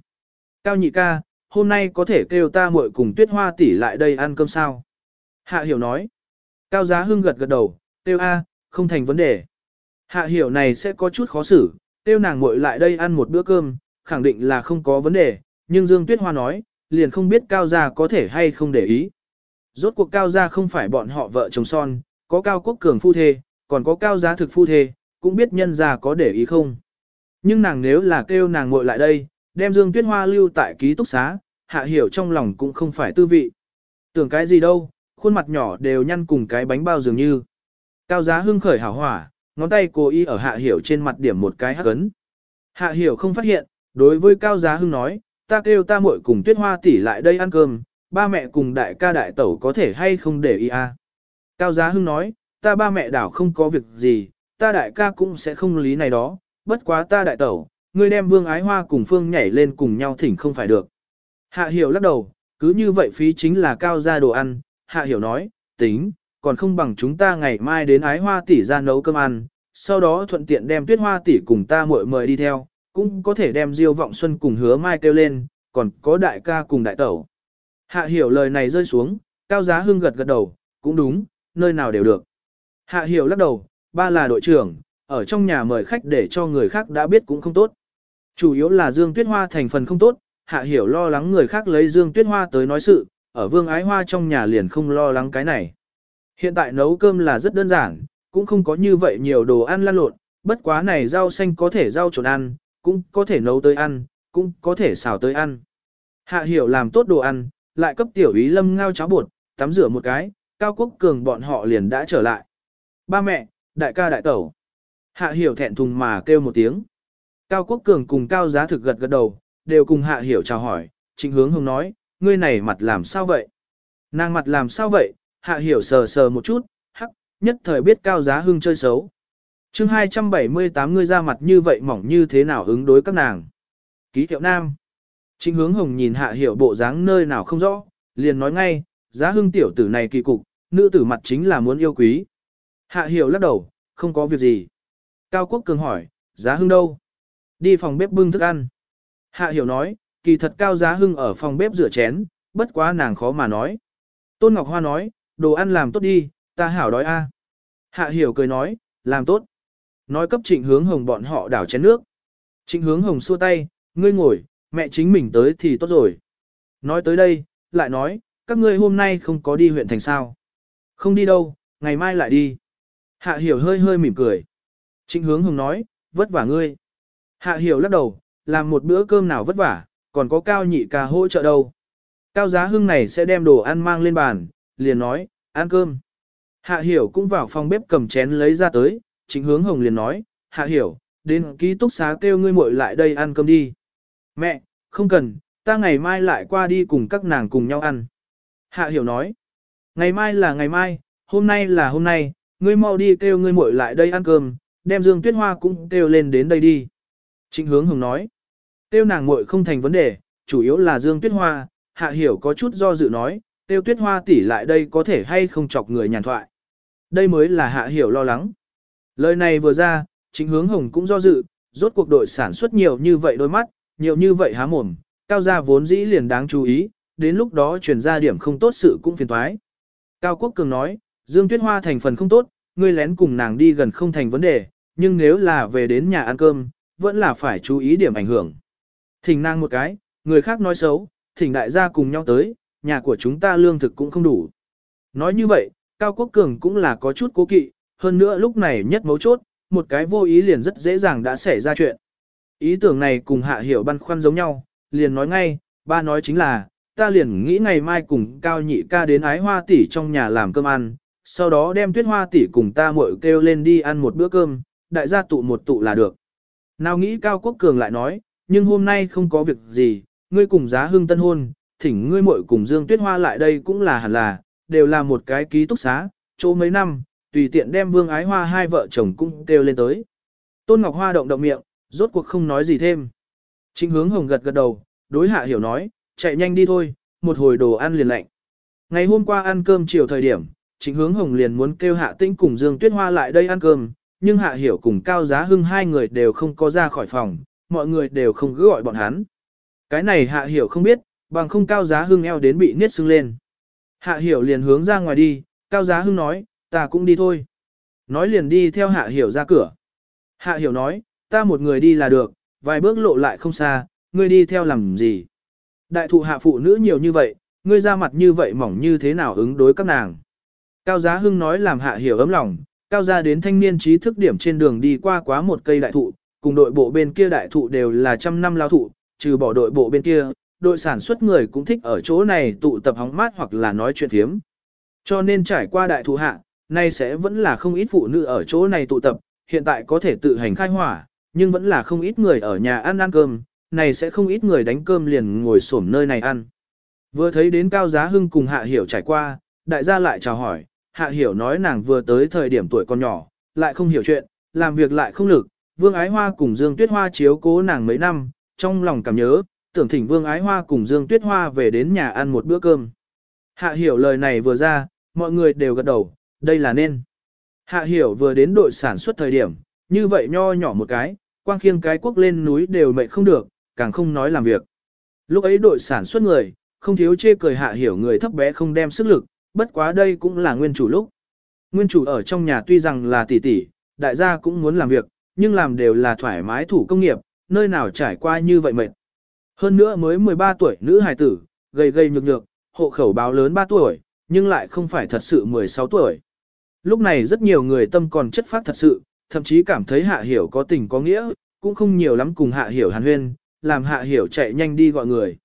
Cao nhị ca, hôm nay có thể kêu ta muội cùng Tuyết Hoa tỷ lại đây ăn cơm sao? Hạ Hiểu nói. Cao Giá Hưng gật gật đầu, kêu a, không thành vấn đề. Hạ Hiểu này sẽ có chút khó xử, Tiêu nàng muội lại đây ăn một bữa cơm, khẳng định là không có vấn đề, nhưng Dương Tuyết Hoa nói, liền không biết Cao Gia có thể hay không để ý. Rốt cuộc Cao Gia không phải bọn họ vợ chồng son, có Cao Quốc Cường phu thê, còn có Cao Giá thực phu thê, cũng biết nhân gia có để ý không. Nhưng nàng nếu là kêu nàng muội lại đây, đem Dương Tuyết Hoa lưu tại ký túc xá, Hạ Hiểu trong lòng cũng không phải tư vị. Tưởng cái gì đâu, khuôn mặt nhỏ đều nhăn cùng cái bánh bao dường như. Cao Giá hưng khởi hảo hỏa, ngón tay cố ý ở Hạ Hiểu trên mặt điểm một cái hắc ấn. Hạ Hiểu không phát hiện, đối với Cao Giá hưng nói, ta kêu ta muội cùng Tuyết Hoa tỷ lại đây ăn cơm, ba mẹ cùng đại ca đại tẩu có thể hay không để ý à. Cao Giá hưng nói, ta ba mẹ đảo không có việc gì, ta đại ca cũng sẽ không lý này đó, bất quá ta đại tẩu, ngươi đem vương ái hoa cùng phương nhảy lên cùng nhau thỉnh không phải được. Hạ hiểu lắc đầu, cứ như vậy phí chính là cao ra đồ ăn, hạ hiểu nói, tính, còn không bằng chúng ta ngày mai đến ái hoa tỷ ra nấu cơm ăn, sau đó thuận tiện đem tuyết hoa tỷ cùng ta muội mời đi theo, cũng có thể đem diêu vọng xuân cùng hứa mai kêu lên, còn có đại ca cùng đại tẩu. Hạ hiểu lời này rơi xuống, cao giá hưng gật gật đầu, cũng đúng, nơi nào đều được. Hạ hiểu lắc đầu, ba là đội trưởng, ở trong nhà mời khách để cho người khác đã biết cũng không tốt. Chủ yếu là Dương Tuyết Hoa thành phần không tốt, Hạ Hiểu lo lắng người khác lấy Dương Tuyết Hoa tới nói sự, ở Vương Ái Hoa trong nhà liền không lo lắng cái này. Hiện tại nấu cơm là rất đơn giản, cũng không có như vậy nhiều đồ ăn lan lộn, bất quá này rau xanh có thể rau trộn ăn, cũng có thể nấu tới ăn, cũng có thể xào tới ăn. Hạ Hiểu làm tốt đồ ăn, lại cấp tiểu ý lâm ngao cháo bột, tắm rửa một cái, Cao Quốc Cường bọn họ liền đã trở lại. Ba mẹ, đại ca đại tẩu. Hạ Hiểu thẹn thùng mà kêu một tiếng. Cao Quốc Cường cùng Cao Giá Thực gật gật đầu, đều cùng Hạ Hiểu chào hỏi, Trịnh Hướng Hồng nói, ngươi này mặt làm sao vậy? Nàng mặt làm sao vậy? Hạ Hiểu sờ sờ một chút, hắc, nhất thời biết Cao Giá Hưng chơi xấu. chương 278 ngươi ra mặt như vậy mỏng như thế nào ứng đối các nàng? Ký hiệu nam. Trịnh Hướng Hồng nhìn Hạ Hiểu bộ dáng nơi nào không rõ, liền nói ngay, Giá Hưng tiểu tử này kỳ cục, nữ tử mặt chính là muốn yêu quý. Hạ Hiểu lắc đầu, không có việc gì. Cao Quốc Cường hỏi, Giá Hưng đâu? Đi phòng bếp bưng thức ăn. Hạ hiểu nói, kỳ thật cao giá hưng ở phòng bếp rửa chén, bất quá nàng khó mà nói. Tôn Ngọc Hoa nói, đồ ăn làm tốt đi, ta hảo đói a. Hạ hiểu cười nói, làm tốt. Nói cấp trịnh hướng hồng bọn họ đảo chén nước. Trịnh hướng hồng xua tay, ngươi ngồi, mẹ chính mình tới thì tốt rồi. Nói tới đây, lại nói, các ngươi hôm nay không có đi huyện thành sao. Không đi đâu, ngày mai lại đi. Hạ hiểu hơi hơi mỉm cười. Trịnh hướng hồng nói, vất vả ngươi. Hạ hiểu lắc đầu, làm một bữa cơm nào vất vả, còn có cao nhị ca hỗ trợ đâu. Cao giá hưng này sẽ đem đồ ăn mang lên bàn, liền nói, ăn cơm. Hạ hiểu cũng vào phòng bếp cầm chén lấy ra tới, chính hướng hồng liền nói, hạ hiểu, đến ký túc xá kêu ngươi muội lại đây ăn cơm đi. Mẹ, không cần, ta ngày mai lại qua đi cùng các nàng cùng nhau ăn. Hạ hiểu nói, ngày mai là ngày mai, hôm nay là hôm nay, ngươi mau đi kêu ngươi muội lại đây ăn cơm, đem Dương Tuyết Hoa cũng kêu lên đến đây đi. Trịnh hướng hồng nói, tiêu nàng muội không thành vấn đề, chủ yếu là Dương Tuyết Hoa, hạ hiểu có chút do dự nói, tiêu Tuyết Hoa tỷ lại đây có thể hay không chọc người nhàn thoại. Đây mới là hạ hiểu lo lắng. Lời này vừa ra, chính hướng hồng cũng do dự, rốt cuộc đội sản xuất nhiều như vậy đôi mắt, nhiều như vậy há mồm, cao gia vốn dĩ liền đáng chú ý, đến lúc đó truyền ra điểm không tốt sự cũng phiền toái. Cao Quốc Cường nói, Dương Tuyết Hoa thành phần không tốt, ngươi lén cùng nàng đi gần không thành vấn đề, nhưng nếu là về đến nhà ăn cơm, vẫn là phải chú ý điểm ảnh hưởng. Thỉnh nàng một cái, người khác nói xấu, thỉnh đại gia cùng nhau tới, nhà của chúng ta lương thực cũng không đủ. Nói như vậy, Cao Quốc Cường cũng là có chút cố kỵ, hơn nữa lúc này nhất mấu chốt, một cái vô ý liền rất dễ dàng đã xảy ra chuyện. Ý tưởng này cùng hạ hiểu băn khoăn giống nhau, liền nói ngay, ba nói chính là, ta liền nghĩ ngày mai cùng Cao Nhị ca đến ái hoa tỷ trong nhà làm cơm ăn, sau đó đem tuyết hoa tỷ cùng ta muội kêu lên đi ăn một bữa cơm, đại gia tụ một tụ là được. Nào nghĩ Cao Quốc Cường lại nói, nhưng hôm nay không có việc gì, ngươi cùng giá hưng tân hôn, thỉnh ngươi muội cùng Dương Tuyết Hoa lại đây cũng là hẳn là, đều là một cái ký túc xá, chỗ mấy năm, tùy tiện đem Vương Ái Hoa hai vợ chồng cũng kêu lên tới. Tôn Ngọc Hoa động động miệng, rốt cuộc không nói gì thêm. Trịnh hướng hồng gật gật đầu, đối hạ hiểu nói, chạy nhanh đi thôi, một hồi đồ ăn liền lạnh. Ngày hôm qua ăn cơm chiều thời điểm, trịnh hướng hồng liền muốn kêu hạ tinh cùng Dương Tuyết Hoa lại đây ăn cơm, nhưng Hạ Hiểu cùng Cao Giá Hưng hai người đều không có ra khỏi phòng, mọi người đều không cứ gọi bọn hắn. Cái này Hạ Hiểu không biết, bằng không Cao Giá Hưng eo đến bị niết sưng lên. Hạ Hiểu liền hướng ra ngoài đi, Cao Giá Hưng nói, ta cũng đi thôi. Nói liền đi theo Hạ Hiểu ra cửa. Hạ Hiểu nói, ta một người đi là được, vài bước lộ lại không xa, ngươi đi theo làm gì. Đại thụ hạ phụ nữ nhiều như vậy, ngươi ra mặt như vậy mỏng như thế nào ứng đối các nàng. Cao Giá Hưng nói làm Hạ Hiểu ấm lòng, Cao gia đến thanh niên trí thức điểm trên đường đi qua quá một cây đại thụ, cùng đội bộ bên kia đại thụ đều là trăm năm lao thụ, trừ bỏ đội bộ bên kia, đội sản xuất người cũng thích ở chỗ này tụ tập hóng mát hoặc là nói chuyện phiếm. Cho nên trải qua đại thụ hạ, nay sẽ vẫn là không ít phụ nữ ở chỗ này tụ tập, hiện tại có thể tự hành khai hỏa, nhưng vẫn là không ít người ở nhà ăn ăn cơm, này sẽ không ít người đánh cơm liền ngồi xổm nơi này ăn. Vừa thấy đến Cao Giá Hưng cùng Hạ Hiểu trải qua, đại gia lại chào hỏi, Hạ Hiểu nói nàng vừa tới thời điểm tuổi còn nhỏ, lại không hiểu chuyện, làm việc lại không lực, Vương Ái Hoa cùng Dương Tuyết Hoa chiếu cố nàng mấy năm, trong lòng cảm nhớ, tưởng thỉnh Vương Ái Hoa cùng Dương Tuyết Hoa về đến nhà ăn một bữa cơm. Hạ Hiểu lời này vừa ra, mọi người đều gật đầu, đây là nên. Hạ Hiểu vừa đến đội sản xuất thời điểm, như vậy nho nhỏ một cái, quang khiêng cái quốc lên núi đều mệt không được, càng không nói làm việc. Lúc ấy đội sản xuất người, không thiếu chê cười Hạ Hiểu người thấp bé không đem sức lực, bất quá đây cũng là nguyên chủ lúc. Nguyên chủ ở trong nhà tuy rằng là tỷ tỷ, đại gia cũng muốn làm việc, nhưng làm đều là thoải mái thủ công nghiệp, nơi nào trải qua như vậy mệt. Hơn nữa mới 13 tuổi nữ hài tử, gầy gầy nhược nhược, hộ khẩu báo lớn 3 tuổi, nhưng lại không phải thật sự 16 tuổi. Lúc này rất nhiều người tâm còn chất phát thật sự, thậm chí cảm thấy hạ hiểu có tình có nghĩa, cũng không nhiều lắm cùng hạ hiểu hàn huyên, làm hạ hiểu chạy nhanh đi gọi người.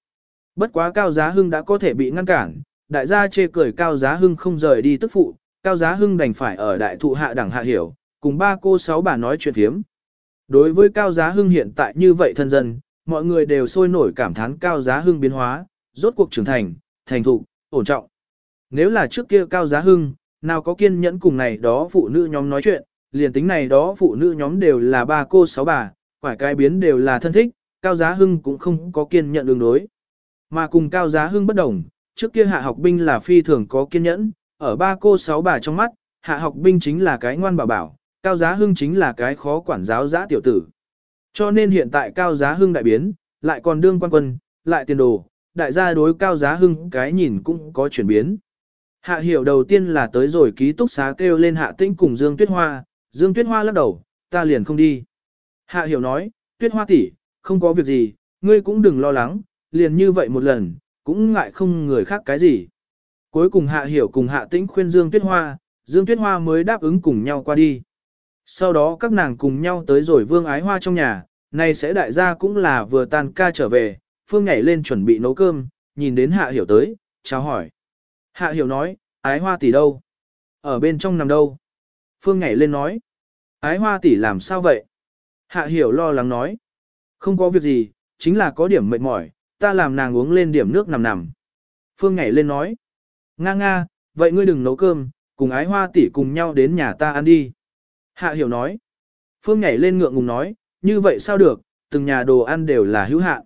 Bất quá cao giá hưng đã có thể bị ngăn cản, đại gia chê cười cao giá hưng không rời đi tức phụ, cao giá hưng đành phải ở đại thụ hạ đẳng hạ hiểu, cùng ba cô sáu bà nói chuyện phiếm. Đối với cao giá hưng hiện tại như vậy thân dân, mọi người đều sôi nổi cảm thán cao giá hưng biến hóa, rốt cuộc trưởng thành, thành thụ, ổn trọng. Nếu là trước kia cao giá hưng, nào có kiên nhẫn cùng này đó phụ nữ nhóm nói chuyện, liền tính này đó phụ nữ nhóm đều là ba cô sáu bà, quả cái biến đều là thân thích, cao giá hưng cũng không có kiên nhẫn đường đối. Mà cùng cao giá hưng bất đồng, trước kia hạ học binh là phi thường có kiên nhẫn, ở ba cô sáu bà trong mắt, hạ học binh chính là cái ngoan bảo bảo, cao giá hưng chính là cái khó quản giáo giã tiểu tử. Cho nên hiện tại cao giá hưng đại biến, lại còn đương quan quân, lại tiền đồ, đại gia đối cao giá hưng cái nhìn cũng có chuyển biến. Hạ hiểu đầu tiên là tới rồi ký túc xá kêu lên hạ tĩnh cùng Dương Tuyết Hoa, Dương Tuyết Hoa lắc đầu, ta liền không đi. Hạ hiểu nói, Tuyết Hoa tỷ, không có việc gì, ngươi cũng đừng lo lắng, liền như vậy một lần, cũng ngại không người khác cái gì. Cuối cùng Hạ Hiểu cùng Hạ Tĩnh khuyên Dương Tuyết Hoa, Dương Tuyết Hoa mới đáp ứng cùng nhau qua đi. Sau đó các nàng cùng nhau tới rồi Vương Ái Hoa trong nhà, nay sẽ đại gia cũng là vừa tan ca trở về, Phương nhảy lên chuẩn bị nấu cơm, nhìn đến Hạ Hiểu tới, chào hỏi. Hạ Hiểu nói, Ái Hoa tỷ đâu? Ở bên trong nằm đâu? Phương nhảy lên nói, Ái Hoa tỷ làm sao vậy? Hạ Hiểu lo lắng nói, không có việc gì, chính là có điểm mệt mỏi, ta làm nàng uống lên điểm nước nằm nằm. Phương nhảy lên nói, nga nga, vậy ngươi đừng nấu cơm, cùng ái hoa tỷ cùng nhau đến nhà ta ăn đi. Hạ hiểu nói, Phương nhảy lên ngượng ngùng nói, như vậy sao được, từng nhà đồ ăn đều là hữu hạn.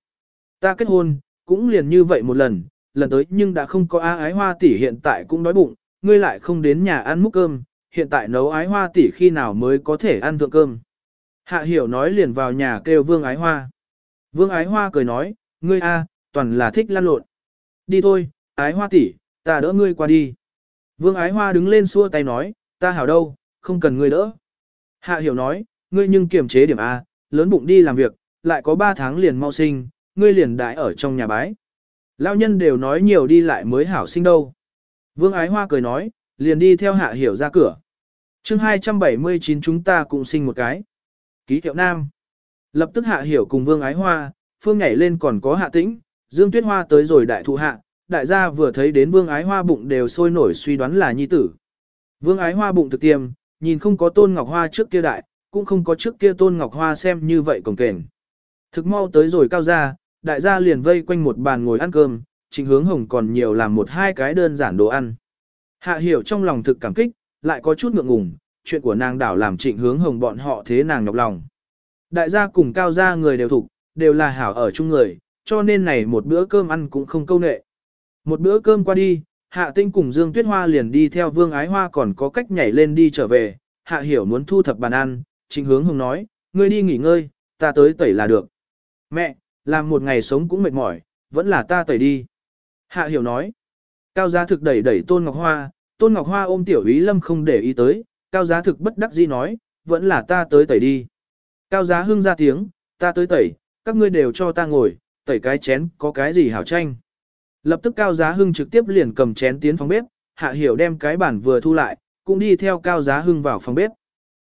Ta kết hôn, cũng liền như vậy một lần, lần tới nhưng đã không có ái hoa tỷ hiện tại cũng đói bụng, ngươi lại không đến nhà ăn múc cơm, hiện tại nấu ái hoa tỷ khi nào mới có thể ăn thượng cơm. Hạ hiểu nói liền vào nhà kêu vương ái hoa. Vương ái hoa cười nói, ngươi a, toàn là thích lăn lộn. Đi thôi, ái hoa tỷ, ta đỡ ngươi qua đi. Vương ái hoa đứng lên xua tay nói, ta hảo đâu, không cần ngươi đỡ. Hạ hiểu nói, ngươi nhưng kiềm chế điểm A, lớn bụng đi làm việc, lại có 3 tháng liền mau sinh, ngươi liền đại ở trong nhà bái. Lão nhân đều nói nhiều đi lại mới hảo sinh đâu. Vương ái hoa cười nói, liền đi theo hạ hiểu ra cửa. chương 279 chúng ta cũng sinh một cái. Ký hiệu nam. Lập tức hạ hiểu cùng vương ái hoa, phương nhảy lên còn có hạ tĩnh, dương tuyết hoa tới rồi đại thụ hạ, đại gia vừa thấy đến vương ái hoa bụng đều sôi nổi suy đoán là nhi tử. Vương ái hoa bụng thực tiêm, nhìn không có tôn ngọc hoa trước kia đại, cũng không có trước kia tôn ngọc hoa xem như vậy cổng kềnh. Thực mau tới rồi cao gia, đại gia liền vây quanh một bàn ngồi ăn cơm, trịnh hướng hồng còn nhiều làm một hai cái đơn giản đồ ăn. Hạ hiểu trong lòng thực cảm kích, lại có chút ngượng ngùng, chuyện của nàng đảo làm trịnh hướng hồng bọn họ thế nàng nhọc lòng. Đại gia cùng cao gia người đều thục, đều là hảo ở chung người, cho nên này một bữa cơm ăn cũng không câu nệ. Một bữa cơm qua đi, Hạ Tinh cùng Dương Tuyết Hoa liền đi theo Vương Ái Hoa còn có cách nhảy lên đi trở về, hạ hiểu muốn thu thập bàn ăn, trịnh hướng Hùng nói, ngươi đi nghỉ ngơi, ta tới tẩy là được. Mẹ, làm một ngày sống cũng mệt mỏi, vẫn là ta tẩy đi. Hạ hiểu nói, cao giá thực đẩy đẩy tôn ngọc hoa, tôn ngọc hoa ôm tiểu ý lâm không để ý tới, cao giá thực bất đắc dĩ nói, vẫn là ta tới tẩy đi. Cao giá hưng ra tiếng, ta tới tẩy, các ngươi đều cho ta ngồi, tẩy cái chén có cái gì hảo tranh. Lập tức cao giá hưng trực tiếp liền cầm chén tiến phòng bếp, hạ hiểu đem cái bản vừa thu lại, cũng đi theo cao giá hưng vào phòng bếp.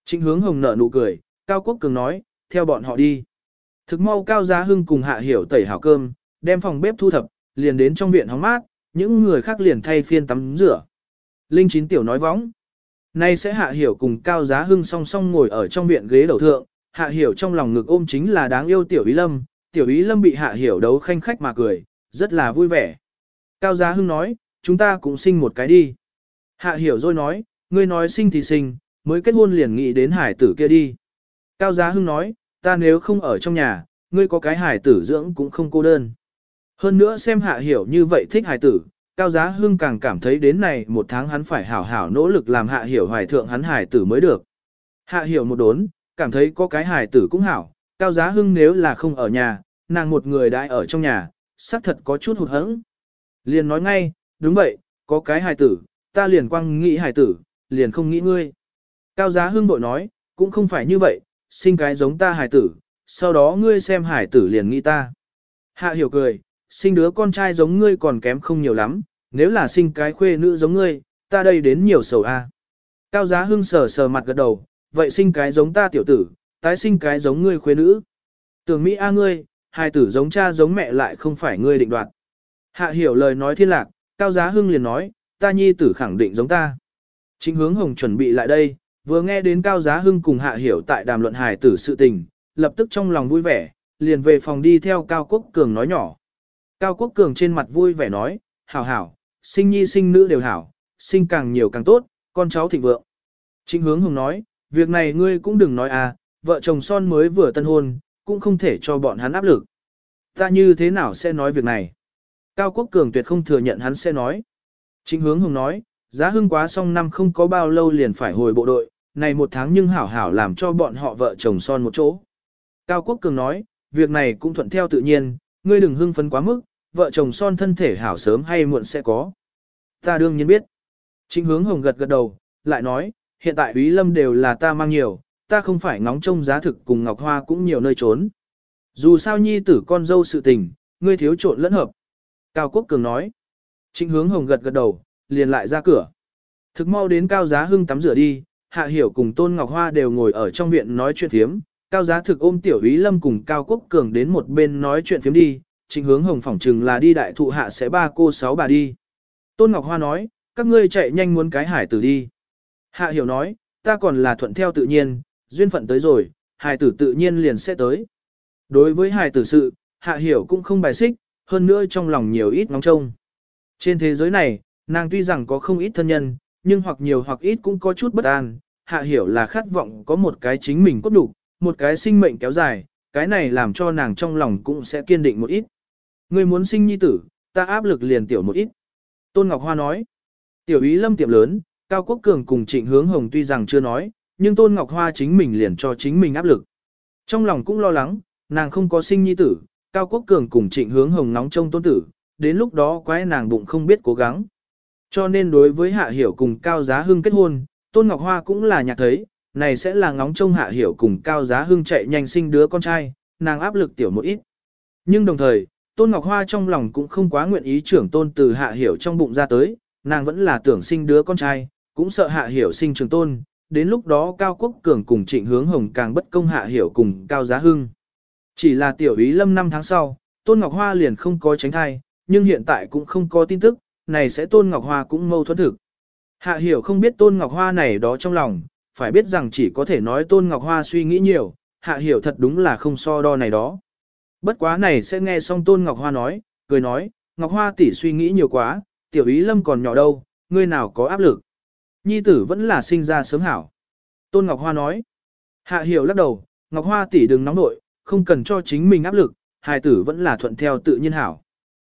Trịnh hướng hồng nở nụ cười, cao quốc cường nói, theo bọn họ đi. Thực mau cao giá hưng cùng hạ hiểu tẩy hảo cơm, đem phòng bếp thu thập, liền đến trong viện hóng mát, những người khác liền thay phiên tắm rửa. Linh chín tiểu nói võng. Nay sẽ hạ hiểu cùng cao giá hưng song song ngồi ở trong viện ghế đầu thượng, hạ hiểu trong lòng ngực ôm chính là đáng yêu tiểu ý lâm, tiểu ý lâm bị hạ hiểu đấu khanh khách mà cười, rất là vui vẻ. Cao giá hưng nói, chúng ta cũng sinh một cái đi. Hạ hiểu rồi nói, ngươi nói sinh thì sinh, mới kết hôn liền nghĩ đến hải tử kia đi. Cao giá hưng nói, ta nếu không ở trong nhà, ngươi có cái hải tử dưỡng cũng không cô đơn. Hơn nữa xem hạ hiểu như vậy thích hải tử, Cao Giá Hưng càng cảm thấy đến này một tháng hắn phải hảo hảo nỗ lực làm hạ hiểu hoài thượng hắn hải tử mới được. Hạ hiểu một đốn, cảm thấy có cái hải tử cũng hảo, Cao Giá Hưng nếu là không ở nhà, nàng một người đã ở trong nhà, xác thật có chút hụt hẫng. Liền nói ngay, đúng vậy, có cái hài tử, ta liền quăng nghĩ hài tử, liền không nghĩ ngươi. Cao Giá Hưng bội nói, cũng không phải như vậy, sinh cái giống ta hài tử, sau đó ngươi xem hải tử liền nghĩ ta. Hạ hiểu cười, sinh đứa con trai giống ngươi còn kém không nhiều lắm, nếu là sinh cái khuê nữ giống ngươi, ta đây đến nhiều sầu a. Cao giá hưng sờ sờ mặt gật đầu, vậy sinh cái giống ta tiểu tử, tái sinh cái giống ngươi khuê nữ. Tưởng Mỹ a ngươi, hài tử giống cha giống mẹ lại không phải ngươi định đoạt. Hạ hiểu lời nói thiên lạc, Cao giá hưng liền nói, ta nhi tử khẳng định giống ta. Chính hướng hồng chuẩn bị lại đây, vừa nghe đến Cao giá hưng cùng hạ hiểu tại đàm luận hài tử sự tình, lập tức trong lòng vui vẻ, liền về phòng đi theo Cao Quốc Cường nói nhỏ. Cao Quốc Cường trên mặt vui vẻ nói, hảo hảo, sinh nhi sinh nữ đều hảo, sinh càng nhiều càng tốt, con cháu thịnh vượng. Chính hướng Hồng nói, việc này ngươi cũng đừng nói à, vợ chồng son mới vừa tân hôn, cũng không thể cho bọn hắn áp lực. Ta như thế nào sẽ nói việc này? Cao Quốc Cường tuyệt không thừa nhận hắn sẽ nói. Chính hướng hùng nói, giá hưng quá xong năm không có bao lâu liền phải hồi bộ đội, này một tháng nhưng hảo hảo làm cho bọn họ vợ chồng son một chỗ. Cao Quốc Cường nói, việc này cũng thuận theo tự nhiên, ngươi đừng hưng phấn quá mức, vợ chồng son thân thể hảo sớm hay muộn sẽ có. Ta đương nhiên biết. Chính hướng hồng gật gật đầu, lại nói, hiện tại Úy Lâm đều là ta mang nhiều, ta không phải ngóng trông giá thực cùng Ngọc Hoa cũng nhiều nơi trốn. Dù sao nhi tử con dâu sự tình, ngươi thiếu trộn lẫn hợp. Cao Quốc Cường nói. Trịnh hướng hồng gật gật đầu, liền lại ra cửa. Thực mau đến Cao Giá Hưng tắm rửa đi, Hạ Hiểu cùng Tôn Ngọc Hoa đều ngồi ở trong viện nói chuyện thiếm, Cao giá thực ôm tiểu ý lâm cùng Cao Quốc Cường đến một bên nói chuyện phiếm đi, trịnh hướng hồng phỏng chừng là đi đại thụ hạ sẽ ba cô sáu bà đi. Tôn Ngọc Hoa nói, các ngươi chạy nhanh muốn cái hải tử đi. Hạ hiểu nói, ta còn là thuận theo tự nhiên, duyên phận tới rồi, hải tử tự nhiên liền sẽ tới. Đối với hải tử sự, hạ hiểu cũng không bài xích, hơn nữa trong lòng nhiều ít ngóng trông. Trên thế giới này, nàng tuy rằng có không ít thân nhân, nhưng hoặc nhiều hoặc ít cũng có chút bất an, hạ hiểu là khát vọng có một cái chính mình cốt đủ, một cái sinh mệnh kéo dài, cái này làm cho nàng trong lòng cũng sẽ kiên định một ít. người muốn sinh nhi tử, ta áp lực liền tiểu một ít. Tôn Ngọc Hoa nói, tiểu ý lâm tiệm lớn, Cao Quốc Cường cùng trịnh hướng hồng tuy rằng chưa nói, nhưng Tôn Ngọc Hoa chính mình liền cho chính mình áp lực. Trong lòng cũng lo lắng, nàng không có sinh nhi tử, Cao Quốc Cường cùng trịnh hướng hồng nóng trong tôn tử, đến lúc đó quái nàng bụng không biết cố gắng. Cho nên đối với Hạ Hiểu cùng Cao Giá Hưng kết hôn, Tôn Ngọc Hoa cũng là nhạc thấy, này sẽ là ngóng trông hạ hiểu cùng cao giá hưng chạy nhanh sinh đứa con trai, nàng áp lực tiểu một ít. Nhưng đồng thời, Tôn Ngọc Hoa trong lòng cũng không quá nguyện ý trưởng tôn từ hạ hiểu trong bụng ra tới, nàng vẫn là tưởng sinh đứa con trai, cũng sợ hạ hiểu sinh trường tôn, đến lúc đó Cao Quốc Cường cùng trịnh hướng hồng càng bất công hạ hiểu cùng Cao Giá Hưng. Chỉ là tiểu ý lâm năm tháng sau, Tôn Ngọc Hoa liền không có tránh thai, nhưng hiện tại cũng không có tin tức, này sẽ Tôn Ngọc Hoa cũng mâu thuẫn thực. Hạ hiểu không biết Tôn Ngọc Hoa này đó trong lòng, phải biết rằng chỉ có thể nói Tôn Ngọc Hoa suy nghĩ nhiều, hạ hiểu thật đúng là không so đo này đó. Bất quá này sẽ nghe xong Tôn Ngọc Hoa nói, cười nói, Ngọc Hoa tỷ suy nghĩ nhiều quá, tiểu ý lâm còn nhỏ đâu, ngươi nào có áp lực. Nhi tử vẫn là sinh ra sớm hảo. Tôn Ngọc Hoa nói, hạ hiểu lắc đầu, Ngọc Hoa tỷ đừng nóng nội, không cần cho chính mình áp lực, hài tử vẫn là thuận theo tự nhiên hảo.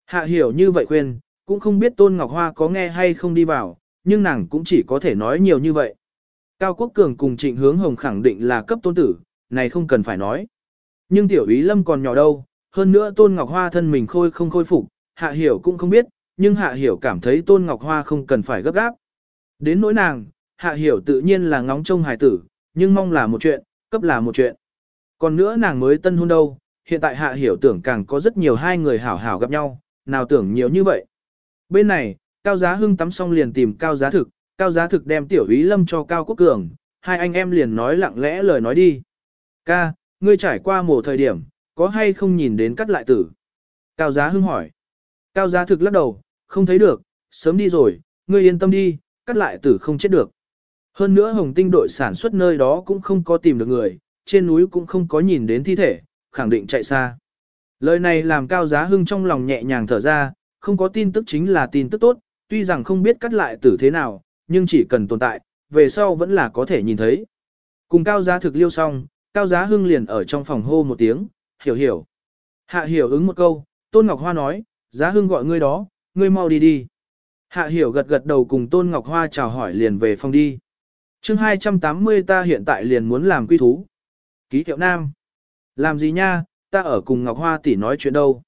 Hạ hiểu như vậy khuyên, cũng không biết Tôn Ngọc Hoa có nghe hay không đi vào, nhưng nàng cũng chỉ có thể nói nhiều như vậy. Cao Quốc Cường cùng Trịnh Hướng Hồng khẳng định là cấp tôn tử, này không cần phải nói. Nhưng tiểu ý lâm còn nhỏ đâu, hơn nữa tôn ngọc hoa thân mình khôi không khôi phục, hạ hiểu cũng không biết, nhưng hạ hiểu cảm thấy tôn ngọc hoa không cần phải gấp gáp. Đến nỗi nàng, hạ hiểu tự nhiên là ngóng trông hài tử, nhưng mong là một chuyện, cấp là một chuyện. Còn nữa nàng mới tân hôn đâu, hiện tại hạ hiểu tưởng càng có rất nhiều hai người hảo hảo gặp nhau, nào tưởng nhiều như vậy. Bên này, Cao Giá Hưng tắm xong liền tìm Cao Giá Thực, Cao Giá Thực đem tiểu ý lâm cho Cao Quốc Cường, hai anh em liền nói lặng lẽ lời nói đi. Ca, ngươi trải qua một thời điểm, có hay không nhìn đến cắt lại tử? Cao Giá Hưng hỏi. Cao Giá Thực lắc đầu, không thấy được, sớm đi rồi, ngươi yên tâm đi, cắt lại tử không chết được. Hơn nữa hồng tinh đội sản xuất nơi đó cũng không có tìm được người, trên núi cũng không có nhìn đến thi thể, khẳng định chạy xa. Lời này làm Cao Giá Hưng trong lòng nhẹ nhàng thở ra, không có tin tức chính là tin tức tốt, tuy rằng không biết cắt lại tử thế nào, nhưng chỉ cần tồn tại, về sau vẫn là có thể nhìn thấy. Cùng Cao Giá thực liêu xong, Cao Giá Hưng liền ở trong phòng hô một tiếng, hiểu hiểu. Hạ hiểu ứng một câu, Tôn Ngọc Hoa nói, Giá Hưng gọi ngươi đó, ngươi mau đi đi. Hạ hiểu gật gật đầu cùng Tôn Ngọc Hoa chào hỏi liền về phòng đi. chương 280 ta hiện tại liền muốn làm quy thú. Ký hiệu nam. Làm gì nha, ta ở cùng Ngọc Hoa tỷ nói chuyện đâu.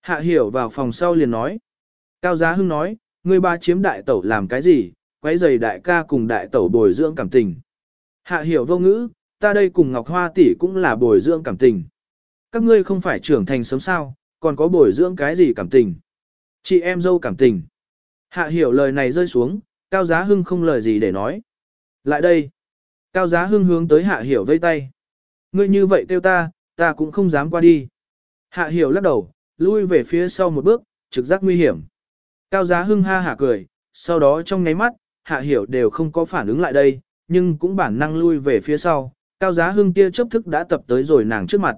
Hạ hiểu vào phòng sau liền nói. Cao Giá Hưng nói, ngươi ba chiếm đại tẩu làm cái gì, quấy giày đại ca cùng đại tẩu bồi dưỡng cảm tình. Hạ hiểu vô ngữ, ta đây cùng Ngọc Hoa tỷ cũng là bồi dưỡng cảm tình. Các ngươi không phải trưởng thành sớm sao, còn có bồi dưỡng cái gì cảm tình. Chị em dâu cảm tình. Hạ hiểu lời này rơi xuống, Cao Giá Hưng không lời gì để nói. Lại đây. Cao Giá Hưng hướng tới Hạ hiểu vây tay. Ngươi như vậy kêu ta, ta cũng không dám qua đi. Hạ hiểu lắc đầu, lui về phía sau một bước, trực giác nguy hiểm. Cao Giá Hưng ha hả cười, sau đó trong ngáy mắt, Hạ Hiểu đều không có phản ứng lại đây, nhưng cũng bản năng lui về phía sau, Cao Giá Hưng kia chấp thức đã tập tới rồi nàng trước mặt.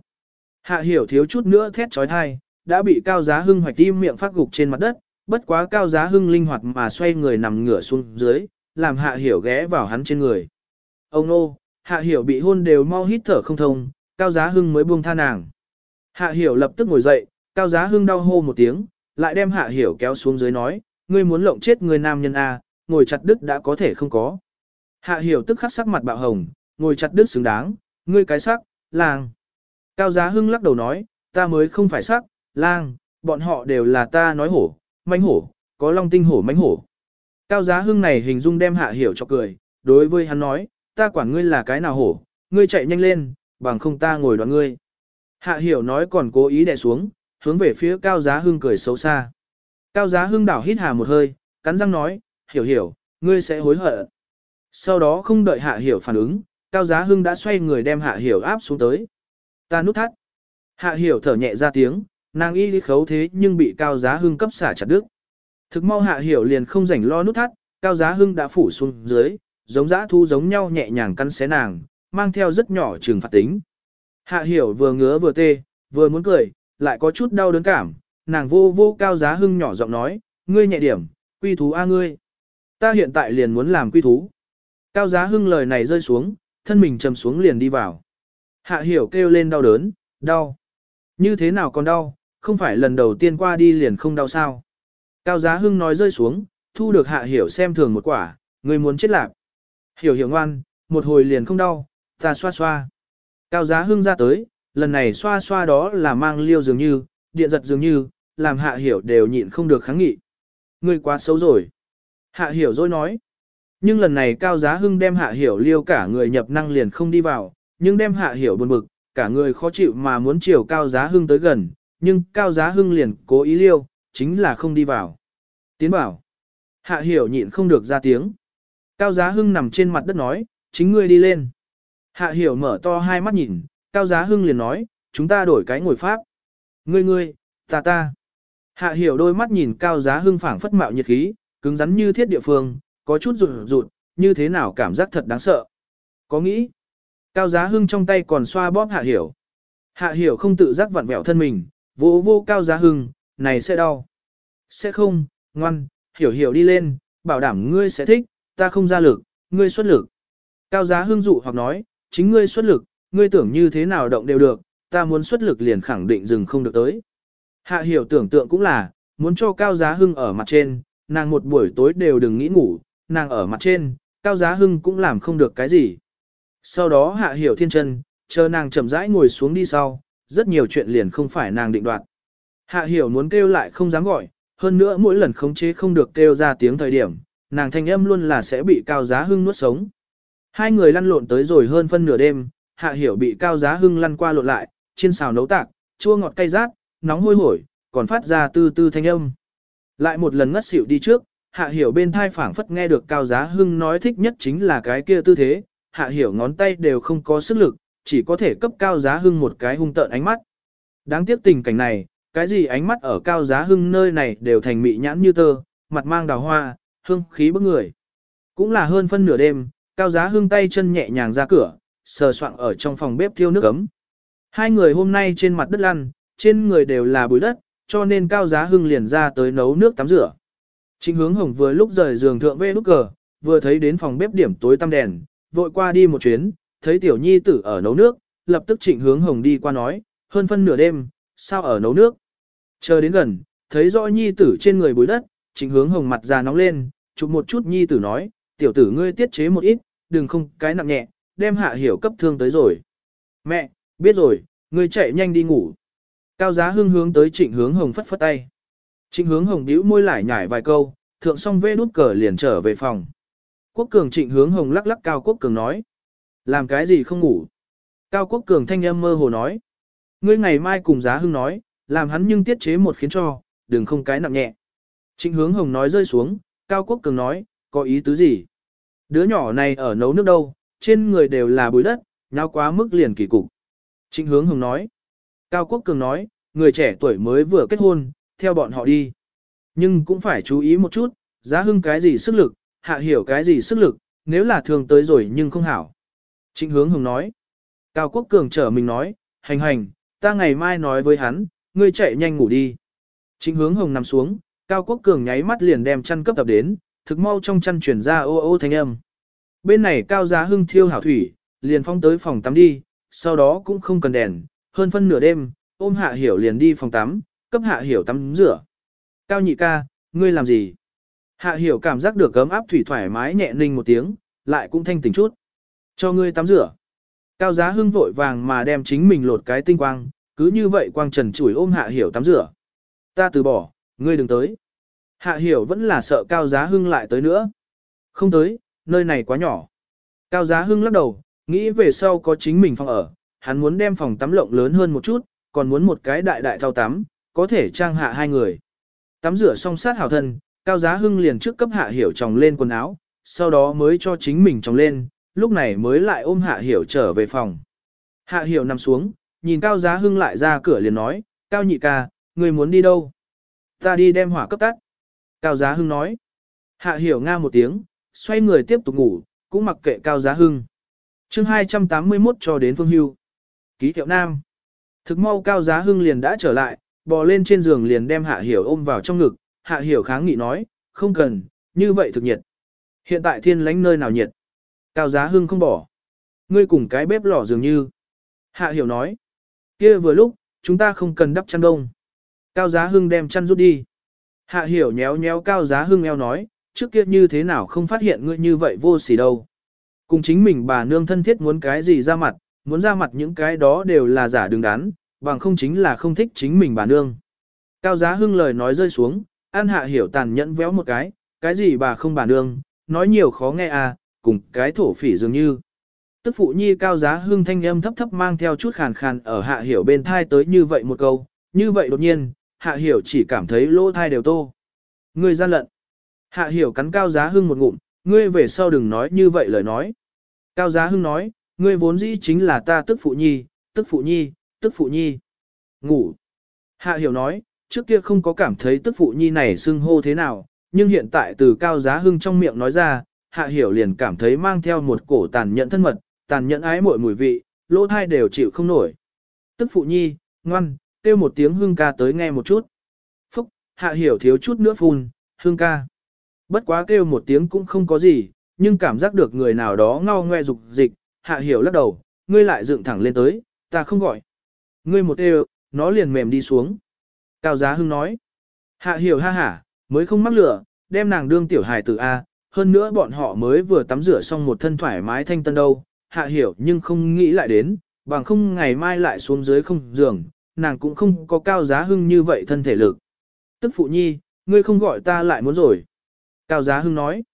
Hạ Hiểu thiếu chút nữa thét trói thai, đã bị Cao Giá Hưng hoạch tim miệng phát gục trên mặt đất, bất quá Cao Giá Hưng linh hoạt mà xoay người nằm ngửa xuống dưới, làm Hạ Hiểu ghé vào hắn trên người. Ông nô, Hạ Hiểu bị hôn đều mau hít thở không thông, Cao Giá Hưng mới buông tha nàng. Hạ Hiểu lập tức ngồi dậy, Cao Giá Hưng đau hô một tiếng, lại đem Hạ Hiểu kéo xuống dưới nói, ngươi muốn lộng chết người nam nhân A, ngồi chặt đứt đã có thể không có. Hạ Hiểu tức khắc sắc mặt bạo hồng, ngồi chặt đứt xứng đáng, ngươi cái sắc, lang. Cao Giá Hưng lắc đầu nói, ta mới không phải sắc, lang, bọn họ đều là ta nói hổ, manh hổ, có long tinh hổ manh hổ. Cao Giá Hưng này hình dung đem Hạ Hiểu cho cười, đối với hắn nói, ta quản ngươi là cái nào hổ, ngươi chạy nhanh lên, bằng không ta ngồi đoạn ngươi. Hạ Hiểu nói còn cố ý đè xuống, hướng về phía Cao Giá Hưng cười xấu xa. Cao Giá Hưng đảo hít hà một hơi, cắn răng nói, hiểu hiểu, ngươi sẽ hối hận. Sau đó không đợi Hạ Hiểu phản ứng, Cao Giá Hưng đã xoay người đem Hạ Hiểu áp xuống tới. Ta nút thắt. Hạ Hiểu thở nhẹ ra tiếng, nàng y lý khấu thế nhưng bị Cao Giá Hưng cấp xả chặt đứt. Thực mau Hạ Hiểu liền không rảnh lo nút thắt, Cao Giá Hưng đã phủ xuống dưới, giống dã thu giống nhau nhẹ nhàng căn xé nàng, mang theo rất nhỏ trừng phạt tính. Hạ Hiểu vừa ngứa vừa tê, vừa muốn cười, lại có chút đau đớn cảm, nàng vô vô cao giá hưng nhỏ giọng nói, ngươi nhẹ điểm, quy thú a ngươi. Ta hiện tại liền muốn làm quy thú. Cao giá hưng lời này rơi xuống, thân mình trầm xuống liền đi vào. Hạ hiểu kêu lên đau đớn, đau. Như thế nào còn đau, không phải lần đầu tiên qua đi liền không đau sao. Cao giá hưng nói rơi xuống, thu được hạ hiểu xem thường một quả, ngươi muốn chết lạc. Hiểu hiểu ngoan, một hồi liền không đau, ta xoa xoa. Cao giá hưng ra tới, lần này xoa xoa đó là mang liêu dường như, điện giật dường như, làm hạ hiểu đều nhịn không được kháng nghị. Ngươi quá xấu rồi. Hạ hiểu rồi nói. Nhưng lần này cao giá hưng đem hạ hiểu liêu cả người nhập năng liền không đi vào, nhưng đem hạ hiểu buồn bực, cả người khó chịu mà muốn chiều cao giá hưng tới gần, nhưng cao giá hưng liền cố ý liêu, chính là không đi vào. Tiến bảo. Hạ hiểu nhịn không được ra tiếng. Cao giá hưng nằm trên mặt đất nói, chính ngươi đi lên. Hạ hiểu mở to hai mắt nhìn, cao giá hưng liền nói, chúng ta đổi cái ngồi pháp. Ngươi ngươi, ta ta. Hạ hiểu đôi mắt nhìn cao giá hưng phảng phất mạo nhiệt khí, cứng rắn như thiết địa phương, có chút rụt rụt, như thế nào cảm giác thật đáng sợ. Có nghĩ, cao giá hưng trong tay còn xoa bóp hạ hiểu. Hạ hiểu không tự giác vặn vẹo thân mình, vô vô cao giá hưng, này sẽ đau. Sẽ không, ngoan, hiểu hiểu đi lên, bảo đảm ngươi sẽ thích, ta không ra lực, ngươi xuất lực. Cao giá Hương dụ hoặc nói, chính ngươi xuất lực, ngươi tưởng như thế nào động đều được, ta muốn xuất lực liền khẳng định dừng không được tới. Hạ hiểu tưởng tượng cũng là, muốn cho cao giá hưng ở mặt trên, nàng một buổi tối đều đừng nghĩ ngủ, nàng ở mặt trên, Cao Giá Hưng cũng làm không được cái gì. Sau đó hạ hiểu thiên chân, chờ nàng chậm rãi ngồi xuống đi sau, rất nhiều chuyện liền không phải nàng định đoạt. Hạ hiểu muốn kêu lại không dám gọi, hơn nữa mỗi lần khống chế không được kêu ra tiếng thời điểm, nàng thanh âm luôn là sẽ bị Cao Giá Hưng nuốt sống. Hai người lăn lộn tới rồi hơn phân nửa đêm, hạ hiểu bị Cao Giá Hưng lăn qua lộn lại, trên xào nấu tạc, chua ngọt cay rát, nóng hôi hổi, còn phát ra tư tư thanh âm. Lại một lần ngất xỉu đi trước, hạ hiểu bên thai phảng phất nghe được Cao Giá Hưng nói thích nhất chính là cái kia tư thế, hạ hiểu ngón tay đều không có sức lực, chỉ có thể cấp Cao Giá Hưng một cái hung tợn ánh mắt. Đáng tiếc tình cảnh này, cái gì ánh mắt ở Cao Giá Hưng nơi này đều thành mị nhãn như tơ, mặt mang đào hoa, hương khí bức người. Cũng là hơn phân nửa đêm, Cao Giá hương tay chân nhẹ nhàng ra cửa, sờ soạng ở trong phòng bếp thiêu nước ấm. Hai người hôm nay trên mặt đất lăn, trên người đều là bụi đất, cho nên Cao Giá Hưng liền ra tới nấu nước tắm rửa. Trịnh hướng hồng vừa lúc rời giường thượng vê nút cờ, vừa thấy đến phòng bếp điểm tối tăm đèn, vội qua đi một chuyến, thấy tiểu nhi tử ở nấu nước, lập tức trịnh hướng hồng đi qua nói, hơn phân nửa đêm, sao ở nấu nước. Chờ đến gần, thấy rõ nhi tử trên người bụi đất, trịnh hướng hồng mặt già nóng lên, chụp một chút nhi tử nói, tiểu tử ngươi tiết chế một ít, đừng không cái nặng nhẹ, đem hạ hiểu cấp thương tới rồi. Mẹ, biết rồi, ngươi chạy nhanh đi ngủ. Cao giá hưng hướng tới trịnh hướng hồng phất phất tay. Trịnh hướng hồng bĩu môi lại nhải vài câu, thượng xong vê đút cờ liền trở về phòng. Quốc cường trịnh hướng hồng lắc lắc Cao Quốc cường nói. Làm cái gì không ngủ? Cao Quốc cường thanh âm mơ hồ nói. Ngươi ngày mai cùng giá hưng nói, làm hắn nhưng tiết chế một khiến cho, đừng không cái nặng nhẹ. Trịnh hướng hồng nói rơi xuống, Cao Quốc cường nói, có ý tứ gì? Đứa nhỏ này ở nấu nước đâu, trên người đều là bụi đất, nhau quá mức liền kỳ cục. Trịnh hướng hồng nói. Cao Quốc cường nói, người trẻ tuổi mới vừa kết hôn, theo bọn họ đi. Nhưng cũng phải chú ý một chút, giá hưng cái gì sức lực, hạ hiểu cái gì sức lực, nếu là thường tới rồi nhưng không hảo. Trịnh hướng hồng nói. Cao Quốc Cường trở mình nói, hành hành, ta ngày mai nói với hắn, ngươi chạy nhanh ngủ đi. Trịnh hướng hồng nằm xuống, Cao Quốc Cường nháy mắt liền đem chăn cấp tập đến, thực mau trong chăn chuyển ra ô ô thanh âm. Bên này Cao Giá Hưng thiêu hảo thủy, liền phong tới phòng tắm đi, sau đó cũng không cần đèn, hơn phân nửa đêm, ôm Hạ Hiểu liền đi phòng tắm, cấp Hạ Hiểu tắm rửa. Cao nhị ca, ngươi làm gì? Hạ Hiểu cảm giác được cấm áp thủy thoải mái nhẹ ninh một tiếng, lại cũng thanh tỉnh chút. Cho ngươi tắm rửa. Cao Giá Hưng vội vàng mà đem chính mình lột cái tinh quang, cứ như vậy quang trần chủi ôm Hạ Hiểu tắm rửa. Ta từ bỏ, ngươi đừng tới. Hạ Hiểu vẫn là sợ Cao Giá Hưng lại tới nữa. Không tới, nơi này quá nhỏ. Cao Giá Hưng lắc đầu, nghĩ về sau có chính mình phòng ở, hắn muốn đem phòng tắm lộng lớn hơn một chút, còn muốn một cái đại đại thao tắm, có thể trang hạ hai người. Tắm rửa xong sát hảo thân, Cao Giá Hưng liền trước cấp Hạ Hiểu tròng lên quần áo, sau đó mới cho chính mình tròng lên, lúc này mới lại ôm Hạ Hiểu trở về phòng. Hạ Hiểu nằm xuống, nhìn Cao Giá Hưng lại ra cửa liền nói, Cao nhị ca, người muốn đi đâu? Ta đi đem hỏa cấp tắt. Cao Giá Hưng nói. Hạ Hiểu nga một tiếng, xoay người tiếp tục ngủ, cũng mặc kệ Cao Giá Hưng. chương 281 cho đến Phương Hưu. Ký hiệu Nam. Thực mau Cao Giá Hưng liền đã trở lại, bò lên trên giường liền đem Hạ Hiểu ôm vào trong ngực, Hạ Hiểu kháng nghị nói, không cần, như vậy thực nhiệt. Hiện tại thiên lánh nơi nào nhiệt. Cao Giá Hưng không bỏ. Ngươi cùng cái bếp lò dường như. Hạ Hiểu nói, kia vừa lúc, chúng ta không cần đắp chăn đông. Cao Giá Hưng đem chăn rút đi. Hạ Hiểu nhéo nhéo Cao Giá Hưng eo nói, trước kia như thế nào không phát hiện ngươi như vậy vô sỉ đâu. Cùng chính mình bà nương thân thiết muốn cái gì ra mặt, muốn ra mặt những cái đó đều là giả đứng đắn, bằng không chính là không thích chính mình bà nương. Cao Giá Hưng lời nói rơi xuống, An Hạ Hiểu tàn nhẫn véo một cái, cái gì bà không bà nương, nói nhiều khó nghe à, cùng cái thổ phỉ dường như. Tức phụ nhi Cao Giá Hưng thanh âm thấp thấp mang theo chút khàn khàn ở Hạ Hiểu bên thai tới như vậy một câu, như vậy đột nhiên, Hạ Hiểu chỉ cảm thấy lỗ thai đều tô. Ngươi gian lận. Hạ Hiểu cắn Cao Giá Hưng một ngụm, ngươi về sau đừng nói như vậy lời nói. Cao Giá Hưng nói, ngươi vốn dĩ chính là ta tức phụ nhi, tức phụ nhi, tức phụ nhi. Ngủ. Hạ hiểu nói, trước kia không có cảm thấy tức phụ nhi này xưng hô thế nào, nhưng hiện tại từ cao giá hưng trong miệng nói ra, hạ hiểu liền cảm thấy mang theo một cổ tàn nhẫn thân mật, tàn nhẫn ái muội mùi vị, lỗ thai đều chịu không nổi. Tức phụ nhi, ngoan, kêu một tiếng Hương ca tới nghe một chút. Phúc, hạ hiểu thiếu chút nữa phun, Hương ca. Bất quá kêu một tiếng cũng không có gì, nhưng cảm giác được người nào đó ngao ngoe dục dịch, hạ hiểu lắc đầu, ngươi lại dựng thẳng lên tới, ta không gọi. Ngươi một đều, nó liền mềm đi xuống. Cao Giá Hưng nói. Hạ hiểu ha hả, mới không mắc lửa, đem nàng đương tiểu hài tử A, hơn nữa bọn họ mới vừa tắm rửa xong một thân thoải mái thanh tân đâu, hạ hiểu nhưng không nghĩ lại đến, bằng không ngày mai lại xuống dưới không giường, nàng cũng không có cao giá hưng như vậy thân thể lực. Tức phụ nhi, ngươi không gọi ta lại muốn rồi. Cao giá hưng nói,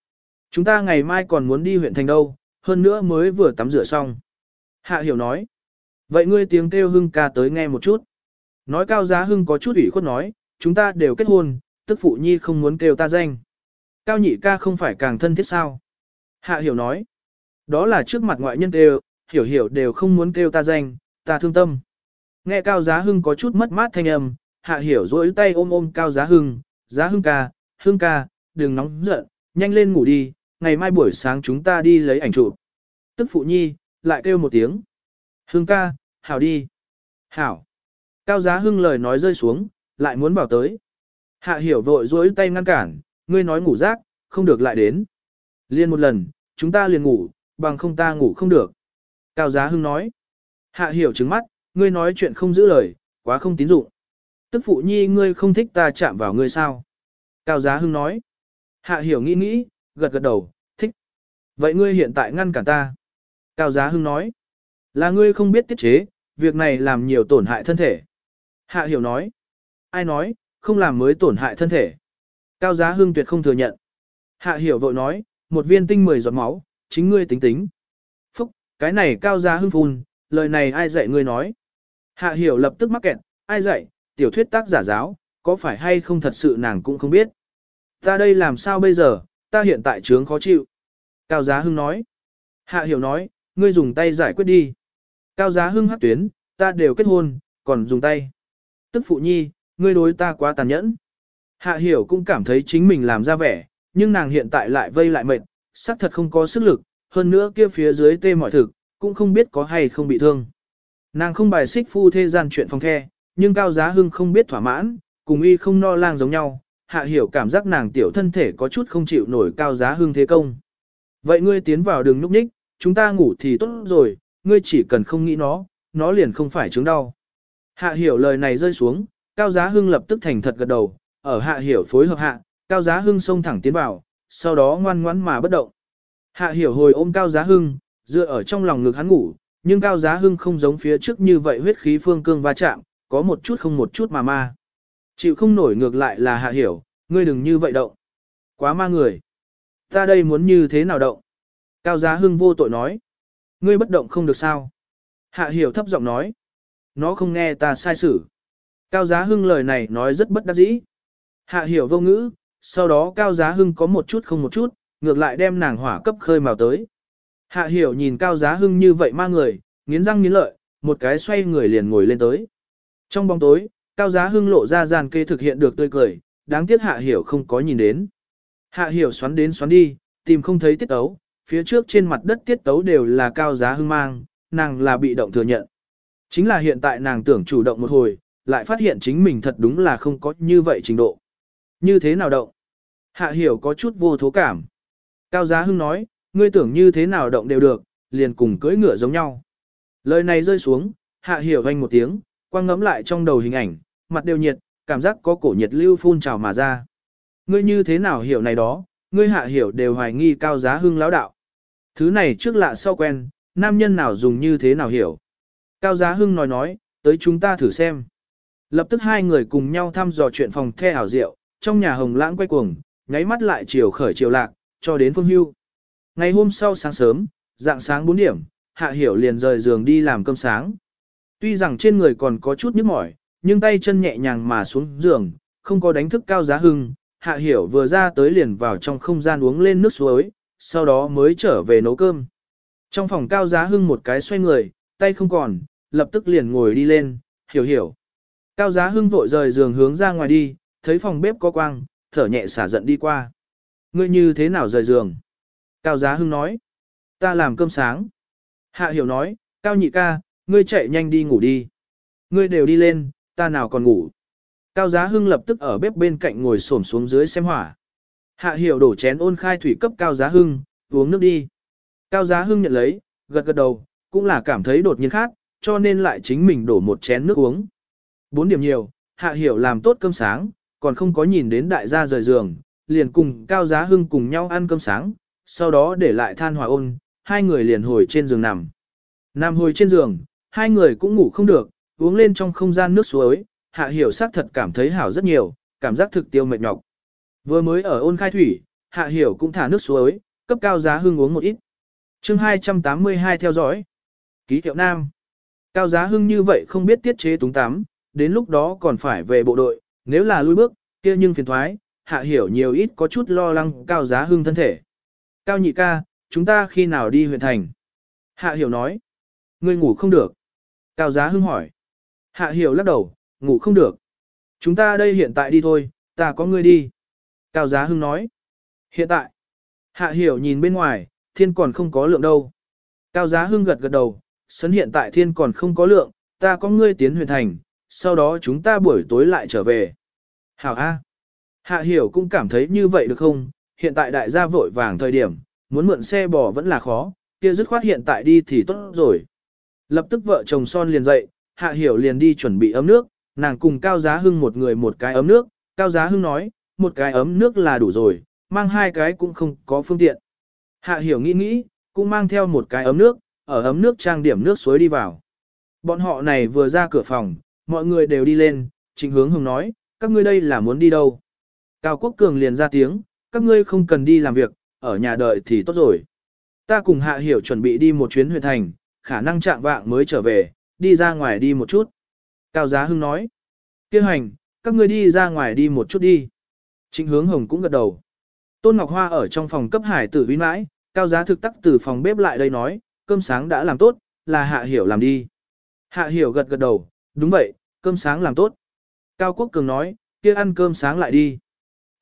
chúng ta ngày mai còn muốn đi huyện thành đâu, hơn nữa mới vừa tắm rửa xong. Hạ hiểu nói, vậy ngươi tiếng kêu hưng ca tới nghe một chút. Nói cao giá hưng có chút ủy khuất nói, chúng ta đều kết hôn, tức phụ nhi không muốn kêu ta danh. Cao nhị ca không phải càng thân thiết sao? Hạ hiểu nói, đó là trước mặt ngoại nhân đều, hiểu hiểu đều không muốn kêu ta danh, ta thương tâm. Nghe cao giá hưng có chút mất mát thanh âm, hạ hiểu dối tay ôm ôm cao giá hưng, giá hưng ca, hưng ca, đừng nóng giận, nhanh lên ngủ đi, ngày mai buổi sáng chúng ta đi lấy ảnh chụp. Tức phụ nhi, lại kêu một tiếng. Hưng ca, hảo đi. Hảo. Cao giá hưng lời nói rơi xuống, lại muốn bảo tới. Hạ hiểu vội dối tay ngăn cản, ngươi nói ngủ rác, không được lại đến. Liên một lần, chúng ta liền ngủ, bằng không ta ngủ không được. Cao giá hưng nói. Hạ hiểu trứng mắt, ngươi nói chuyện không giữ lời, quá không tín dụng. Tức phụ nhi ngươi không thích ta chạm vào ngươi sao? Cao giá hưng nói. Hạ hiểu nghĩ nghĩ, gật gật đầu, thích. Vậy ngươi hiện tại ngăn cản ta. Cao giá hưng nói. Là ngươi không biết tiết chế, việc này làm nhiều tổn hại thân thể. Hạ hiểu nói. Ai nói, không làm mới tổn hại thân thể. Cao giá hưng tuyệt không thừa nhận. Hạ hiểu vội nói, một viên tinh mười giọt máu, chính ngươi tính tính. Phúc, cái này cao giá hưng phun, lời này ai dạy ngươi nói. Hạ hiểu lập tức mắc kẹt, ai dạy, tiểu thuyết tác giả giáo, có phải hay không thật sự nàng cũng không biết. Ta đây làm sao bây giờ, ta hiện tại trướng khó chịu. Cao giá hưng nói. Hạ hiểu nói, ngươi dùng tay giải quyết đi. Cao giá hưng hắc tuyến, ta đều kết hôn, còn dùng tay. Tức phụ nhi, ngươi đối ta quá tàn nhẫn. Hạ hiểu cũng cảm thấy chính mình làm ra vẻ, nhưng nàng hiện tại lại vây lại mệt, xác thật không có sức lực, hơn nữa kia phía dưới tê mọi thực, cũng không biết có hay không bị thương. Nàng không bài xích phu thê gian chuyện phòng the, nhưng cao giá hưng không biết thỏa mãn, cùng y không no lang giống nhau, hạ hiểu cảm giác nàng tiểu thân thể có chút không chịu nổi cao giá hưng thế công. Vậy ngươi tiến vào đường núp ních, chúng ta ngủ thì tốt rồi, ngươi chỉ cần không nghĩ nó, nó liền không phải chứng đau. Hạ hiểu lời này rơi xuống, cao giá hưng lập tức thành thật gật đầu, ở hạ hiểu phối hợp hạ, cao giá hưng xông thẳng tiến vào, sau đó ngoan ngoãn mà bất động. Hạ hiểu hồi ôm cao giá hưng, dựa ở trong lòng ngực hắn ngủ, nhưng cao giá hưng không giống phía trước như vậy huyết khí phương cương va chạm, có một chút không một chút mà ma. Chịu không nổi ngược lại là hạ hiểu, ngươi đừng như vậy động. Quá ma người. Ta đây muốn như thế nào động? Cao giá hưng vô tội nói. Ngươi bất động không được sao? Hạ hiểu thấp giọng nói. Nó không nghe ta sai xử. Cao giá hưng lời này nói rất bất đắc dĩ. Hạ hiểu vô ngữ, sau đó cao giá hưng có một chút không một chút, ngược lại đem nàng hỏa cấp khơi màu tới. Hạ hiểu nhìn cao giá hưng như vậy ma người, nghiến răng nghiến lợi, một cái xoay người liền ngồi lên tới. Trong bóng tối, cao giá hưng lộ ra gian kê thực hiện được tươi cười, đáng tiếc hạ hiểu không có nhìn đến. Hạ hiểu xoắn đến xoắn đi, tìm không thấy tiết tấu, phía trước trên mặt đất tiết tấu đều là cao giá hưng mang, nàng là bị động thừa nhận. Chính là hiện tại nàng tưởng chủ động một hồi, lại phát hiện chính mình thật đúng là không có như vậy trình độ. Như thế nào động? Hạ hiểu có chút vô thố cảm. Cao giá hưng nói, ngươi tưởng như thế nào động đều được, liền cùng cưỡi ngựa giống nhau. Lời này rơi xuống, hạ hiểu hoanh một tiếng, quang ngấm lại trong đầu hình ảnh, mặt đều nhiệt, cảm giác có cổ nhiệt lưu phun trào mà ra. Ngươi như thế nào hiểu này đó, ngươi hạ hiểu đều hoài nghi cao giá hưng lão đạo. Thứ này trước lạ sau quen, nam nhân nào dùng như thế nào hiểu. Cao giá hưng nói nói, tới chúng ta thử xem. Lập tức hai người cùng nhau thăm dò chuyện phòng the ảo rượu, trong nhà hồng lãng quay cuồng, nháy mắt lại chiều khởi chiều lạc, cho đến phương hưu. Ngày hôm sau sáng sớm, dạng sáng 4 điểm, Hạ Hiểu liền rời giường đi làm cơm sáng. Tuy rằng trên người còn có chút nhức mỏi, nhưng tay chân nhẹ nhàng mà xuống giường, không có đánh thức cao giá hưng. Hạ Hiểu vừa ra tới liền vào trong không gian uống lên nước suối, sau đó mới trở về nấu cơm. Trong phòng cao giá hưng một cái xoay người, tay không còn, lập tức liền ngồi đi lên, hiểu hiểu. Cao giá hưng vội rời giường hướng ra ngoài đi, thấy phòng bếp có quang, thở nhẹ xả giận đi qua. Ngươi như thế nào rời giường? Cao Giá Hưng nói. Ta làm cơm sáng. Hạ Hiểu nói, Cao nhị ca, ngươi chạy nhanh đi ngủ đi. Ngươi đều đi lên, ta nào còn ngủ. Cao Giá Hưng lập tức ở bếp bên cạnh ngồi xổm xuống dưới xem hỏa. Hạ Hiểu đổ chén ôn khai thủy cấp Cao Giá Hưng, uống nước đi. Cao Giá Hưng nhận lấy, gật gật đầu, cũng là cảm thấy đột nhiên khát, cho nên lại chính mình đổ một chén nước uống. Bốn điểm nhiều, Hạ Hiểu làm tốt cơm sáng, còn không có nhìn đến đại gia rời giường, liền cùng Cao Giá Hưng cùng nhau ăn cơm sáng, sau đó để lại than hỏa ôn, hai người liền hồi trên giường nằm. Nằm hồi trên giường, hai người cũng ngủ không được, uống lên trong không gian nước suối, hạ hiểu sắc thật cảm thấy hảo rất nhiều, cảm giác thực tiêu mệt nhọc. Vừa mới ở ôn khai thủy, hạ hiểu cũng thả nước suối, cấp Cao Giá Hưng uống một ít. chương 282 theo dõi. Ký hiệu Nam. Cao Giá Hưng như vậy không biết tiết chế túng tắm, đến lúc đó còn phải về bộ đội, nếu là lui bước, kia nhưng phiền thoái, hạ hiểu nhiều ít có chút lo lắng Cao Giá Hưng thân thể. Cao nhị ca, chúng ta khi nào đi huyện thành? Hạ hiểu nói. Ngươi ngủ không được. Cao Giá Hưng hỏi. Hạ hiểu lắc đầu, ngủ không được. Chúng ta đây hiện tại đi thôi, ta có ngươi đi. Cao Giá Hưng nói. Hiện tại. Hạ hiểu nhìn bên ngoài, thiên còn không có lượng đâu. Cao Giá Hưng gật gật đầu, sấn hiện tại thiên còn không có lượng, ta có ngươi tiến huyện thành, sau đó chúng ta buổi tối lại trở về. Hảo A. Hạ hiểu cũng cảm thấy như vậy được không, hiện tại đại gia vội vàng thời điểm, muốn mượn xe bò vẫn là khó, kia dứt khoát hiện tại đi thì tốt rồi. Lập tức vợ chồng son liền dậy, hạ hiểu liền đi chuẩn bị ấm nước, nàng cùng Cao Giá Hưng một người một cái ấm nước, Cao Giá Hưng nói, một cái ấm nước là đủ rồi, mang hai cái cũng không có phương tiện. Hạ hiểu nghĩ nghĩ, cũng mang theo một cái ấm nước, ở ấm nước trang điểm nước suối đi vào. Bọn họ này vừa ra cửa phòng, mọi người đều đi lên, trịnh hướng hồng nói, các ngươi đây là muốn đi đâu? Cao Quốc Cường liền ra tiếng, các ngươi không cần đi làm việc, ở nhà đợi thì tốt rồi. Ta cùng Hạ Hiểu chuẩn bị đi một chuyến huyện thành, khả năng trạng vạng mới trở về, đi ra ngoài đi một chút. Cao Giá Hưng nói, kêu hành, các ngươi đi ra ngoài đi một chút đi. Trịnh hướng hồng cũng gật đầu. Tôn Ngọc Hoa ở trong phòng cấp hải tử vi mãi, Cao Giá thực tắc từ phòng bếp lại đây nói, cơm sáng đã làm tốt, là Hạ Hiểu làm đi. Hạ Hiểu gật gật đầu, đúng vậy, cơm sáng làm tốt. Cao Quốc Cường nói, kia ăn cơm sáng lại đi.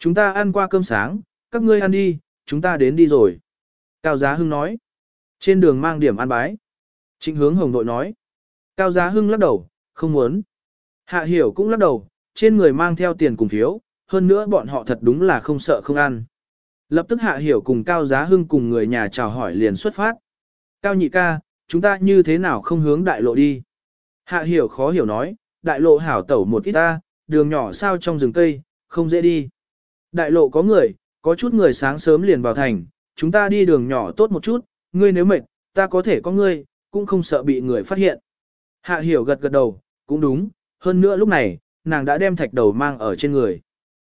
Chúng ta ăn qua cơm sáng, các ngươi ăn đi, chúng ta đến đi rồi. Cao Giá Hưng nói, trên đường mang điểm ăn bái. Trịnh hướng hồng đội nói, Cao Giá Hưng lắc đầu, không muốn. Hạ Hiểu cũng lắc đầu, trên người mang theo tiền cùng phiếu, hơn nữa bọn họ thật đúng là không sợ không ăn. Lập tức Hạ Hiểu cùng Cao Giá Hưng cùng người nhà chào hỏi liền xuất phát. Cao nhị ca, chúng ta như thế nào không hướng đại lộ đi? Hạ Hiểu khó hiểu nói, đại lộ hảo tẩu một ít ta, đường nhỏ sao trong rừng cây, không dễ đi. Đại lộ có người, có chút người sáng sớm liền vào thành, chúng ta đi đường nhỏ tốt một chút, ngươi nếu mệt, ta có thể có ngươi, cũng không sợ bị người phát hiện. Hạ hiểu gật gật đầu, cũng đúng, hơn nữa lúc này, nàng đã đem thạch đầu mang ở trên người.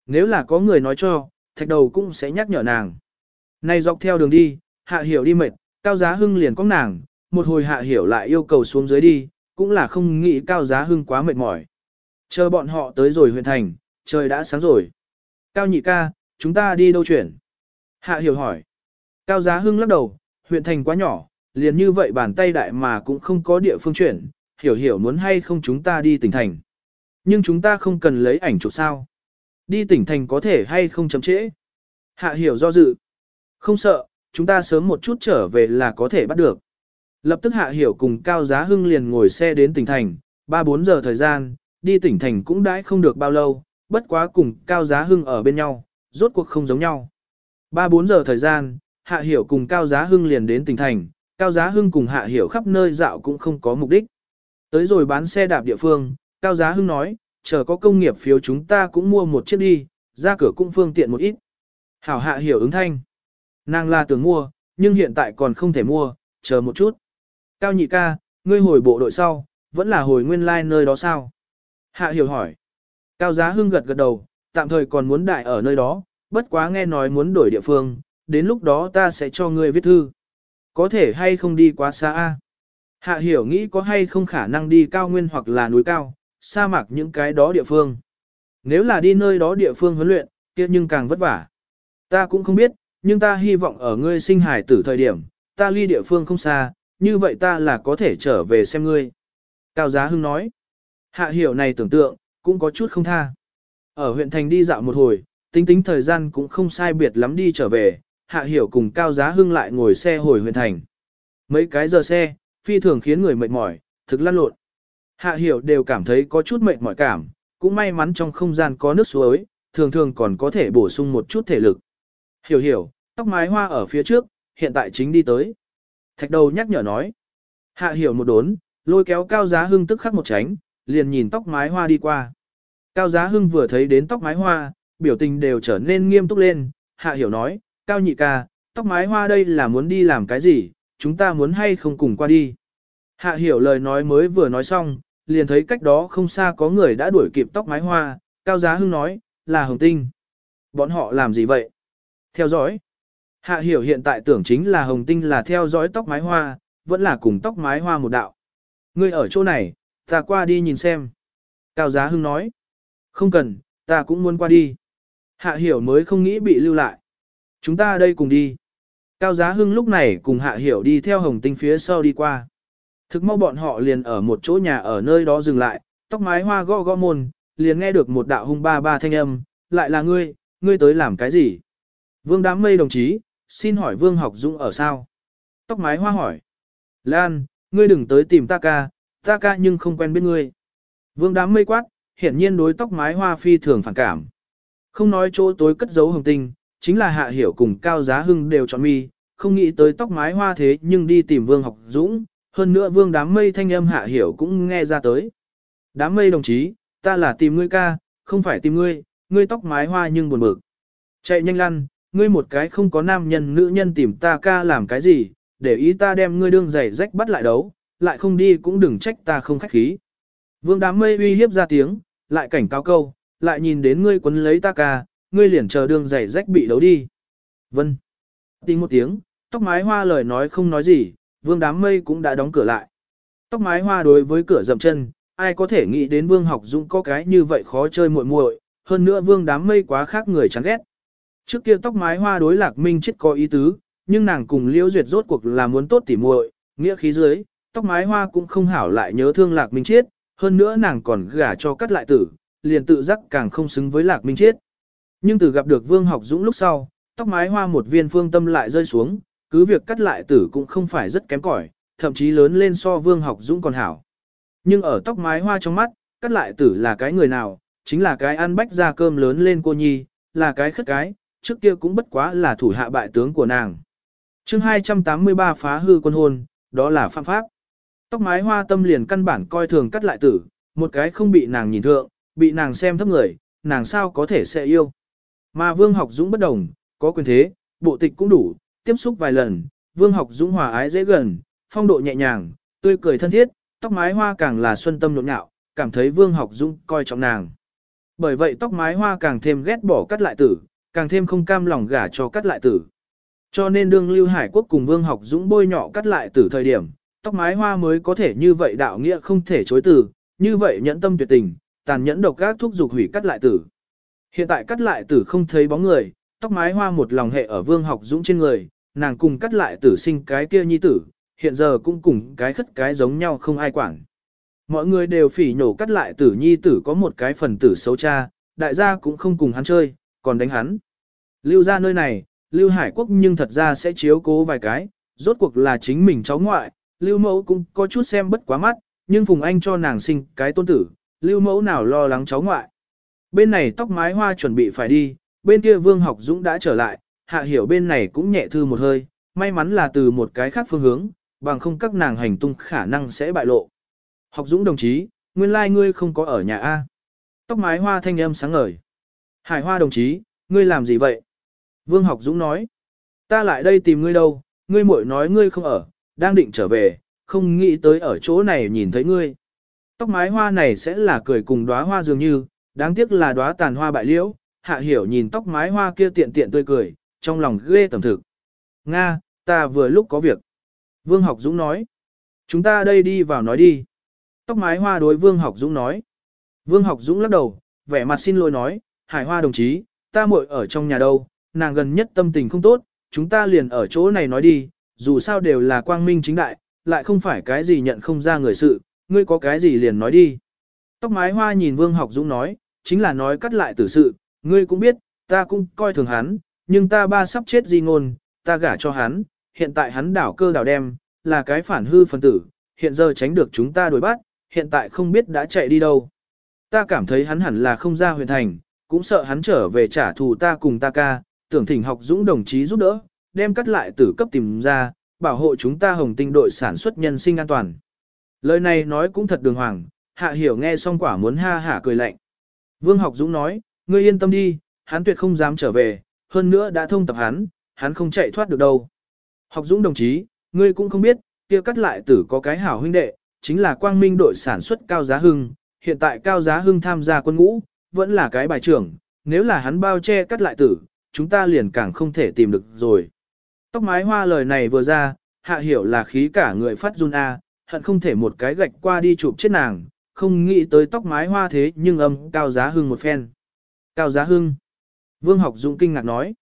Nếu là có người nói cho, thạch đầu cũng sẽ nhắc nhở nàng. Này dọc theo đường đi, hạ hiểu đi mệt, cao giá hưng liền có nàng, một hồi hạ hiểu lại yêu cầu xuống dưới đi, cũng là không nghĩ cao giá hưng quá mệt mỏi. Chờ bọn họ tới rồi huyện thành, trời đã sáng rồi. Cao nhị ca, chúng ta đi đâu chuyển? Hạ hiểu hỏi. Cao giá hưng lắc đầu, huyện thành quá nhỏ, liền như vậy bàn tay đại mà cũng không có địa phương chuyển, hiểu hiểu muốn hay không chúng ta đi tỉnh thành. Nhưng chúng ta không cần lấy ảnh chụp sao. Đi tỉnh thành có thể hay không chậm trễ. Hạ hiểu do dự. Không sợ, chúng ta sớm một chút trở về là có thể bắt được. Lập tức Hạ Hiểu cùng Cao Giá Hưng liền ngồi xe đến tỉnh thành, 3-4 giờ thời gian, đi tỉnh thành cũng đãi không được bao lâu, bất quá cùng Cao Giá Hưng ở bên nhau, rốt cuộc không giống nhau. 3-4 giờ thời gian, Hạ Hiểu cùng Cao Giá Hưng liền đến tỉnh thành, Cao Giá Hưng cùng Hạ Hiểu khắp nơi dạo cũng không có mục đích. Tới rồi bán xe đạp địa phương, Cao Giá Hưng nói, chờ có công nghiệp phiếu chúng ta cũng mua một chiếc đi, ra cửa cũng phương tiện một ít. Hảo Hạ Hiểu ứng thanh. Nàng là tưởng mua, nhưng hiện tại còn không thể mua, chờ một chút. Cao nhị ca, ngươi hồi bộ đội sau, vẫn là hồi nguyên lai like nơi đó sao? Hạ hiểu hỏi. Cao giá hưng gật gật đầu, tạm thời còn muốn đại ở nơi đó, bất quá nghe nói muốn đổi địa phương, đến lúc đó ta sẽ cho ngươi viết thư. Có thể hay không đi quá xa a? Hạ hiểu nghĩ có hay không khả năng đi cao nguyên hoặc là núi cao, sa mạc những cái đó địa phương. Nếu là đi nơi đó địa phương huấn luyện, kia nhưng càng vất vả. Ta cũng không biết, nhưng ta hy vọng ở ngươi sinh hải tử thời điểm, ta ly địa phương không xa, như vậy ta là có thể trở về xem ngươi. Cao Giá Hưng nói, hạ hiểu này tưởng tượng, cũng có chút không tha. Ở huyện thành đi dạo một hồi, tính tính thời gian cũng không sai biệt lắm đi trở về, hạ hiểu cùng Cao Giá Hưng lại ngồi xe hồi huyện thành. Mấy cái giờ xe, phi thường khiến người mệt mỏi, thực lăn lộn. Hạ hiểu đều cảm thấy có chút mệt mỏi cảm, cũng may mắn trong không gian có nước suối, thường thường còn có thể bổ sung một chút thể lực. Hiểu hiểu, tóc mái hoa ở phía trước, hiện tại chính đi tới. Thạch đầu nhắc nhở nói. Hạ hiểu một đốn, lôi kéo cao giá hưng tức khắc một tránh, liền nhìn tóc mái hoa đi qua. Cao giá hưng vừa thấy đến tóc mái hoa, biểu tình đều trở nên nghiêm túc lên, hạ hiểu nói, cao nhị ca, tóc mái hoa đây là muốn đi làm cái gì, chúng ta muốn hay không cùng qua đi. Hạ hiểu lời nói mới vừa nói xong, liền thấy cách đó không xa có người đã đuổi kịp tóc mái hoa, cao giá hưng nói, là hồng tinh. Bọn họ làm gì vậy? Theo dõi. Hạ hiểu hiện tại tưởng chính là hồng tinh là theo dõi tóc mái hoa, vẫn là cùng tóc mái hoa một đạo. Ngươi ở chỗ này, ta qua đi nhìn xem. Cao Giá Hưng nói. Không cần, ta cũng muốn qua đi. Hạ hiểu mới không nghĩ bị lưu lại. Chúng ta đây cùng đi. Cao Giá Hưng lúc này cùng Hạ hiểu đi theo hồng tinh phía sau đi qua. Thực mau bọn họ liền ở một chỗ nhà ở nơi đó dừng lại, tóc mái hoa gõ gõ môn, liền nghe được một đạo hung ba ba thanh âm, lại là ngươi, ngươi tới làm cái gì? Vương đám mây đồng chí, xin hỏi Vương học dũng ở sao? Tóc mái hoa hỏi. Lan, ngươi đừng tới tìm ta ca, ta ca nhưng không quen biết ngươi. Vương đám mây quát, hiển nhiên đối tóc mái hoa phi thường phản cảm. Không nói chỗ tối cất giấu hồng tinh, chính là hạ hiểu cùng cao giá hưng đều chọn mi, không nghĩ tới tóc mái hoa thế nhưng đi tìm vương học dũng, hơn nữa vương đám mây thanh âm hạ hiểu cũng nghe ra tới. Đám mây đồng chí, ta là tìm ngươi ca, không phải tìm ngươi, ngươi tóc mái hoa nhưng buồn bực. Chạy nhanh lăn, ngươi một cái không có nam nhân nữ nhân tìm ta ca làm cái gì, để ý ta đem ngươi đương giày rách bắt lại đấu, lại không đi cũng đừng trách ta không khách khí. Vương đám mây uy hiếp ra tiếng, lại cảnh cáo câu, lại nhìn đến ngươi quấn lấy ta ca, ngươi liền chờ đường giày rách bị đấu đi. Vân. Tính một tiếng, tóc mái hoa lời nói không nói gì, vương đám mây cũng đã đóng cửa lại. Tóc mái hoa đối với cửa dậm chân, ai có thể nghĩ đến vương học dũng có cái như vậy khó chơi muội muội, hơn nữa vương đám mây quá khác người chán ghét. Trước kia tóc mái hoa đối lạc minh chết có ý tứ, nhưng nàng cùng liễu duyệt rốt cuộc là muốn tốt tỉ muội, nghĩa khí dưới, tóc mái hoa cũng không hảo lại nhớ thương lạc minh chết, hơn nữa nàng còn gả cho cắt lại tử, liền tự giác càng không xứng với lạc minh chết. Nhưng từ gặp được vương học dũng lúc sau, tóc mái hoa một viên phương tâm lại rơi xuống, cứ việc cắt lại tử cũng không phải rất kém cỏi, thậm chí lớn lên so vương học dũng còn hảo. Nhưng ở tóc mái hoa trong mắt, cắt lại tử là cái người nào, chính là cái ăn bách ra cơm lớn lên cô nhi, là cái khất cái, trước kia cũng bất quá là thủ hạ bại tướng của nàng. chương 283 phá hư quân hôn, đó là phạm pháp. Tóc mái hoa tâm liền căn bản coi thường cắt lại tử, một cái không bị nàng nhìn thượng, bị nàng xem thấp người, nàng sao có thể sẽ yêu. Mà Vương Học Dũng bất đồng, có quyền thế, bộ tịch cũng đủ, tiếp xúc vài lần, Vương Học Dũng hòa ái dễ gần, phong độ nhẹ nhàng, tươi cười thân thiết, tóc mái hoa càng là xuân tâm nhộn nhạo, cảm thấy Vương Học Dũng coi trọng nàng. Bởi vậy tóc mái hoa càng thêm ghét bỏ cắt lại tử, càng thêm không cam lòng gả cho cắt lại tử. Cho nên đương Lưu Hải Quốc cùng Vương Học Dũng bôi nhọ cắt lại tử thời điểm, tóc mái hoa mới có thể như vậy đạo nghĩa không thể chối từ, như vậy nhẫn tâm tuyệt tình, tàn nhẫn độc gác thúc dục hủy cắt lại tử. Hiện tại cắt lại tử không thấy bóng người, tóc mái hoa một lòng hệ ở Vương Học Dũng trên người, nàng cùng cắt lại tử sinh cái kia nhi tử, hiện giờ cũng cùng cái khất cái giống nhau không ai quản. Mọi người đều phỉ nhổ cắt lại tử nhi tử có một cái phần tử xấu cha, đại gia cũng không cùng hắn chơi, còn đánh hắn. Lưu ra nơi này, Lưu Hải Quốc nhưng thật ra sẽ chiếu cố vài cái, rốt cuộc là chính mình cháu ngoại, Lưu Mẫu cũng có chút xem bất quá mắt, nhưng Phùng Anh cho nàng sinh cái tôn tử, Lưu Mẫu nào lo lắng cháu ngoại. Bên này tóc mái hoa chuẩn bị phải đi, bên kia Vương Học Dũng đã trở lại, Hạ Hiểu bên này cũng nhẹ thư một hơi, may mắn là từ một cái khác phương hướng, bằng không các nàng hành tung khả năng sẽ bại lộ. Học Dũng đồng chí, nguyên lai ngươi không có ở nhà A. Tóc mái hoa thanh âm sáng ngời. Hải hoa đồng chí, ngươi làm gì vậy? Vương học Dũng nói. Ta lại đây tìm ngươi đâu, ngươi muội nói ngươi không ở, đang định trở về, không nghĩ tới ở chỗ này nhìn thấy ngươi. Tóc mái hoa này sẽ là cười cùng đóa hoa dường như, đáng tiếc là đóa tàn hoa bại liễu, hạ hiểu nhìn tóc mái hoa kia tiện tiện tươi cười, trong lòng ghê tầm thực. Nga, ta vừa lúc có việc. Vương học Dũng nói. Chúng ta đây đi vào nói đi. Tóc mái hoa đối Vương học Dũng nói. Vương học Dũng lắc đầu, vẻ mặt xin lỗi nói, Hải Hoa đồng chí, ta muội ở trong nhà đâu, nàng gần nhất tâm tình không tốt, chúng ta liền ở chỗ này nói đi, dù sao đều là quang minh chính đại, lại không phải cái gì nhận không ra người sự, ngươi có cái gì liền nói đi. Tóc mái hoa nhìn Vương Học Dũng nói, chính là nói cắt lại tử sự, ngươi cũng biết, ta cũng coi thường hắn, nhưng ta ba sắp chết gì ngôn, ta gả cho hắn, hiện tại hắn đảo cơ đảo đem, là cái phản hư phân tử, hiện giờ tránh được chúng ta đuổi bắt, hiện tại không biết đã chạy đi đâu. Ta cảm thấy hắn hẳn là không ra Huyền thành, cũng sợ hắn trở về trả thù ta cùng ta ca, tưởng thỉnh học dũng đồng chí giúp đỡ, đem cắt lại tử cấp tìm ra, bảo hộ chúng ta hồng tinh đội sản xuất nhân sinh an toàn. Lời này nói cũng thật đường hoàng, hạ hiểu nghe xong quả muốn ha hả cười lạnh. Vương học dũng nói, ngươi yên tâm đi, hắn tuyệt không dám trở về, hơn nữa đã thông tập hắn, hắn không chạy thoát được đâu. Học Dũng đồng chí, ngươi cũng không biết, kia cắt lại tử có cái hảo huynh đệ, chính là quang minh đội sản xuất Cao Giá Hưng, hiện tại Cao Giá Hưng tham gia quân ngũ, vẫn là cái bài trưởng, nếu là hắn bao che cắt lại tử, chúng ta liền càng không thể tìm được rồi. Tóc mái hoa lời này vừa ra, hạ hiểu là khí cả người phát run A, hận không thể một cái gạch qua đi chụp chết nàng, không nghĩ tới tóc mái hoa thế nhưng âm Cao Giá Hưng một phen. Cao Giá Hưng. Vương học dũng kinh ngạc nói.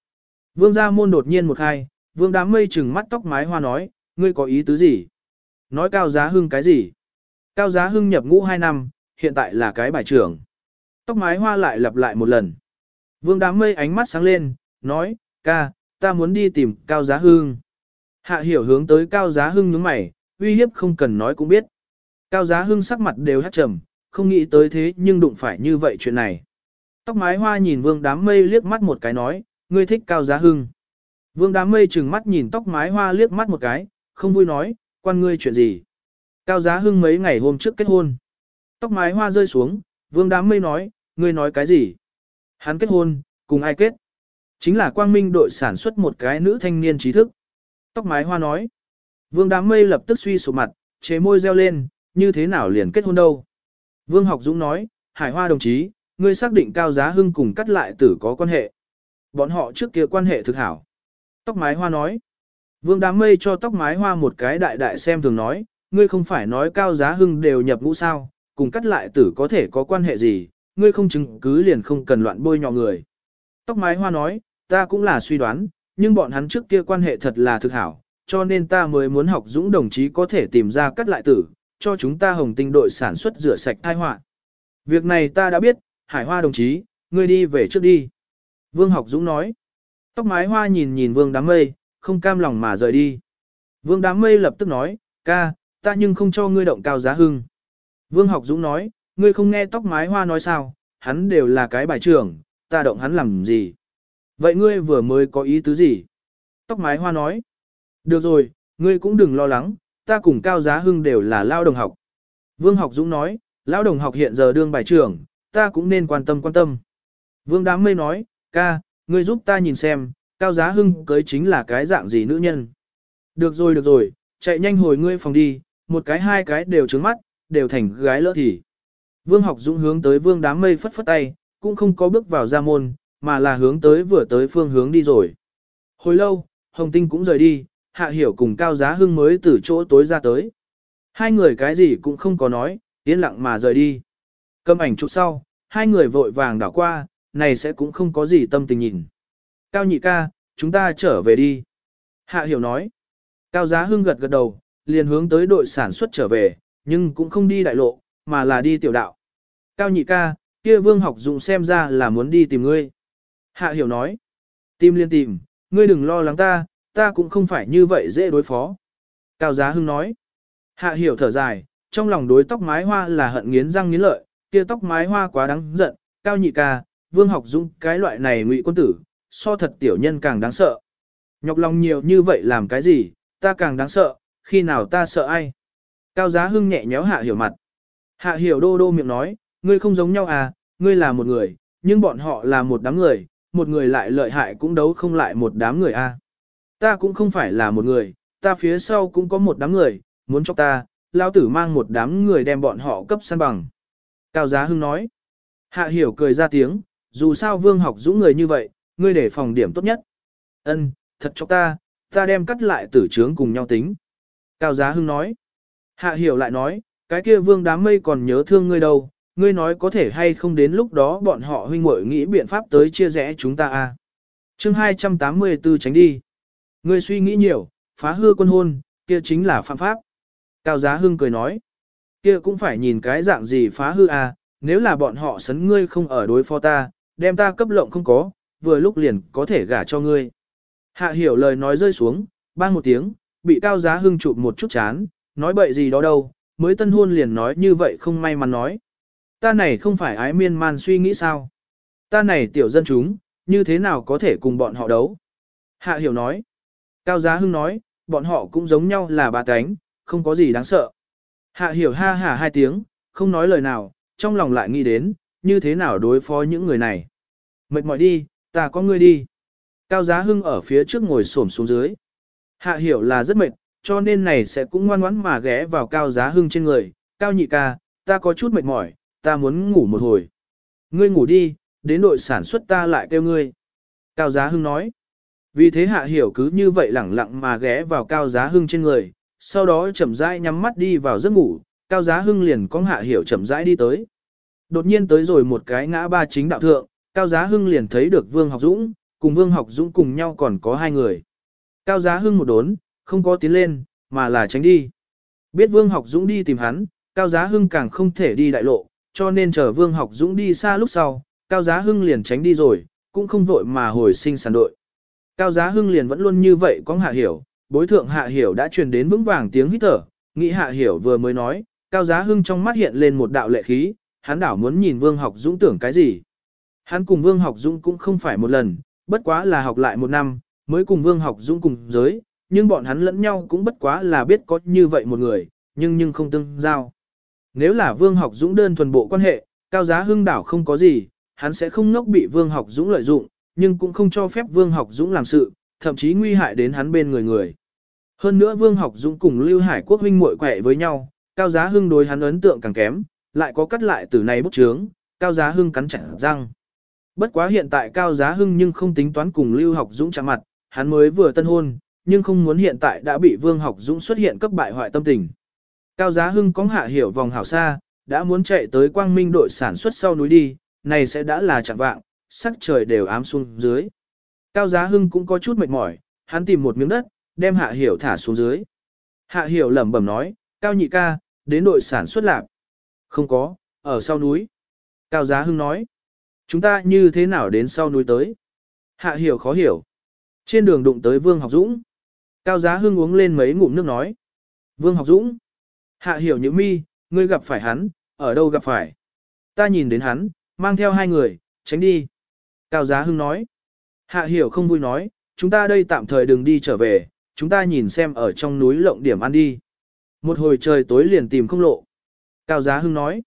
Vương gia môn đột nhiên một khai, vương đám mây chừng mắt tóc mái hoa nói, ngươi có ý tứ gì? Nói Cao Giá Hưng cái gì? Cao Giá Hưng nhập ngũ 2 năm, hiện tại là cái bài trưởng. Tóc mái hoa lại lặp lại một lần. Vương đám mây ánh mắt sáng lên, nói, ca, ta muốn đi tìm Cao Giá Hưng. Hạ hiểu hướng tới Cao Giá Hưng nhướng mày, uy hiếp không cần nói cũng biết. Cao Giá Hưng sắc mặt đều hát trầm, không nghĩ tới thế nhưng đụng phải như vậy chuyện này. Tóc mái hoa nhìn vương đám mây liếc mắt một cái nói, ngươi thích Cao Giá Hưng. Vương đám mây trừng mắt nhìn tóc mái hoa liếc mắt một cái, không vui nói, quan ngươi chuyện gì. Cao Giá Hưng mấy ngày hôm trước kết hôn. Tóc mái hoa rơi xuống, vương đám mây nói, ngươi nói cái gì? Hắn kết hôn, cùng ai kết? Chính là quang minh đội sản xuất một cái nữ thanh niên trí thức. Tóc mái hoa nói. Vương đám mây lập tức suy sụp mặt, chế môi reo lên, như thế nào liền kết hôn đâu? Vương học dũng nói, hải hoa đồng chí, ngươi xác định cao giá hưng cùng cắt lại tử có quan hệ. Bọn họ trước kia quan hệ thực hảo. Tóc mái hoa nói. Vương đám mây cho tóc mái hoa một cái đại đại xem thường nói, ngươi không phải nói cao giá hưng đều nhập ngũ sao, cùng cắt lại tử có thể có quan hệ gì, ngươi không chứng cứ liền không cần loạn bôi nhọ người. Tóc mái hoa nói, ta cũng là suy đoán, nhưng bọn hắn trước kia quan hệ thật là thực hảo, cho nên ta mới muốn học dũng đồng chí có thể tìm ra cắt lại tử, cho chúng ta hồng tinh đội sản xuất rửa sạch thai họa. Việc này ta đã biết, hải hoa đồng chí, ngươi đi về trước đi. Vương học dũng nói, tóc mái hoa nhìn nhìn vương đám mây, không cam lòng mà rời đi. Vương đám mây lập tức nói, ca, ta nhưng không cho ngươi động cao giá hưng. Vương học dũng nói, ngươi không nghe tóc mái hoa nói sao, hắn đều là cái bài trưởng, ta động hắn làm gì. Vậy ngươi vừa mới có ý tứ gì? Tóc mái hoa nói, được rồi, ngươi cũng đừng lo lắng, ta cùng cao giá hưng đều là lao đồng học. Vương học dũng nói, lao đồng học hiện giờ đương bài trưởng, ta cũng nên quan tâm quan tâm. Vương đám mây nói, ca, ngươi giúp ta nhìn xem, cao giá hưng cưới chính là cái dạng gì nữ nhân. Được rồi được rồi, chạy nhanh hồi ngươi phòng đi, một cái hai cái đều trứng mắt, đều thành gái lỡ thì. Vương học dũng hướng tới vương đám mây phất phất tay, cũng không có bước vào ra môn, mà là hướng tới vừa tới phương hướng đi rồi. Hồi lâu, Hồng Tinh cũng rời đi, Hạ Hiểu cùng Cao Giá Hưng mới từ chỗ tối ra tới. Hai người cái gì cũng không có nói, yên lặng mà rời đi. Cầm ảnh chụp sau, hai người vội vàng đảo qua, này sẽ cũng không có gì tâm tình nhìn. Cao nhị ca, chúng ta trở về đi. Hạ Hiểu nói. Cao Giá Hưng gật gật đầu, liền hướng tới đội sản xuất trở về, nhưng cũng không đi đại lộ, mà là đi tiểu đạo. Cao nhị ca, kia vương học dụng xem ra là muốn đi tìm ngươi. Hạ hiểu nói, tìm liên tìm, ngươi đừng lo lắng ta, ta cũng không phải như vậy dễ đối phó. Cao giá hưng nói, hạ hiểu thở dài, trong lòng đối tóc mái hoa là hận nghiến răng nghiến lợi, kia tóc mái hoa quá đáng giận, cao nhị ca, vương học dũng cái loại này ngụy quân tử, so thật tiểu nhân càng đáng sợ. Nhọc lòng nhiều như vậy làm cái gì, ta càng đáng sợ, khi nào ta sợ ai. Cao giá hưng nhẹ nhéo hạ hiểu mặt. Hạ hiểu đô đô miệng nói, ngươi không giống nhau à, ngươi là một người, nhưng bọn họ là một đám người, một người lại lợi hại cũng đấu không lại một đám người a. À. Ta cũng không phải là một người, ta phía sau cũng có một đám người, muốn cho ta, lao tử mang một đám người đem bọn họ cấp săn bằng. Cao Giá Hưng nói. Hạ hiểu cười ra tiếng, dù sao vương học dũng người như vậy, ngươi để phòng điểm tốt nhất. Ân, thật cho ta, ta đem cắt lại tử trướng cùng nhau tính. Cao Giá Hưng nói. Hạ hiểu lại nói, cái kia vương đám mây còn nhớ thương ngươi đâu, ngươi nói có thể hay không đến lúc đó bọn họ huynh muội nghĩ biện pháp tới chia rẽ chúng ta a. À? Chương 284 tránh đi. Ngươi suy nghĩ nhiều, phá hư quân hôn, kia chính là phạm pháp. Cao Giá Hưng cười nói, kia cũng phải nhìn cái dạng gì phá hư a, nếu là bọn họ sấn ngươi không ở đối phó ta, đem ta cấp lộng không có, vừa lúc liền có thể gả cho ngươi. Hạ hiểu lời nói rơi xuống, bang một tiếng, bị Cao Giá Hưng chụp một chút chán, nói bậy gì đó đâu, mới tân hôn liền nói như vậy không may mắn nói. Ta này không phải ái miên man suy nghĩ sao? Ta này tiểu dân chúng, như thế nào có thể cùng bọn họ đấu? Hạ hiểu nói. Cao Giá Hưng nói, bọn họ cũng giống nhau là bà cánh, không có gì đáng sợ. Hạ hiểu ha hả hai tiếng, không nói lời nào, trong lòng lại nghĩ đến, như thế nào đối phó những người này. Mệt mỏi đi, ta có ngươi đi. Cao Giá Hưng ở phía trước ngồi xổm xuống dưới. Hạ hiểu là rất mệt, cho nên này sẽ cũng ngoan ngoãn mà ghé vào Cao Giá Hưng trên người. Cao nhị ca, ta có chút mệt mỏi, ta muốn ngủ một hồi. Ngươi ngủ đi, đến đội sản xuất ta lại kêu ngươi. Cao Giá Hưng nói. Vì thế Hạ Hiểu cứ như vậy lẳng lặng mà ghé vào Cao Giá Hưng trên người, sau đó chậm rãi nhắm mắt đi vào giấc ngủ, Cao Giá Hưng liền con Hạ Hiểu chậm rãi đi tới. Đột nhiên tới rồi một cái ngã ba chính đạo thượng, Cao Giá Hưng liền thấy được Vương Học Dũng, cùng Vương Học Dũng cùng nhau còn có hai người. Cao Giá Hưng một đốn, không có tiến lên, mà là tránh đi. Biết Vương Học Dũng đi tìm hắn, Cao Giá Hưng càng không thể đi đại lộ, cho nên chờ Vương Học Dũng đi xa lúc sau, Cao Giá Hưng liền tránh đi rồi, cũng không vội mà hồi sinh sản đội. Cao Giá Hưng liền vẫn luôn như vậy có hạ hiểu, bối thượng hạ hiểu đã truyền đến vững vàng tiếng hít thở, nghĩ hạ hiểu vừa mới nói, Cao Giá Hưng trong mắt hiện lên một đạo lệ khí, hắn đảo muốn nhìn Vương Học Dũng tưởng cái gì. Hắn cùng Vương Học Dũng cũng không phải một lần, bất quá là học lại một năm, mới cùng Vương Học Dũng cùng giới, nhưng bọn hắn lẫn nhau cũng bất quá là biết có như vậy một người, nhưng nhưng không tương giao. Nếu là Vương Học Dũng đơn thuần bộ quan hệ, Cao Giá Hưng đảo không có gì, hắn sẽ không ngốc bị Vương Học Dũng lợi dụng, nhưng cũng không cho phép Vương Học Dũng làm sự, thậm chí nguy hại đến hắn bên người người. Hơn nữa Vương Học Dũng cùng Lưu Hải Quốc huynh muội quẻ với nhau, Cao Giá Hưng đối hắn ấn tượng càng kém, lại có cắt lại từ này bút chướng, Cao Giá Hưng cắn chặt răng. Bất quá hiện tại Cao Giá Hưng nhưng không tính toán cùng Lưu Học Dũng chạm mặt, hắn mới vừa tân hôn, nhưng không muốn hiện tại đã bị Vương Học Dũng xuất hiện cấp bại hoại tâm tình. Cao Giá Hưng có hạ hiểu vòng hảo xa, đã muốn chạy tới quang minh đội sản xuất sau núi đi, này sẽ đã là chẳng vạng, sắc trời đều ám xuống dưới. Cao Giá Hưng cũng có chút mệt mỏi, hắn tìm một miếng đất, đem hạ hiểu thả xuống dưới. Hạ hiểu lẩm bẩm nói, Cao nhị ca, đến đội sản xuất lạc. Không có, ở sau núi. Cao Giá Hưng nói, chúng ta như thế nào đến sau núi tới? Hạ hiểu khó hiểu. Trên đường đụng tới Vương Học Dũng. Cao Giá Hưng uống lên mấy ngụm nước nói. Vương Học Dũng. Hạ hiểu như mi, ngươi gặp phải hắn, ở đâu gặp phải? Ta nhìn đến hắn, mang theo hai người, tránh đi. Cao Giá Hưng nói. Hạ hiểu không vui nói, chúng ta đây tạm thời đừng đi trở về, chúng ta nhìn xem ở trong núi lộng điểm ăn đi. Một hồi trời tối liền tìm không lộ. Cao Giá Hưng nói.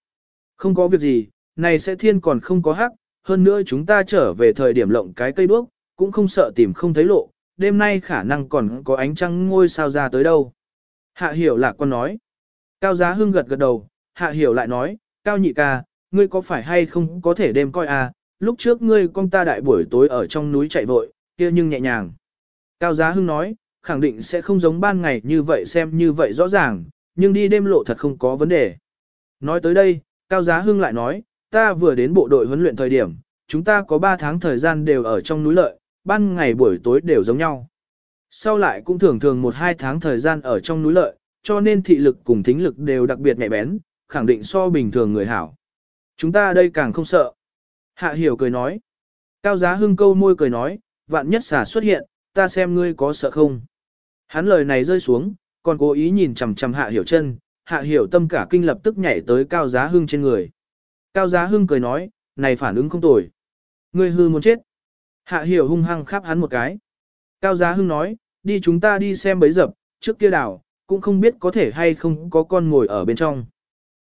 Không có việc gì, này sẽ thiên còn không có hắc, hơn nữa chúng ta trở về thời điểm lộng cái cây đuốc, cũng không sợ tìm không thấy lộ, đêm nay khả năng còn có ánh trăng ngôi sao ra tới đâu. Hạ hiểu lạc quan nói. Cao Giá Hưng gật gật đầu, hạ hiểu lại nói, Cao nhị ca, ngươi có phải hay không có thể đêm coi à, lúc trước ngươi con ta đại buổi tối ở trong núi chạy vội, kia nhưng nhẹ nhàng. Cao Giá Hưng nói, khẳng định sẽ không giống ban ngày như vậy xem như vậy rõ ràng, nhưng đi đêm lộ thật không có vấn đề. Nói tới đây, Cao Giá Hưng lại nói, ta vừa đến bộ đội huấn luyện thời điểm, chúng ta có 3 tháng thời gian đều ở trong núi lợi, ban ngày buổi tối đều giống nhau. Sau lại cũng thường thường 1-2 tháng thời gian ở trong núi lợi, cho nên thị lực cùng thính lực đều đặc biệt nhạy bén, khẳng định so bình thường người hảo. Chúng ta đây càng không sợ. Hạ hiểu cười nói. Cao giá hưng câu môi cười nói, vạn nhất xà xuất hiện, ta xem ngươi có sợ không. Hắn lời này rơi xuống, còn cố ý nhìn chằm chằm hạ hiểu chân, hạ hiểu tâm cả kinh lập tức nhảy tới cao giá hưng trên người. Cao giá hưng cười nói, này phản ứng không tồi. Ngươi hư muốn chết. Hạ hiểu hung hăng khắp hắn một cái. Cao giá hưng nói, đi chúng ta đi xem bấy dập, trước kia đảo, cũng không biết có thể hay không có con ngồi ở bên trong.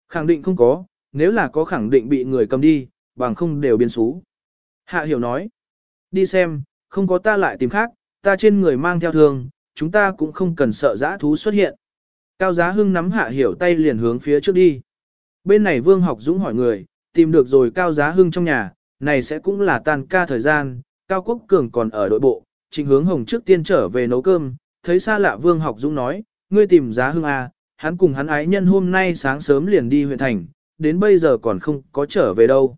Khẳng định không có, nếu là có khẳng định bị người cầm đi, bằng không đều biến xú. Hạ hiểu nói, đi xem, không có ta lại tìm khác, ta trên người mang theo thường, chúng ta cũng không cần sợ dã thú xuất hiện. Cao Giá Hưng nắm Hạ Hiểu tay liền hướng phía trước đi. Bên này Vương Học Dũng hỏi người, tìm được rồi Cao Giá Hưng trong nhà, này sẽ cũng là tan ca thời gian, Cao Quốc Cường còn ở đội bộ, trình hướng Hồng trước tiên trở về nấu cơm, thấy xa lạ Vương Học Dũng nói, ngươi tìm Giá Hưng à, hắn cùng hắn ái nhân hôm nay sáng sớm liền đi huyện thành, đến bây giờ còn không có trở về đâu.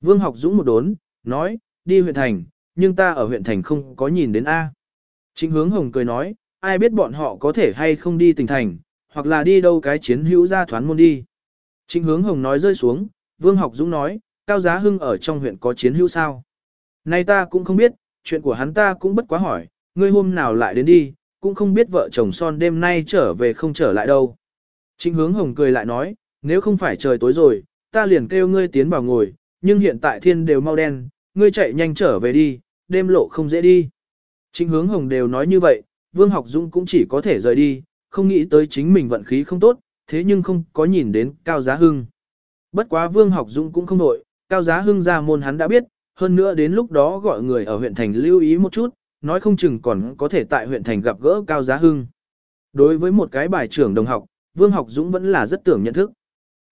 Vương học dũng một đốn, nói, đi huyện thành, nhưng ta ở huyện thành không có nhìn đến A. Chính hướng hồng cười nói, ai biết bọn họ có thể hay không đi tỉnh thành, hoặc là đi đâu cái chiến hữu ra thoán môn đi. Chính hướng hồng nói rơi xuống, Vương học dũng nói, Cao Giá Hưng ở trong huyện có chiến hữu sao. Nay ta cũng không biết, chuyện của hắn ta cũng bất quá hỏi, ngươi hôm nào lại đến đi, cũng không biết vợ chồng son đêm nay trở về không trở lại đâu. Trịnh hướng hồng cười lại nói, nếu không phải trời tối rồi, ta liền kêu ngươi tiến vào ngồi, nhưng hiện tại thiên đều mau đen, ngươi chạy nhanh trở về đi, đêm lộ không dễ đi. Trịnh hướng hồng đều nói như vậy, Vương Học Dũng cũng chỉ có thể rời đi, không nghĩ tới chính mình vận khí không tốt, thế nhưng không có nhìn đến Cao Giá Hưng. Bất quá Vương Học Dũng cũng không nổi, Cao Giá Hưng ra môn hắn đã biết, hơn nữa đến lúc đó gọi người ở huyện thành lưu ý một chút, nói không chừng còn có thể tại huyện thành gặp gỡ Cao Giá Hưng. Đối với một cái bài trưởng đồng học, Vương Học Dũng vẫn là rất tưởng nhận thức.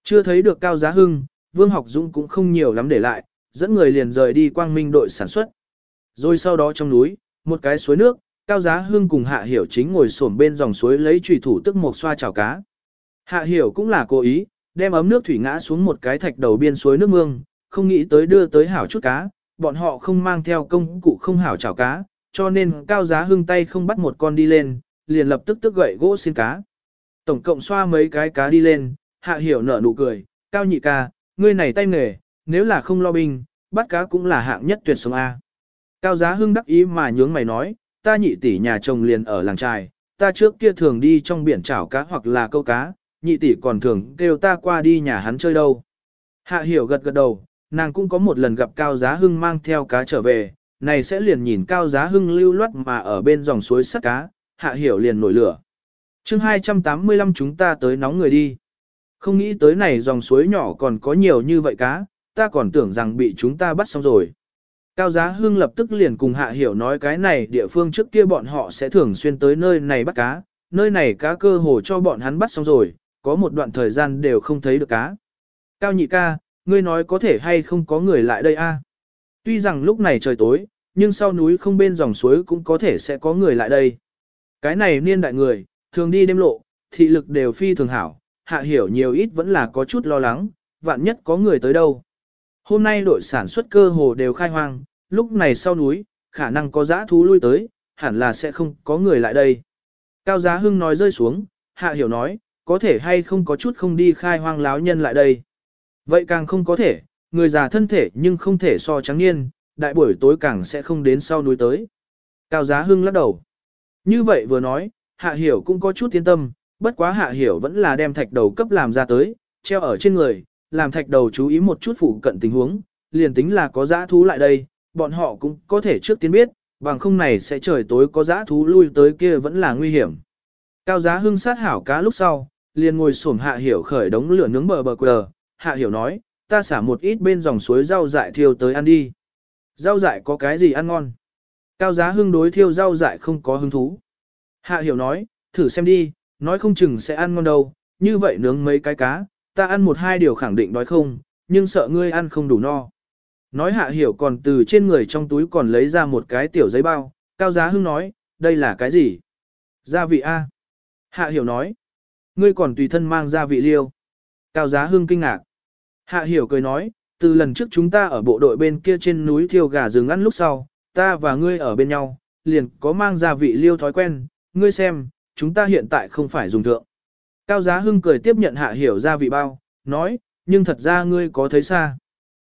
Chưa thấy được Cao Giá Hưng, Vương Học Dũng cũng không nhiều lắm để lại, dẫn người liền rời đi quang minh đội sản xuất. Rồi sau đó trong núi, một cái suối nước, Cao Giá Hưng cùng Hạ Hiểu chính ngồi xổm bên dòng suối lấy chùy thủ tức một xoa chảo cá. Hạ Hiểu cũng là cố ý, đem ấm nước thủy ngã xuống một cái thạch đầu biên suối nước mương, không nghĩ tới đưa tới hảo chút cá, bọn họ không mang theo công cụ không hảo chảo cá, cho nên Cao Giá Hưng tay không bắt một con đi lên, liền lập tức tức gậy gỗ xin cá. Tổng cộng xoa mấy cái cá đi lên, Hạ Hiểu nở nụ cười, Cao nhị ca, ngươi này tay nghề, nếu là không lo binh, bắt cá cũng là hạng nhất tuyệt sống A. Cao Giá Hưng đắc ý mà nhướng mày nói, ta nhị tỷ nhà chồng liền ở làng trài, ta trước kia thường đi trong biển chảo cá hoặc là câu cá, nhị tỷ còn thường kêu ta qua đi nhà hắn chơi đâu. Hạ hiểu gật gật đầu, nàng cũng có một lần gặp Cao Giá Hưng mang theo cá trở về, này sẽ liền nhìn Cao Giá Hưng lưu loát mà ở bên dòng suối sắt cá, hạ hiểu liền nổi lửa. chương 285 chúng ta tới nóng người đi. Không nghĩ tới này dòng suối nhỏ còn có nhiều như vậy cá, ta còn tưởng rằng bị chúng ta bắt xong rồi. Cao Giá Hưng lập tức liền cùng Hạ Hiểu nói cái này địa phương trước kia bọn họ sẽ thường xuyên tới nơi này bắt cá, nơi này cá cơ hồ cho bọn hắn bắt xong rồi, có một đoạn thời gian đều không thấy được cá. Cao nhị ca, ngươi nói có thể hay không có người lại đây a? Tuy rằng lúc này trời tối, nhưng sau núi không bên dòng suối cũng có thể sẽ có người lại đây. Cái này niên đại người, thường đi đêm lộ, thị lực đều phi thường hảo, hạ hiểu nhiều ít vẫn là có chút lo lắng, vạn nhất có người tới đâu. Hôm nay đội sản xuất cơ hồ đều khai hoang, lúc này sau núi, khả năng có giã thú lui tới, hẳn là sẽ không có người lại đây. Cao Giá Hưng nói rơi xuống, Hạ Hiểu nói, có thể hay không có chút không đi khai hoang láo nhân lại đây. Vậy càng không có thể, người già thân thể nhưng không thể so trắng niên, đại buổi tối càng sẽ không đến sau núi tới. Cao Giá Hưng lắc đầu. Như vậy vừa nói, Hạ Hiểu cũng có chút yên tâm, bất quá Hạ Hiểu vẫn là đem thạch đầu cấp làm ra tới, treo ở trên người, làm thạch đầu chú ý một chút phụ cận tình huống, liền tính là có giã thú lại đây, bọn họ cũng có thể trước tiên biết, bằng không này sẽ trời tối có giã thú lui tới kia vẫn là nguy hiểm. Cao giá hưng sát hảo cá lúc sau, liền ngồi xổm hạ hiểu khởi đống lửa nướng bờ bờ quờ, hạ hiểu nói, ta xả một ít bên dòng suối rau dại thiêu tới ăn đi. Rau dại có cái gì ăn ngon? Cao giá hưng đối thiêu rau dại không có hứng thú. Hạ hiểu nói, thử xem đi, nói không chừng sẽ ăn ngon đâu, như vậy nướng mấy cái cá, ta ăn một hai điều khẳng định đói không, nhưng sợ ngươi ăn không đủ no. Nói hạ hiểu còn từ trên người trong túi còn lấy ra một cái tiểu giấy bao, cao giá hưng nói, đây là cái gì? Gia vị A. Hạ hiểu nói, ngươi còn tùy thân mang gia vị liêu. Cao giá hưng kinh ngạc. Hạ hiểu cười nói, từ lần trước chúng ta ở bộ đội bên kia trên núi thiêu gà rừng ăn lúc sau, ta và ngươi ở bên nhau, liền có mang gia vị liêu thói quen, ngươi xem, chúng ta hiện tại không phải dùng thượng. Cao giá hưng cười tiếp nhận hạ hiểu gia vị bao, nói, nhưng thật ra ngươi có thấy xa.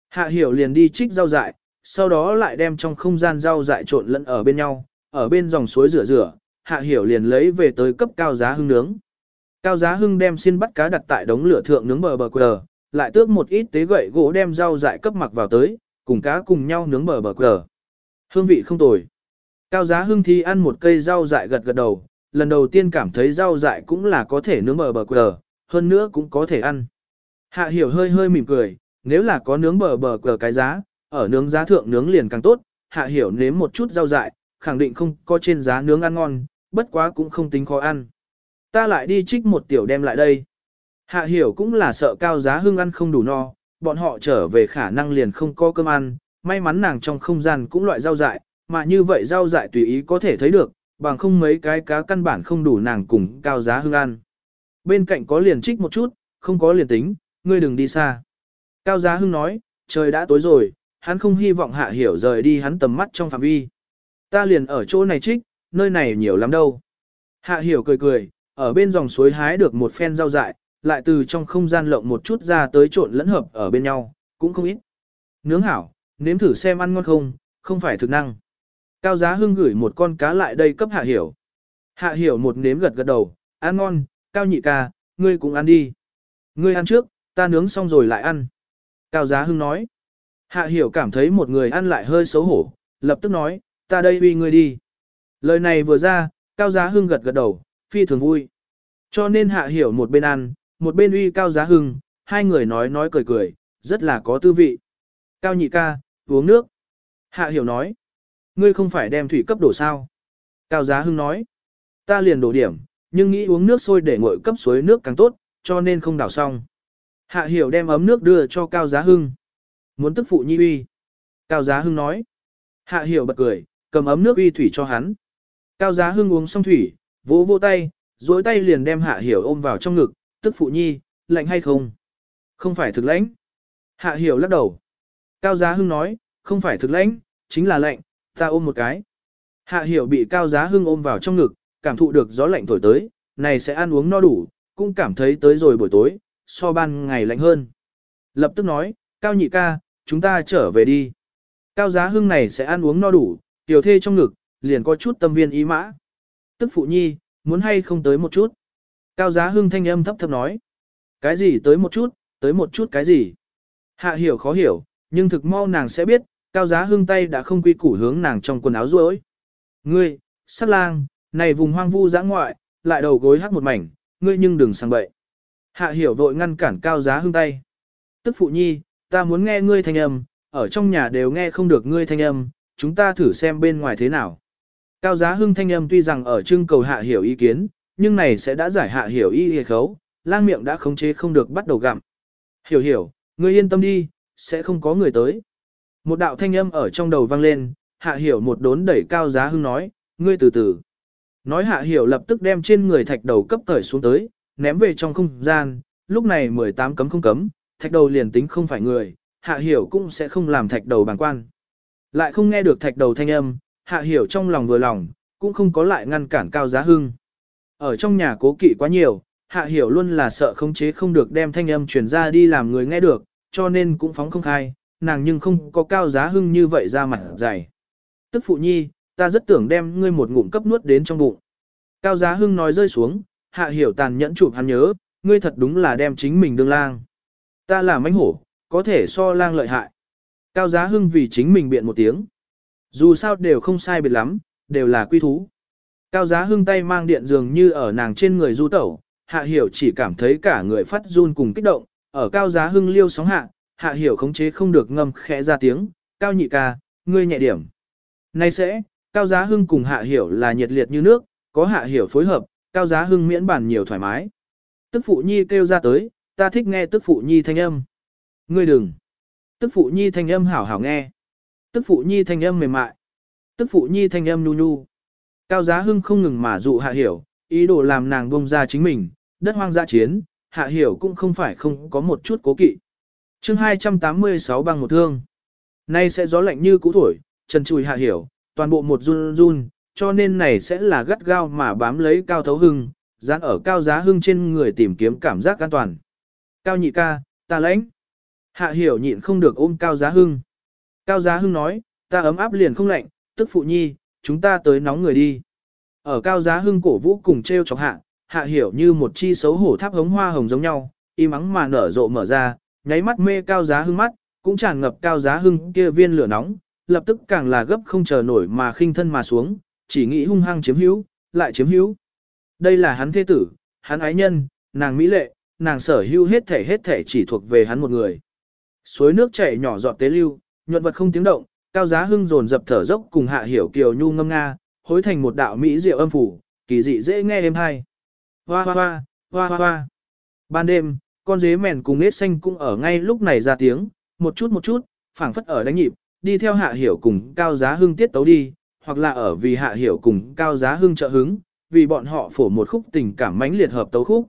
Hạ hiểu liền đi trích rau dại, sau đó lại đem trong không gian rau dại trộn lẫn ở bên nhau, ở bên dòng suối rửa rửa, hạ hiểu liền lấy về tới cấp cao giá hưng nướng. Cao giá hưng đem xiên bắt cá đặt tại đống lửa thượng nướng bờ bờ quờ, lại tước một ít tế gậy gỗ đem rau dại cấp mặc vào tới, cùng cá cùng nhau nướng bờ bờ cờ, Hương vị không tồi. Cao giá hưng thi ăn một cây rau dại gật gật đầu, lần đầu tiên cảm thấy rau dại cũng là có thể nướng bờ bờ cờ, hơn nữa cũng có thể ăn. Hạ hiểu hơi hơi mỉm cười, nếu là có nướng bờ bờ cờ cái giá, ở nướng giá thượng nướng liền càng tốt, hạ hiểu nếm một chút rau dại, khẳng định không có trên giá nướng ăn ngon, bất quá cũng không tính khó ăn. Ta lại đi trích một tiểu đem lại đây. Hạ hiểu cũng là sợ cao giá hương ăn không đủ no, bọn họ trở về khả năng liền không có cơm ăn, may mắn nàng trong không gian cũng loại rau dại, mà như vậy rau dại tùy ý có thể thấy được, bằng không mấy cái cá căn bản không đủ nàng cùng cao giá hương ăn. Bên cạnh có liền trích một chút, không có liền tính, ngươi đừng đi xa. Cao Giá Hưng nói, trời đã tối rồi, hắn không hy vọng hạ hiểu rời đi hắn tầm mắt trong phạm vi. Ta liền ở chỗ này trích, nơi này nhiều lắm đâu. Hạ hiểu cười cười, ở bên dòng suối hái được một phen rau dại, lại từ trong không gian lộng một chút ra tới trộn lẫn hợp ở bên nhau, cũng không ít. Nướng hảo, nếm thử xem ăn ngon không, không phải thực năng. Cao Giá Hưng gửi một con cá lại đây cấp Hạ Hiểu. Hạ Hiểu một nếm gật gật đầu, ăn ngon, Cao nhị ca, ngươi cũng ăn đi. Ngươi ăn trước, ta nướng xong rồi lại ăn. Cao Giá Hưng nói. Hạ Hiểu cảm thấy một người ăn lại hơi xấu hổ, lập tức nói, ta đây uy ngươi đi. Lời này vừa ra, Cao Giá Hưng gật gật đầu, phi thường vui. Cho nên Hạ Hiểu một bên ăn, một bên uy Cao Giá Hưng, hai người nói nói cười cười, rất là có tư vị. Cao nhị ca, uống nước. Hạ hiểu nói, ngươi không phải đem thủy cấp đổ sao. Cao Giá Hưng nói, ta liền đổ điểm, nhưng nghĩ uống nước sôi để nguội cấp suối nước càng tốt, cho nên không đảo xong. Hạ hiểu đem ấm nước đưa cho Cao Giá Hưng. Muốn tức phụ nhi uy. Cao Giá Hưng nói. Hạ hiểu bật cười, cầm ấm nước uy thủy cho hắn. Cao Giá Hưng uống xong thủy, vỗ vỗ tay, duỗi tay liền đem Hạ hiểu ôm vào trong ngực, tức phụ nhi, lạnh hay không? Không phải thực lãnh. Hạ hiểu lắc đầu. Cao Giá Hưng nói, không phải thực lãnh, chính là lạnh, ta ôm một cái. Hạ hiểu bị Cao Giá Hưng ôm vào trong ngực, cảm thụ được gió lạnh thổi tới, này sẽ ăn uống no đủ, cũng cảm thấy tới rồi buổi tối, so ban ngày lạnh hơn. Lập tức nói, Cao nhị ca, chúng ta trở về đi. Cao Giá Hưng này sẽ ăn uống no đủ, tiểu thê trong ngực, liền có chút tâm viên ý mã. Tức phụ nhi, muốn hay không tới một chút. Cao Giá Hưng thanh âm thấp thấp nói. Cái gì tới một chút, tới một chút cái gì? Hạ hiểu khó hiểu, nhưng thực mau nàng sẽ biết, Cao Giá Hưng tay đã không quy củ hướng nàng trong quần áo ruỗi. Ngươi, sắc lang, này vùng hoang vu giã ngoại, lại đầu gối hắc một mảnh, ngươi nhưng đừng sang bậy. Hạ hiểu vội ngăn cản Cao Giá Hưng tay. Tức phụ nhi, ta muốn nghe ngươi thanh âm, ở trong nhà đều nghe không được ngươi thanh âm, chúng ta thử xem bên ngoài thế nào. Cao Giá Hưng thanh âm tuy rằng ở trưng cầu hạ hiểu ý kiến, nhưng này sẽ đã giải hạ hiểu y hề khấu, lang miệng đã khống chế không được bắt đầu gặm. Hiểu hiểu, ngươi yên tâm đi, sẽ không có người tới. Một đạo thanh âm ở trong đầu vang lên, hạ hiểu một đốn đẩy Cao Giá Hưng nói, ngươi từ từ. Nói hạ hiểu lập tức đem trên người thạch đầu cấp cởi xuống tới, ném về trong không gian, lúc này 18 cấm không cấm, thạch đầu liền tính không phải người, hạ hiểu cũng sẽ không làm thạch đầu bàng quan. Lại không nghe được thạch đầu thanh âm, hạ hiểu trong lòng vừa lòng, cũng không có lại ngăn cản cao giá hưng. Ở trong nhà cố kỵ quá nhiều, hạ hiểu luôn là sợ không chế không được đem thanh âm truyền ra đi làm người nghe được, cho nên cũng phóng không khai, nàng nhưng không có cao giá hưng như vậy ra mặt dày. Tức phụ nhi, ta rất tưởng đem ngươi một ngụm cấp nuốt đến trong bụng. Cao giá hưng nói rơi xuống, hạ hiểu tàn nhẫn chụp hắn nhớ, ngươi thật đúng là đem chính mình đương lang. Ta là mãnh hổ, có thể so lang lợi hại. Cao giá hưng vì chính mình biện một tiếng. Dù sao đều không sai biệt lắm, đều là quy thú. Cao giá hưng tay mang điện dường như ở nàng trên người du tẩu, hạ hiểu chỉ cảm thấy cả người phát run cùng kích động, ở cao giá hưng liêu sóng hạ, hạ hiểu khống chế không được ngâm khẽ ra tiếng, cao nhị ca, ngươi nhẹ điểm. Nay sẽ, cao giá hưng cùng hạ hiểu là nhiệt liệt như nước, có hạ hiểu phối hợp, cao giá hưng miễn bản nhiều thoải mái. Tức phụ nhi kêu ra tới, ta thích nghe tức phụ nhi thanh âm. Ngươi đừng. Tức phụ nhi thanh âm hảo hảo nghe. Tức phụ nhi thanh âm mềm mại. Tức phụ nhi thanh âm nhu nhu. Cao giá hưng không ngừng mà dụ hạ hiểu, ý đồ làm nàng bông ra chính mình, đất hoang dã chiến, hạ hiểu cũng không phải không có một chút cố kỵ. chương 286 bằng một thương. Nay sẽ gió lạnh như cũ thổi, trần chùi hạ hiểu, toàn bộ một run run, cho nên này sẽ là gắt gao mà bám lấy cao thấu hưng, dán ở cao giá hưng trên người tìm kiếm cảm giác an toàn. Cao nhị ca, ta lãnh. Hạ hiểu nhịn không được ôm cao giá hưng. Cao giá hưng nói, ta ấm áp liền không lạnh, tức phụ nhi, chúng ta tới nóng người đi. Ở cao giá hưng cổ vũ cùng treo chọc hạ, hạ hiểu như một chi xấu hổ tháp hống hoa hồng giống nhau, im ắng mà nở rộ mở ra, nháy mắt mê cao giá hưng mắt, cũng tràn ngập cao giá hưng kia viên lửa nóng, lập tức càng là gấp không chờ nổi mà khinh thân mà xuống, chỉ nghĩ hung hăng chiếm hữu, lại chiếm hữu. Đây là hắn thế tử, hắn ái nhân, nàng mỹ lệ, nàng sở hữu hết thể hết thể chỉ thuộc về hắn một người. Suối nước chảy nhỏ giọt tế lưu, nhuận vật không tiếng động, cao giá hưng dồn dập thở dốc cùng hạ hiểu kiều nhu ngâm nga, hối thành một đạo mỹ diệu âm phủ, kỳ dị dễ nghe êm hay. Hoa hoa hoa, hoa hoa hoa. Ban đêm, con dế mèn cùng nết xanh cũng ở ngay lúc này ra tiếng, một chút một chút, phảng phất ở đánh nhịp, đi theo hạ hiểu cùng cao giá hưng tiết tấu đi, hoặc là ở vì hạ hiểu cùng cao giá hưng trợ hứng, vì bọn họ phổ một khúc tình cảm mãnh liệt hợp tấu khúc.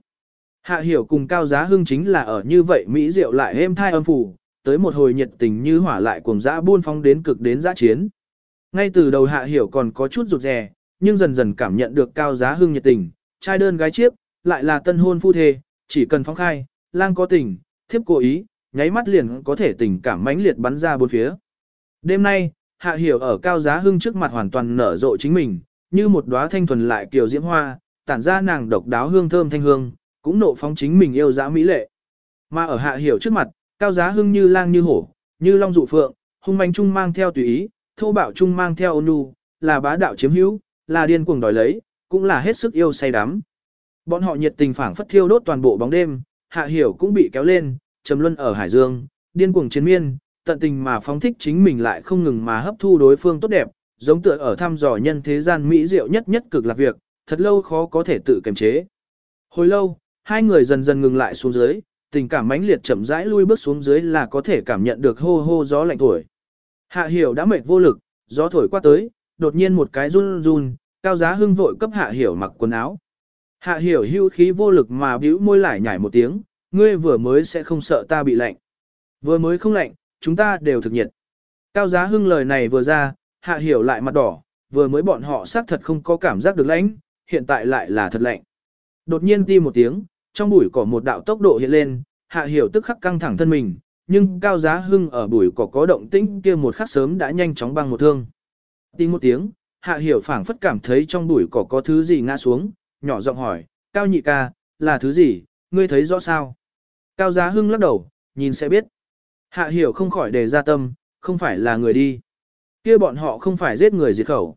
Hạ hiểu cùng cao giá hưng chính là ở như vậy Mỹ diệu lại êm thai âm phủ, tới một hồi nhiệt tình như hỏa lại cuồng dã buôn phong đến cực đến dã chiến. Ngay từ đầu hạ hiểu còn có chút rụt rè, nhưng dần dần cảm nhận được cao giá hương nhiệt tình, trai đơn gái chiếc, lại là tân hôn phu thê, chỉ cần phóng khai, lang có tình, thiếp cố ý, nháy mắt liền có thể tình cảm mãnh liệt bắn ra bốn phía. Đêm nay, hạ hiểu ở cao giá hương trước mặt hoàn toàn nở rộ chính mình, như một đóa thanh thuần lại kiều diễm hoa, tản ra nàng độc đáo hương thơm thanh hương, cũng nộ phóng chính mình yêu dã mỹ lệ. Mà ở hạ hiểu trước mặt, cao giá hưng như lang như hổ, như long dụ phượng, hung manh trung mang theo tùy ý, thô bạo trung mang theo ôn nhu, là bá đạo chiếm hữu, là điên cuồng đòi lấy, cũng là hết sức yêu say đắm. Bọn họ nhiệt tình phảng phất thiêu đốt toàn bộ bóng đêm, hạ hiểu cũng bị kéo lên, trầm luân ở hải dương, điên cuồng chiến miên, tận tình mà phóng thích chính mình lại không ngừng mà hấp thu đối phương tốt đẹp, giống tựa ở thăm dò nhân thế gian mỹ diệu nhất nhất cực lạc việc, thật lâu khó có thể tự kiềm chế. Hồi lâu, hai người dần dần ngừng lại xuống dưới, tình cảm mãnh liệt chậm rãi lui bước xuống dưới là có thể cảm nhận được hô hô gió lạnh thổi. Hạ hiểu đã mệt vô lực, gió thổi qua tới, đột nhiên một cái run run, cao giá hưng vội cấp hạ hiểu mặc quần áo. Hạ hiểu hưu khí vô lực mà bĩu môi lại nhảy một tiếng, ngươi vừa mới sẽ không sợ ta bị lạnh. Vừa mới không lạnh, chúng ta đều thực nhiệt. Cao giá hưng lời này vừa ra, hạ hiểu lại mặt đỏ, vừa mới bọn họ xác thật không có cảm giác được lạnh, hiện tại lại là thật lạnh. Đột nhiên tim một tiếng, trong bụi cỏ một đạo tốc độ hiện lên, hạ hiểu tức khắc căng thẳng thân mình, nhưng cao giá hưng ở bụi cỏ có động tĩnh kia một khắc sớm đã nhanh chóng băng một thương. tin một tiếng, hạ hiểu phảng phất cảm thấy trong bụi cỏ có thứ gì ngã xuống, nhỏ giọng hỏi, cao nhị ca, là thứ gì, ngươi thấy rõ sao? Cao giá hưng lắc đầu, nhìn sẽ biết. Hạ hiểu không khỏi đề ra tâm, không phải là người đi. kia bọn họ không phải giết người diệt khẩu.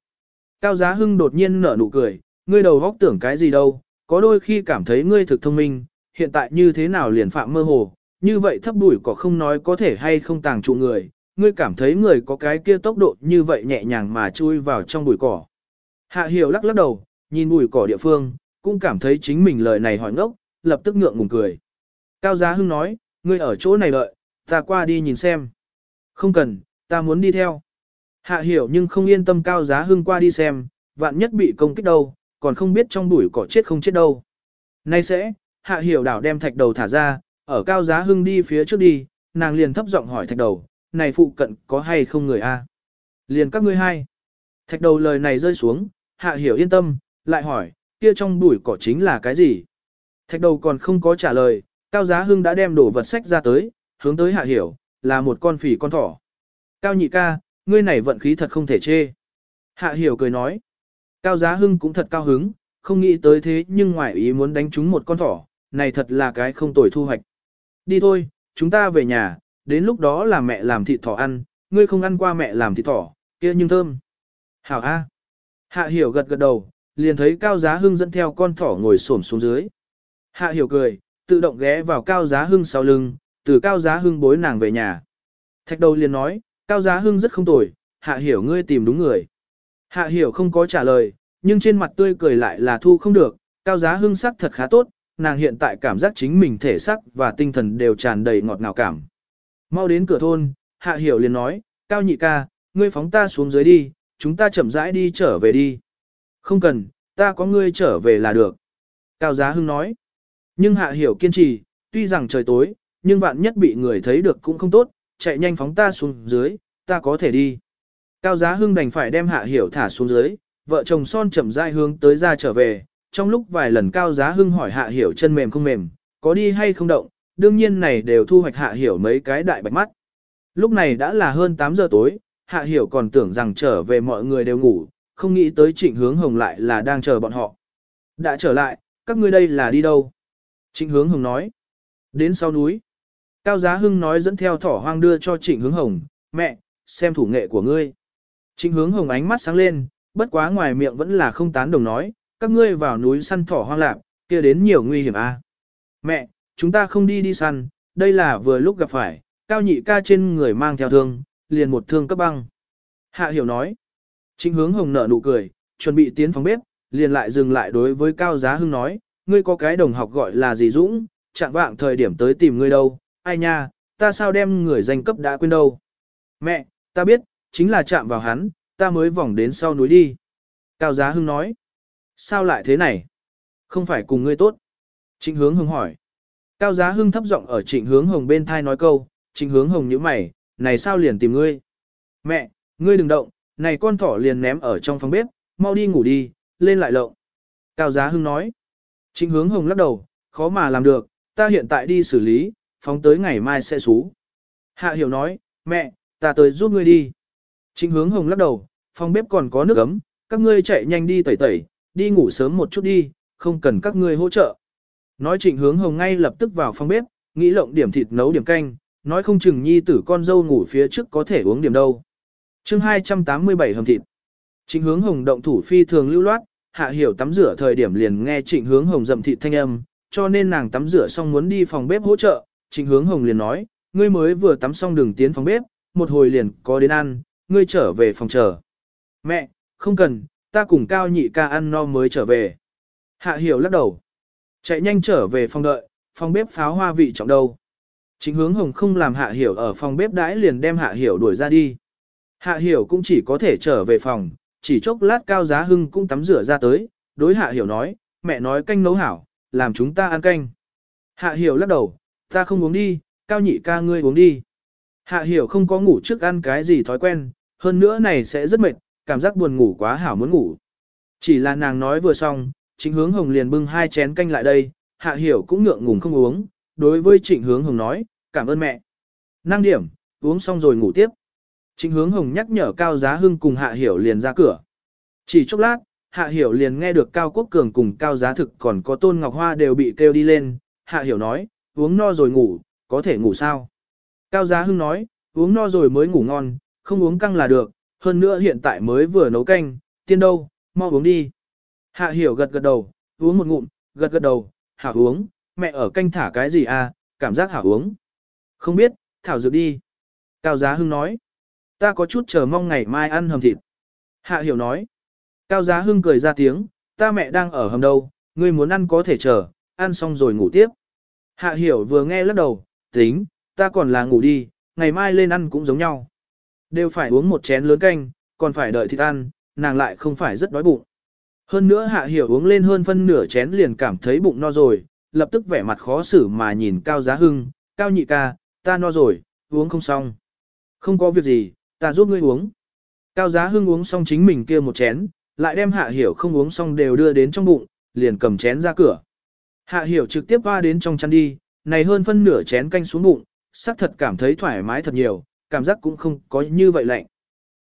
Cao giá hưng đột nhiên nở nụ cười, ngươi đầu góc tưởng cái gì đâu, có đôi khi cảm thấy ngươi thực thông minh, hiện tại như thế nào liền phạm mơ hồ, như vậy thấp đuổi có không nói có thể hay không tàng trụ người, ngươi cảm thấy người có cái kia tốc độ như vậy nhẹ nhàng mà chui vào trong bụi cỏ. Hạ hiểu lắc lắc đầu, nhìn bụi cỏ địa phương, cũng cảm thấy chính mình lời này hỏi ngốc, lập tức ngượng ngùng cười. Cao Giá Hưng nói, ngươi ở chỗ này đợi, ta qua đi nhìn xem. Không cần, ta muốn đi theo. Hạ hiểu nhưng không yên tâm Cao Giá Hưng qua đi xem, vạn nhất bị công kích đâu, còn không biết trong bụi cỏ chết không chết đâu. Nay sẽ, Hạ hiểu đảo đem thạch đầu thả ra, ở Cao Giá Hưng đi phía trước đi, nàng liền thấp giọng hỏi thạch đầu, này phụ cận có hay không người a? Liền các ngươi hai. Thạch đầu lời này rơi xuống, Hạ hiểu yên tâm, lại hỏi, kia trong bụi cỏ chính là cái gì? Thạch đầu còn không có trả lời, Cao Giá Hưng đã đem đổ vật sách ra tới, hướng tới Hạ Hiểu, là một con phỉ con thỏ. Cao nhị ca, ngươi này vận khí thật không thể chê. Hạ Hiểu cười nói. Cao Giá Hưng cũng thật cao hứng, không nghĩ tới thế nhưng ngoại ý muốn đánh trúng một con thỏ, này thật là cái không tồi thu hoạch. Đi thôi, chúng ta về nhà, đến lúc đó là mẹ làm thịt thỏ ăn, ngươi không ăn qua mẹ làm thịt thỏ, kia nhưng thơm. Hảo A. Hạ Hiểu gật gật đầu, liền thấy Cao Giá Hưng dẫn theo con thỏ ngồi xổm xuống dưới. Hạ Hiểu cười, tự động ghé vào Cao Giá Hưng sau lưng, từ Cao Giá Hưng bối nàng về nhà. Thạch đầu liền nói, Cao Giá Hưng rất không tồi, Hạ Hiểu ngươi tìm đúng người. Hạ Hiểu không có trả lời, nhưng trên mặt tươi cười lại là thu không được, Cao Giá Hưng sắc thật khá tốt, nàng hiện tại cảm giác chính mình thể sắc và tinh thần đều tràn đầy ngọt ngào cảm. Mau đến cửa thôn, Hạ Hiểu liền nói, Cao nhị ca, ngươi phóng ta xuống dưới đi, chúng ta chậm rãi đi trở về đi. Không cần, ta có ngươi trở về là được. Cao Giá Hưng nói. Nhưng Hạ Hiểu kiên trì, tuy rằng trời tối, nhưng vạn nhất bị người thấy được cũng không tốt, chạy nhanh phóng ta xuống dưới, ta có thể đi. Cao Giá Hưng đành phải đem Hạ Hiểu thả xuống dưới, vợ chồng son chậm rãi hướng tới ra trở về, trong lúc vài lần Cao Giá Hưng hỏi Hạ Hiểu chân mềm không mềm, có đi hay không động, đương nhiên này đều thu hoạch Hạ Hiểu mấy cái đại bạch mắt. Lúc này đã là hơn 8 giờ tối, Hạ Hiểu còn tưởng rằng trở về mọi người đều ngủ, không nghĩ tới trịnh hướng hồng lại là đang chờ bọn họ. Đã trở lại, các ngươi đây là đi đâu? Trịnh hướng hồng nói. Đến sau núi. Cao Giá Hưng nói dẫn theo thỏ hoang đưa cho trịnh hướng hồng, mẹ, xem thủ nghệ của ngươi. Trịnh hướng hồng ánh mắt sáng lên, bất quá ngoài miệng vẫn là không tán đồng nói, các ngươi vào núi săn thỏ hoang lạc, kia đến nhiều nguy hiểm a. À? Mẹ, chúng ta không đi đi săn, đây là vừa lúc gặp phải, cao nhị ca trên người mang theo thương, liền một thương cấp băng. Hạ hiểu nói. Trịnh hướng hồng nở nụ cười, chuẩn bị tiến phòng bếp, liền lại dừng lại đối với Cao Giá Hưng nói, ngươi có cái đồng học gọi là gì Dũng, chạm vạng thời điểm tới tìm ngươi đâu, ai nha, ta sao đem người danh cấp đã quên đâu. Mẹ, ta biết, chính là chạm vào hắn, ta mới vòng đến sau núi đi. Cao Giá Hưng nói, sao lại thế này? Không phải cùng ngươi tốt. Trịnh hướng hồng hỏi. Cao Giá Hưng thấp giọng ở trịnh hướng hồng bên thai nói câu, trịnh hướng hồng như mày, này sao liền tìm ngươi? Mẹ, ngươi đừng động, này con thỏ liền ném ở trong phòng bếp, mau đi ngủ đi, lên lại lộng. Cao Giá Hưng nói. Trịnh hướng hồng lắc đầu, khó mà làm được, ta hiện tại đi xử lý, phóng tới ngày mai sẽ xú. Hạ hiểu nói, mẹ, ta tới giúp ngươi đi. Trịnh hướng hồng lắc đầu, phòng bếp còn có nước ấm, các ngươi chạy nhanh đi tẩy tẩy, đi ngủ sớm một chút đi, không cần các ngươi hỗ trợ. Nói trịnh hướng hồng ngay lập tức vào phòng bếp, nghĩ lộng điểm thịt nấu điểm canh, nói không chừng nhi tử con dâu ngủ phía trước có thể uống điểm đâu chương 287 hầm thịt. Trịnh hướng hồng động thủ phi thường lưu loát, hạ hiểu tắm rửa thời điểm liền nghe trịnh hướng hồng dầm thịt thanh âm, cho nên nàng tắm rửa xong muốn đi phòng bếp hỗ trợ, trịnh hướng hồng liền nói, ngươi mới vừa tắm xong đừng tiến phòng bếp, một hồi liền có đến ăn, ngươi trở về phòng chờ. Mẹ, không cần, ta cùng cao nhị ca ăn no mới trở về. Hạ hiểu lắc đầu. Chạy nhanh trở về phòng đợi, phòng bếp pháo hoa vị trọng đâu. Chính hướng hồng không làm hạ hiểu ở phòng bếp đãi liền đem hạ hiểu đuổi ra đi. Hạ hiểu cũng chỉ có thể trở về phòng, chỉ chốc lát cao giá hưng cũng tắm rửa ra tới, đối hạ hiểu nói, mẹ nói canh nấu hảo, làm chúng ta ăn canh. Hạ hiểu lắc đầu, ta không uống đi, cao nhị ca ngươi uống đi. Hạ hiểu không có ngủ trước ăn cái gì thói quen, hơn nữa này sẽ rất mệt, cảm giác buồn ngủ quá hảo muốn ngủ. Chỉ là nàng nói vừa xong, trịnh hướng hồng liền bưng hai chén canh lại đây, hạ hiểu cũng ngượng ngùng không uống, đối với trịnh hướng hồng nói, cảm ơn mẹ. Năng điểm, uống xong rồi ngủ tiếp. Trịnh hướng hồng nhắc nhở Cao Giá Hưng cùng Hạ Hiểu liền ra cửa. Chỉ chốc lát, Hạ Hiểu liền nghe được Cao Quốc Cường cùng Cao Giá Thực còn có Tôn Ngọc Hoa đều bị kêu đi lên. Hạ Hiểu nói, uống no rồi ngủ, có thể ngủ sao? Cao Giá Hưng nói, uống no rồi mới ngủ ngon, không uống căng là được, hơn nữa hiện tại mới vừa nấu canh, tiên đâu, mau uống đi. Hạ Hiểu gật gật đầu, uống một ngụm, gật gật đầu, hảo uống, mẹ ở canh thả cái gì à, cảm giác hảo uống. Không biết, thảo dược đi. Cao Giá Hưng nói, ta có chút chờ mong ngày mai ăn hầm thịt. Hạ Hiểu nói, Cao Giá Hưng cười ra tiếng, ta mẹ đang ở hầm đâu, ngươi muốn ăn có thể chờ, ăn xong rồi ngủ tiếp. Hạ Hiểu vừa nghe lắc đầu, tính, ta còn là ngủ đi, ngày mai lên ăn cũng giống nhau. Đều phải uống một chén lớn canh, còn phải đợi thịt ăn, nàng lại không phải rất đói bụng. Hơn nữa Hạ Hiểu uống lên hơn phân nửa chén liền cảm thấy bụng no rồi, lập tức vẻ mặt khó xử mà nhìn Cao Giá Hưng, Cao nhị ca, ta no rồi, uống không xong. Không có việc gì, ta giúp ngươi uống. Cao Giá Hưng uống xong chính mình kia một chén, lại đem Hạ Hiểu không uống xong đều đưa đến trong bụng, liền cầm chén ra cửa. Hạ Hiểu trực tiếp qua đến trong chăn đi, này hơn phân nửa chén canh xuống bụng, sắc thật cảm thấy thoải mái thật nhiều, cảm giác cũng không có như vậy lạnh.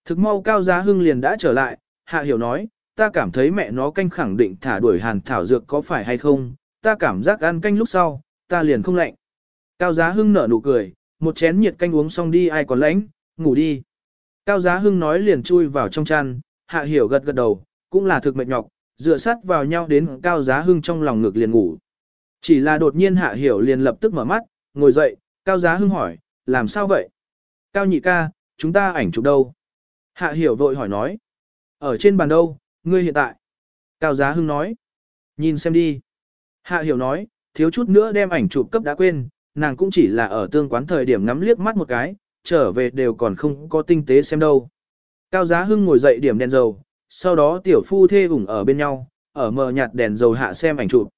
Thực mau Cao Giá Hưng liền đã trở lại, Hạ Hiểu nói, ta cảm thấy mẹ nó canh khẳng định thả đuổi hàn thảo dược có phải hay không, ta cảm giác ăn canh lúc sau, ta liền không lạnh. Cao Giá Hưng nở nụ cười, một chén nhiệt canh uống xong đi ai còn lãnh, ngủ đi. Cao Giá Hưng nói liền chui vào trong chăn, Hạ Hiểu gật gật đầu, cũng là thực mệt nhọc, dựa sát vào nhau đến Cao Giá Hưng trong lòng ngực liền ngủ. Chỉ là đột nhiên Hạ Hiểu liền lập tức mở mắt, ngồi dậy, Cao Giá Hưng hỏi, làm sao vậy? Cao nhị ca, chúng ta ảnh chụp đâu? Hạ Hiểu vội hỏi nói, ở trên bàn đâu, ngươi hiện tại? Cao Giá Hưng nói, nhìn xem đi. Hạ Hiểu nói, thiếu chút nữa đem ảnh chụp cấp đã quên, nàng cũng chỉ là ở tương quán thời điểm ngắm liếc mắt một cái, trở về đều còn không có tinh tế xem đâu. Cao Giá Hưng ngồi dậy điểm đèn dầu, sau đó tiểu phu thê ủng ở bên nhau, ở mờ nhạt đèn dầu hạ xem ảnh chụp.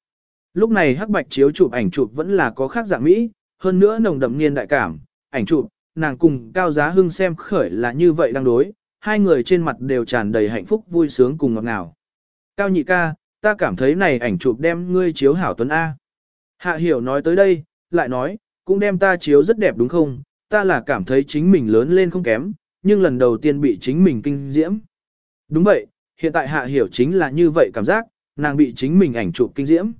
Lúc này hắc bạch chiếu chụp ảnh chụp vẫn là có khác dạng mỹ, hơn nữa nồng đậm niên đại cảm, ảnh chụp, nàng cùng Cao Giá Hưng xem khởi là như vậy đang đối, hai người trên mặt đều tràn đầy hạnh phúc vui sướng cùng ngọt ngào. Cao nhị ca, ta cảm thấy này ảnh chụp đem ngươi chiếu hảo tuấn A. Hạ hiểu nói tới đây, lại nói, cũng đem ta chiếu rất đẹp đúng không, ta là cảm thấy chính mình lớn lên không kém, nhưng lần đầu tiên bị chính mình kinh diễm. Đúng vậy, hiện tại hạ hiểu chính là như vậy cảm giác, nàng bị chính mình ảnh chụp kinh diễm.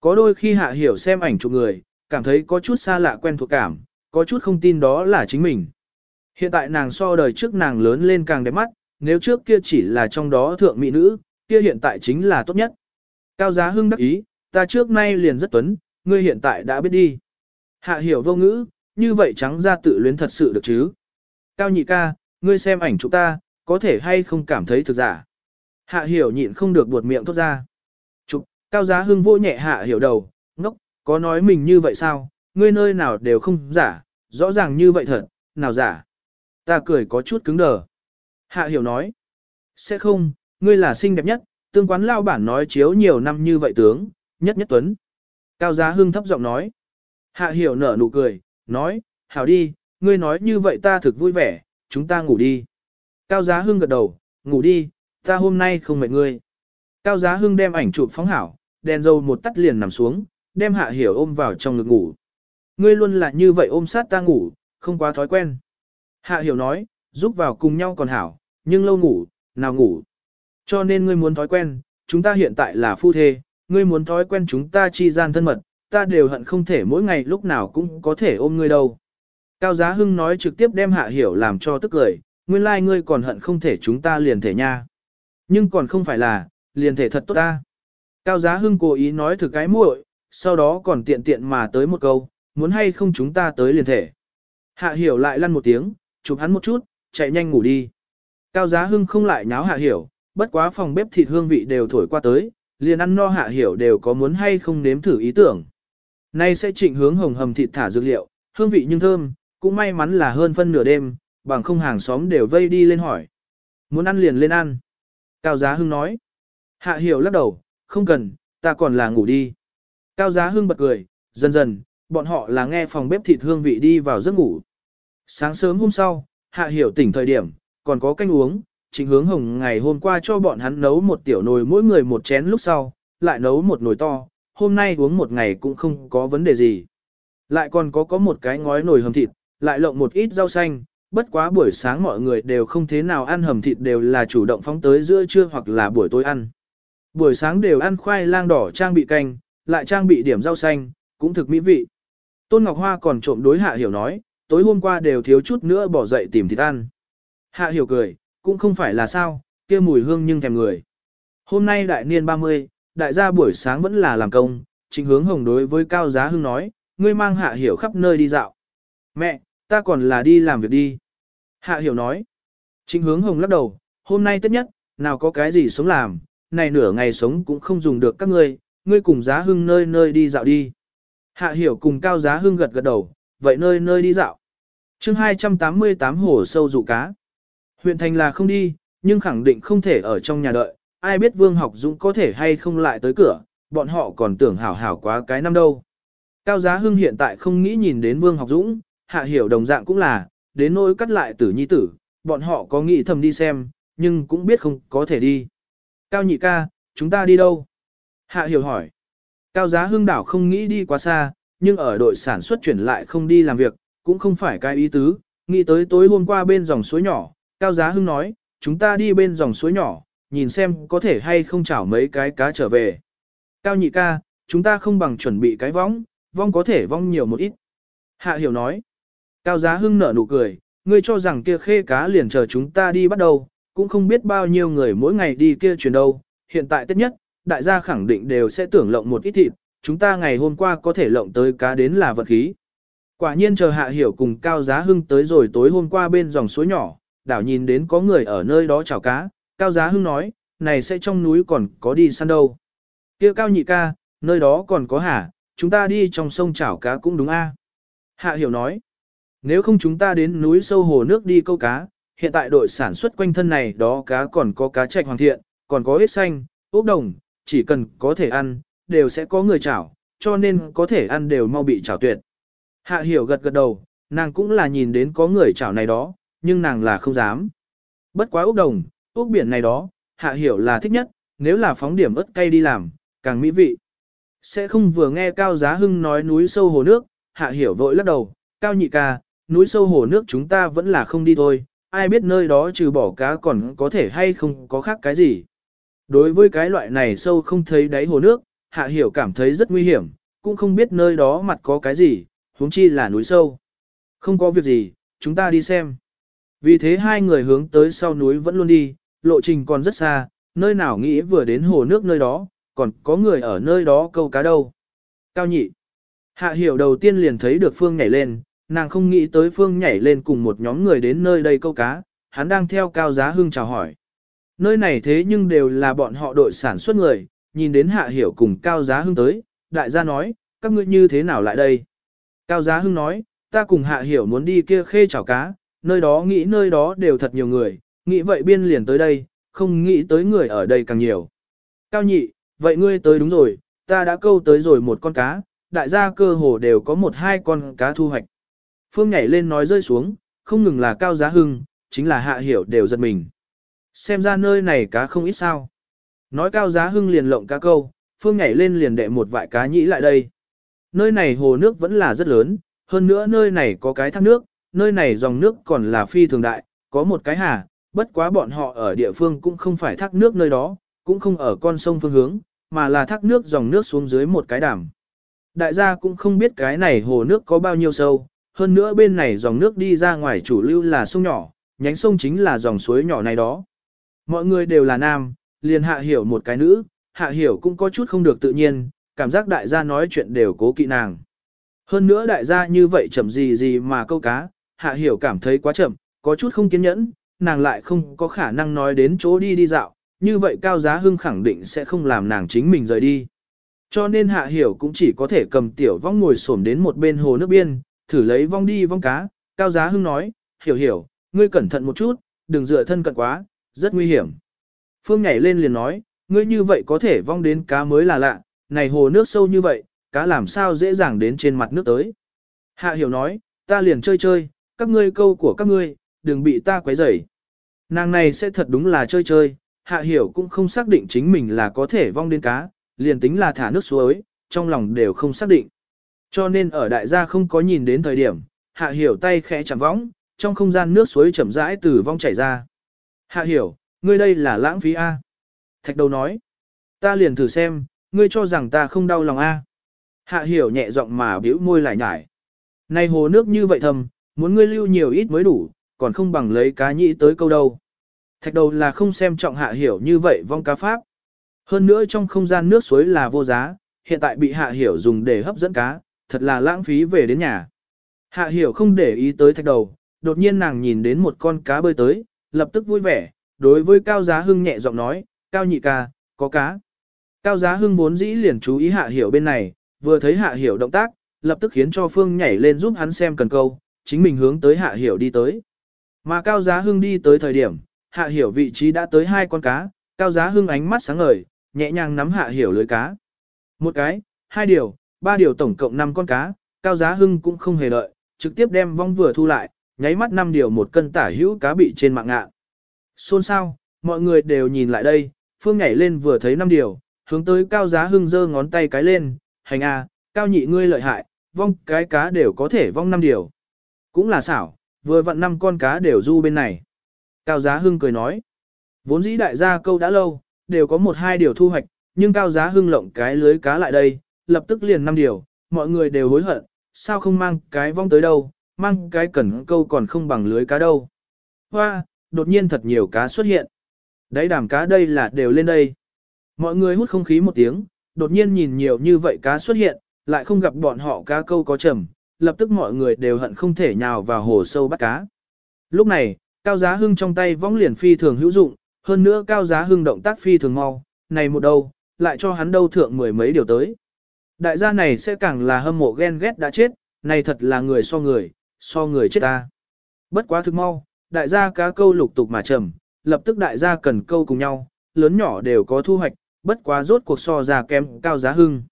Có đôi khi hạ hiểu xem ảnh chụp người, cảm thấy có chút xa lạ quen thuộc cảm, có chút không tin đó là chính mình. Hiện tại nàng so đời trước nàng lớn lên càng đẹp mắt, nếu trước kia chỉ là trong đó thượng mỹ nữ, kia hiện tại chính là tốt nhất. Cao giá hưng đắc ý, ta trước nay liền rất tuấn, ngươi hiện tại đã biết đi. Hạ hiểu vô ngữ, như vậy trắng ra tự luyến thật sự được chứ. Cao nhị ca, ngươi xem ảnh chúng ta, có thể hay không cảm thấy thực giả. Hạ hiểu nhịn không được buột miệng thốt ra. Chụp, cao giá hưng vô nhẹ hạ hiểu đầu, ngốc, có nói mình như vậy sao, ngươi nơi nào đều không giả, rõ ràng như vậy thật, nào giả. Ta cười có chút cứng đờ. Hạ hiểu nói, sẽ không, ngươi là xinh đẹp nhất, tương quán lao bản nói chiếu nhiều năm như vậy tướng, nhất nhất tuấn. Cao giá hưng thấp giọng nói. Hạ hiểu nở nụ cười, nói, hảo đi, ngươi nói như vậy ta thực vui vẻ, chúng ta ngủ đi. Cao giá hưng gật đầu, ngủ đi, ta hôm nay không mệt ngươi. Cao giá hưng đem ảnh chụp phóng hảo, đèn dầu một tắt liền nằm xuống, đem hạ hiểu ôm vào trong ngực ngủ. Ngươi luôn là như vậy ôm sát ta ngủ, không quá thói quen. Hạ hiểu nói, giúp vào cùng nhau còn hảo, nhưng lâu ngủ, nào ngủ. Cho nên ngươi muốn thói quen, chúng ta hiện tại là phu thê, ngươi muốn thói quen chúng ta chi gian thân mật, ta đều hận không thể mỗi ngày lúc nào cũng có thể ôm ngươi đâu. Cao Giá Hưng nói trực tiếp đem Hạ Hiểu làm cho tức cười, nguyên lai like ngươi còn hận không thể chúng ta liền thể nha. Nhưng còn không phải là, liền thể thật tốt ta. Cao Giá Hưng cố ý nói thử cái muội, sau đó còn tiện tiện mà tới một câu, muốn hay không chúng ta tới liền thể. Hạ Hiểu lại lăn một tiếng, chụp hắn một chút, chạy nhanh ngủ đi. Cao Giá Hưng không lại nháo hạ hiểu, bất quá phòng bếp thịt hương vị đều thổi qua tới, liền ăn no hạ hiểu đều có muốn hay không nếm thử ý tưởng. Nay sẽ trịnh hướng hồng hầm thịt thả dược liệu, hương vị nhưng thơm, cũng may mắn là hơn phân nửa đêm, bằng không hàng xóm đều vây đi lên hỏi. Muốn ăn liền lên ăn. Cao Giá Hưng nói. Hạ hiểu lắc đầu, không cần, ta còn là ngủ đi. Cao Giá Hưng bật cười, dần dần, bọn họ là nghe phòng bếp thịt hương vị đi vào giấc ngủ. Sáng sớm hôm sau, Hạ hiểu tỉnh thời điểm, còn có canh uống, Trịnh hướng hồng ngày hôm qua cho bọn hắn nấu một tiểu nồi mỗi người một chén lúc sau, lại nấu một nồi to, hôm nay uống một ngày cũng không có vấn đề gì. Lại còn có có một cái ngói nồi hầm thịt, lại lộng một ít rau xanh, bất quá buổi sáng mọi người đều không thế nào ăn hầm thịt đều là chủ động phóng tới giữa trưa hoặc là buổi tối ăn. Buổi sáng đều ăn khoai lang đỏ trang bị canh, lại trang bị điểm rau xanh, cũng thực mỹ vị. Tôn Ngọc Hoa còn trộm đối Hạ Hiểu nói, tối hôm qua đều thiếu chút nữa bỏ dậy tìm thịt ăn. Hạ Hiểu cười, cũng không phải là sao, kia mùi hương nhưng thèm người. Hôm nay đại niên 30, đại gia buổi sáng vẫn là làm công, Trình hướng hồng đối với Cao Giá Hưng nói, ngươi mang Hạ Hiểu khắp nơi đi dạo. Mẹ, ta còn là đi làm việc đi. Hạ Hiểu nói, Trình hướng hồng lắc đầu, hôm nay tất nhất, nào có cái gì sống làm, này nửa ngày sống cũng không dùng được các ngươi, ngươi cùng Giá Hưng nơi nơi đi dạo đi. Hạ Hiểu cùng Cao Giá Hưng gật gật đầu, vậy nơi nơi đi dạo. chương 288 hồ sâu dụ cá. Huyện thành là không đi, nhưng khẳng định không thể ở trong nhà đợi, ai biết Vương Học Dũng có thể hay không lại tới cửa, bọn họ còn tưởng hảo hảo quá cái năm đâu. Cao Giá Hưng hiện tại không nghĩ nhìn đến Vương Học Dũng, hạ hiểu đồng dạng cũng là, đến nỗi cắt lại tử nhi tử, bọn họ có nghĩ thầm đi xem, nhưng cũng biết không có thể đi. Cao nhị ca, chúng ta đi đâu? Hạ hiểu hỏi. Cao Giá Hưng đảo không nghĩ đi quá xa, nhưng ở đội sản xuất chuyển lại không đi làm việc, cũng không phải cái ý tứ, nghĩ tới tối hôm qua bên dòng suối nhỏ, Cao Giá Hưng nói, chúng ta đi bên dòng suối nhỏ, nhìn xem có thể hay không chảo mấy cái cá trở về. Cao nhị ca, chúng ta không bằng chuẩn bị cái vong, vong có thể vong nhiều một ít. Hạ hiểu nói. Cao Giá Hưng nở nụ cười, ngươi cho rằng kia khê cá liền chờ chúng ta đi bắt đầu, cũng không biết bao nhiêu người mỗi ngày đi kia chuyển đâu. Hiện tại tất nhất, đại gia khẳng định đều sẽ tưởng lộng một ít thịt, chúng ta ngày hôm qua có thể lộng tới cá đến là vật khí. Quả nhiên chờ Hạ Hiểu cùng Cao Giá Hưng tới rồi tối hôm qua bên dòng suối nhỏ, đảo nhìn đến có người ở nơi đó chảo cá, Cao Giá Hưng nói, này sẽ trong núi còn có đi săn đâu. kia Cao nhị ca, nơi đó còn có hả, chúng ta đi trong sông chảo cá cũng đúng a. Hạ Hiểu nói, nếu không chúng ta đến núi sâu hồ nước đi câu cá, hiện tại đội sản xuất quanh thân này đó cá còn có cá trạch hoàng thiện, còn có hết xanh, ốc đồng, chỉ cần có thể ăn, đều sẽ có người chảo, cho nên có thể ăn đều mau bị chảo tuyệt. Hạ Hiểu gật gật đầu, nàng cũng là nhìn đến có người chảo này đó, nhưng nàng là không dám. Bất quá Úc đồng, Úc biển này đó, hạ hiểu là thích nhất, nếu là phóng điểm ớt cay đi làm, càng mỹ vị. Sẽ không vừa nghe Cao Giá Hưng nói núi sâu hồ nước, hạ hiểu vội lắc đầu, Cao nhị ca, núi sâu hồ nước chúng ta vẫn là không đi thôi, ai biết nơi đó trừ bỏ cá còn có thể hay không có khác cái gì. Đối với cái loại này sâu không thấy đáy hồ nước, hạ hiểu cảm thấy rất nguy hiểm, cũng không biết nơi đó mặt có cái gì, huống chi là núi sâu. Không có việc gì, chúng ta đi xem. Vì thế hai người hướng tới sau núi vẫn luôn đi, lộ trình còn rất xa, nơi nào nghĩ vừa đến hồ nước nơi đó, còn có người ở nơi đó câu cá đâu. Cao nhị. Hạ hiểu đầu tiên liền thấy được Phương nhảy lên, nàng không nghĩ tới Phương nhảy lên cùng một nhóm người đến nơi đây câu cá, hắn đang theo Cao Giá Hưng chào hỏi. Nơi này thế nhưng đều là bọn họ đội sản xuất người, nhìn đến Hạ hiểu cùng Cao Giá Hưng tới, đại gia nói, các ngươi như thế nào lại đây? Cao Giá Hưng nói, ta cùng Hạ hiểu muốn đi kia khê chảo cá, nơi đó nghĩ nơi đó đều thật nhiều người, nghĩ vậy biên liền tới đây, không nghĩ tới người ở đây càng nhiều. Cao nhị, vậy ngươi tới đúng rồi, ta đã câu tới rồi một con cá, đại gia cơ hồ đều có một hai con cá thu hoạch. Phương nhảy lên nói rơi xuống, không ngừng là cao giá hưng, chính là hạ hiểu đều giật mình. Xem ra nơi này cá không ít sao. Nói cao giá hưng liền lộng cá câu, Phương nhảy lên liền đệ một vại cá nhĩ lại đây. Nơi này hồ nước vẫn là rất lớn, hơn nữa nơi này có cái thác nước, nơi này dòng nước còn là phi thường đại, có một cái hà, bất quá bọn họ ở địa phương cũng không phải thác nước nơi đó, cũng không ở con sông phương hướng, mà là thác nước dòng nước xuống dưới một cái đàm. Đại gia cũng không biết cái này hồ nước có bao nhiêu sâu, hơn nữa bên này dòng nước đi ra ngoài chủ lưu là sông nhỏ, nhánh sông chính là dòng suối nhỏ này đó. Mọi người đều là nam, liền hạ hiểu một cái nữ, hạ hiểu cũng có chút không được tự nhiên, cảm giác đại gia nói chuyện đều cố kỵ nàng. Hơn nữa đại gia như vậy chậm gì gì mà câu cá, hạ hiểu cảm thấy quá chậm, Có chút không kiên nhẫn, nàng lại không có khả năng nói đến chỗ đi đi dạo, như vậy Cao Giá Hưng khẳng định sẽ không làm nàng chính mình rời đi. Cho nên Hạ Hiểu cũng chỉ có thể cầm tiểu vong ngồi xổm đến một bên hồ nước biên, thử lấy vong đi vong cá. Cao Giá Hưng nói, hiểu hiểu, ngươi cẩn thận một chút, đừng dựa thân cận quá, rất nguy hiểm. Phương nhảy lên liền nói, ngươi như vậy có thể vong đến cá mới là lạ, này hồ nước sâu như vậy, cá làm sao dễ dàng đến trên mặt nước tới. Hạ hiểu nói, ta liền chơi chơi, các ngươi câu của các ngươi, đừng bị ta quấy rầy. Nàng này sẽ thật đúng là chơi chơi, hạ hiểu cũng không xác định chính mình là có thể vong đến cá, liền tính là thả nước suối, trong lòng đều không xác định. Cho nên ở đại gia không có nhìn đến thời điểm, hạ hiểu tay khẽ chạm võng, trong không gian nước suối chậm rãi từ vong chảy ra. Hạ hiểu, ngươi đây là lãng phí A. Thạch đầu nói, ta liền thử xem, ngươi cho rằng ta không đau lòng A. Hạ hiểu nhẹ giọng mà biểu môi lại nhải. Này hồ nước như vậy thầm, muốn ngươi lưu nhiều ít mới đủ, còn không bằng lấy cá nhĩ tới câu đâu. Thạch đầu là không xem trọng hạ hiểu như vậy vong cá pháp. Hơn nữa trong không gian nước suối là vô giá, hiện tại bị hạ hiểu dùng để hấp dẫn cá, thật là lãng phí về đến nhà. Hạ hiểu không để ý tới thạch đầu, đột nhiên nàng nhìn đến một con cá bơi tới, lập tức vui vẻ, đối với Cao Giá Hưng nhẹ giọng nói, Cao nhị ca, có cá. Cao Giá Hưng vốn dĩ liền chú ý hạ hiểu bên này, vừa thấy hạ hiểu động tác, lập tức khiến cho Phương nhảy lên giúp hắn xem cần câu, chính mình hướng tới hạ hiểu đi tới. Mà Cao Giá Hưng đi tới thời điểm, hạ hiểu vị trí đã tới hai con cá, Cao Giá Hưng ánh mắt sáng ngời, nhẹ nhàng nắm hạ hiểu lưới cá. Một cái, hai điều, ba điều tổng cộng năm con cá, Cao Giá Hưng cũng không hề lợi, trực tiếp đem vong vừa thu lại, nháy mắt năm điều một cân tả hữu cá bị trên mạng ngạ. Xôn sao, mọi người đều nhìn lại đây, Phương nhảy lên vừa thấy năm điều, hướng tới Cao Giá Hưng giơ ngón tay cái lên, hành a, Cao nhị ngươi lợi hại, vong cái cá đều có thể vong năm điều. Cũng là xảo, vừa vặn năm con cá đều du bên này. Cao Giá Hưng cười nói, vốn dĩ đại gia câu đã lâu, đều có một hai điều thu hoạch, nhưng Cao Giá Hưng lộng cái lưới cá lại đây, lập tức liền năm điều, mọi người đều hối hận, sao không mang cái vong tới đâu, mang cái cần câu còn không bằng lưới cá đâu. Hoa, đột nhiên thật nhiều cá xuất hiện. Đấy đàm cá đây là đều lên đây. Mọi người hút không khí một tiếng, đột nhiên nhìn nhiều như vậy cá xuất hiện, lại không gặp bọn họ cá câu có trầm, lập tức mọi người đều hận không thể nhào vào hồ sâu bắt cá. Lúc này, Cao Giá Hưng trong tay võng liền phi thường hữu dụng, hơn nữa Cao Giá Hưng động tác phi thường mau, này một đâu, lại cho hắn đâu thượng mười mấy điều tới. Đại gia này sẽ càng là hâm mộ ghen ghét đã chết, này thật là người so người, so người chết ta. Bất quá thực mau, đại gia cá câu lục tục mà trầm, lập tức đại gia cần câu cùng nhau, lớn nhỏ đều có thu hoạch, bất quá rốt cuộc so ra kém cao giá hưng.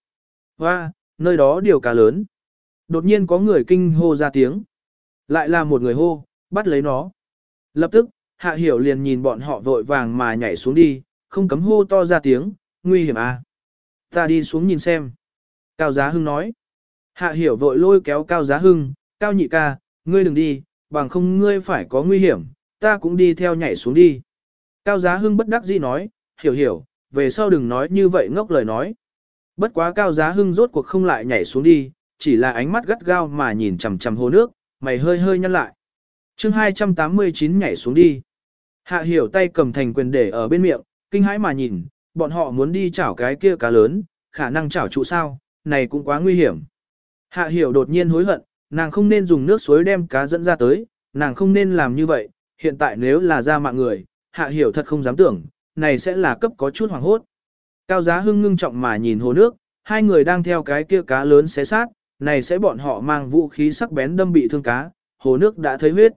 Hoa, nơi đó điều cá lớn. Đột nhiên có người kinh hô ra tiếng. Lại là một người hô, bắt lấy nó. Lập tức, hạ hiểu liền nhìn bọn họ vội vàng mà nhảy xuống đi, không cấm hô to ra tiếng, nguy hiểm à. Ta đi xuống nhìn xem. Cao Giá Hưng nói. Hạ hiểu vội lôi kéo Cao Giá Hưng, Cao nhị ca, ngươi đừng đi, bằng không ngươi phải có nguy hiểm, ta cũng đi theo nhảy xuống đi. Cao Giá Hưng bất đắc dĩ nói, hiểu hiểu, về sau đừng nói như vậy ngốc lời nói. Bất quá Cao Giá Hưng rốt cuộc không lại nhảy xuống đi, chỉ là ánh mắt gắt gao mà nhìn chằm chằm hồ nước, mày hơi hơi nhăn lại. chương 289 nhảy xuống đi. Hạ hiểu tay cầm thành quyền để ở bên miệng, kinh hãi mà nhìn, bọn họ muốn đi chảo cái kia cá lớn, khả năng chảo trụ sao, này cũng quá nguy hiểm. Hạ hiểu đột nhiên hối hận, nàng không nên dùng nước suối đem cá dẫn ra tới, nàng không nên làm như vậy, hiện tại nếu là ra mạng người, hạ hiểu thật không dám tưởng, này sẽ là cấp có chút hoàng hốt. Cao giá hưng ngưng trọng mà nhìn hồ nước, hai người đang theo cái kia cá lớn xé sát, này sẽ bọn họ mang vũ khí sắc bén đâm bị thương cá, hồ nước đã thấy huyết.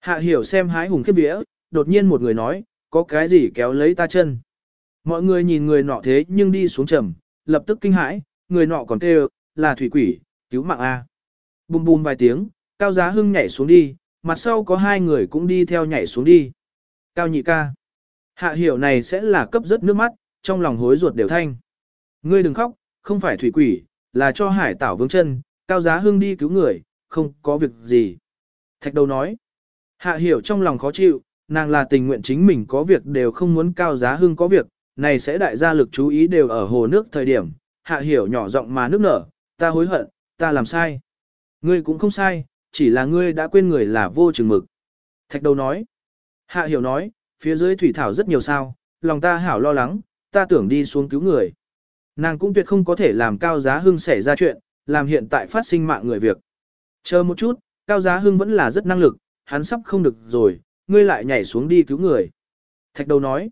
Hạ hiểu xem hái hùng khiếp vía, đột nhiên một người nói, có cái gì kéo lấy ta chân. Mọi người nhìn người nọ thế nhưng đi xuống trầm, lập tức kinh hãi, người nọ còn kêu, là thủy quỷ, cứu mạng A. Bùm bùm vài tiếng, Cao Giá Hưng nhảy xuống đi, mặt sau có hai người cũng đi theo nhảy xuống đi. Cao nhị ca. Hạ hiểu này sẽ là cấp rất nước mắt, trong lòng hối ruột đều thanh. Ngươi đừng khóc, không phải thủy quỷ, là cho hải tảo vương chân, Cao Giá Hưng đi cứu người, không có việc gì. Thạch đầu nói. Hạ hiểu trong lòng khó chịu, nàng là tình nguyện chính mình có việc đều không muốn Cao Giá Hưng có việc, này sẽ đại gia lực chú ý đều ở hồ nước thời điểm. Hạ hiểu nhỏ giọng mà nước nở, ta hối hận, ta làm sai. Ngươi cũng không sai, chỉ là ngươi đã quên người là vô chừng mực. Thạch đầu nói. Hạ hiểu nói, phía dưới thủy thảo rất nhiều sao, lòng ta hảo lo lắng, ta tưởng đi xuống cứu người. Nàng cũng tuyệt không có thể làm cao giá hưng xảy ra chuyện, làm hiện tại phát sinh mạng người việc. Chờ một chút, cao giá hưng vẫn là rất năng lực, hắn sắp không được rồi, ngươi lại nhảy xuống đi cứu người. Thạch đầu nói.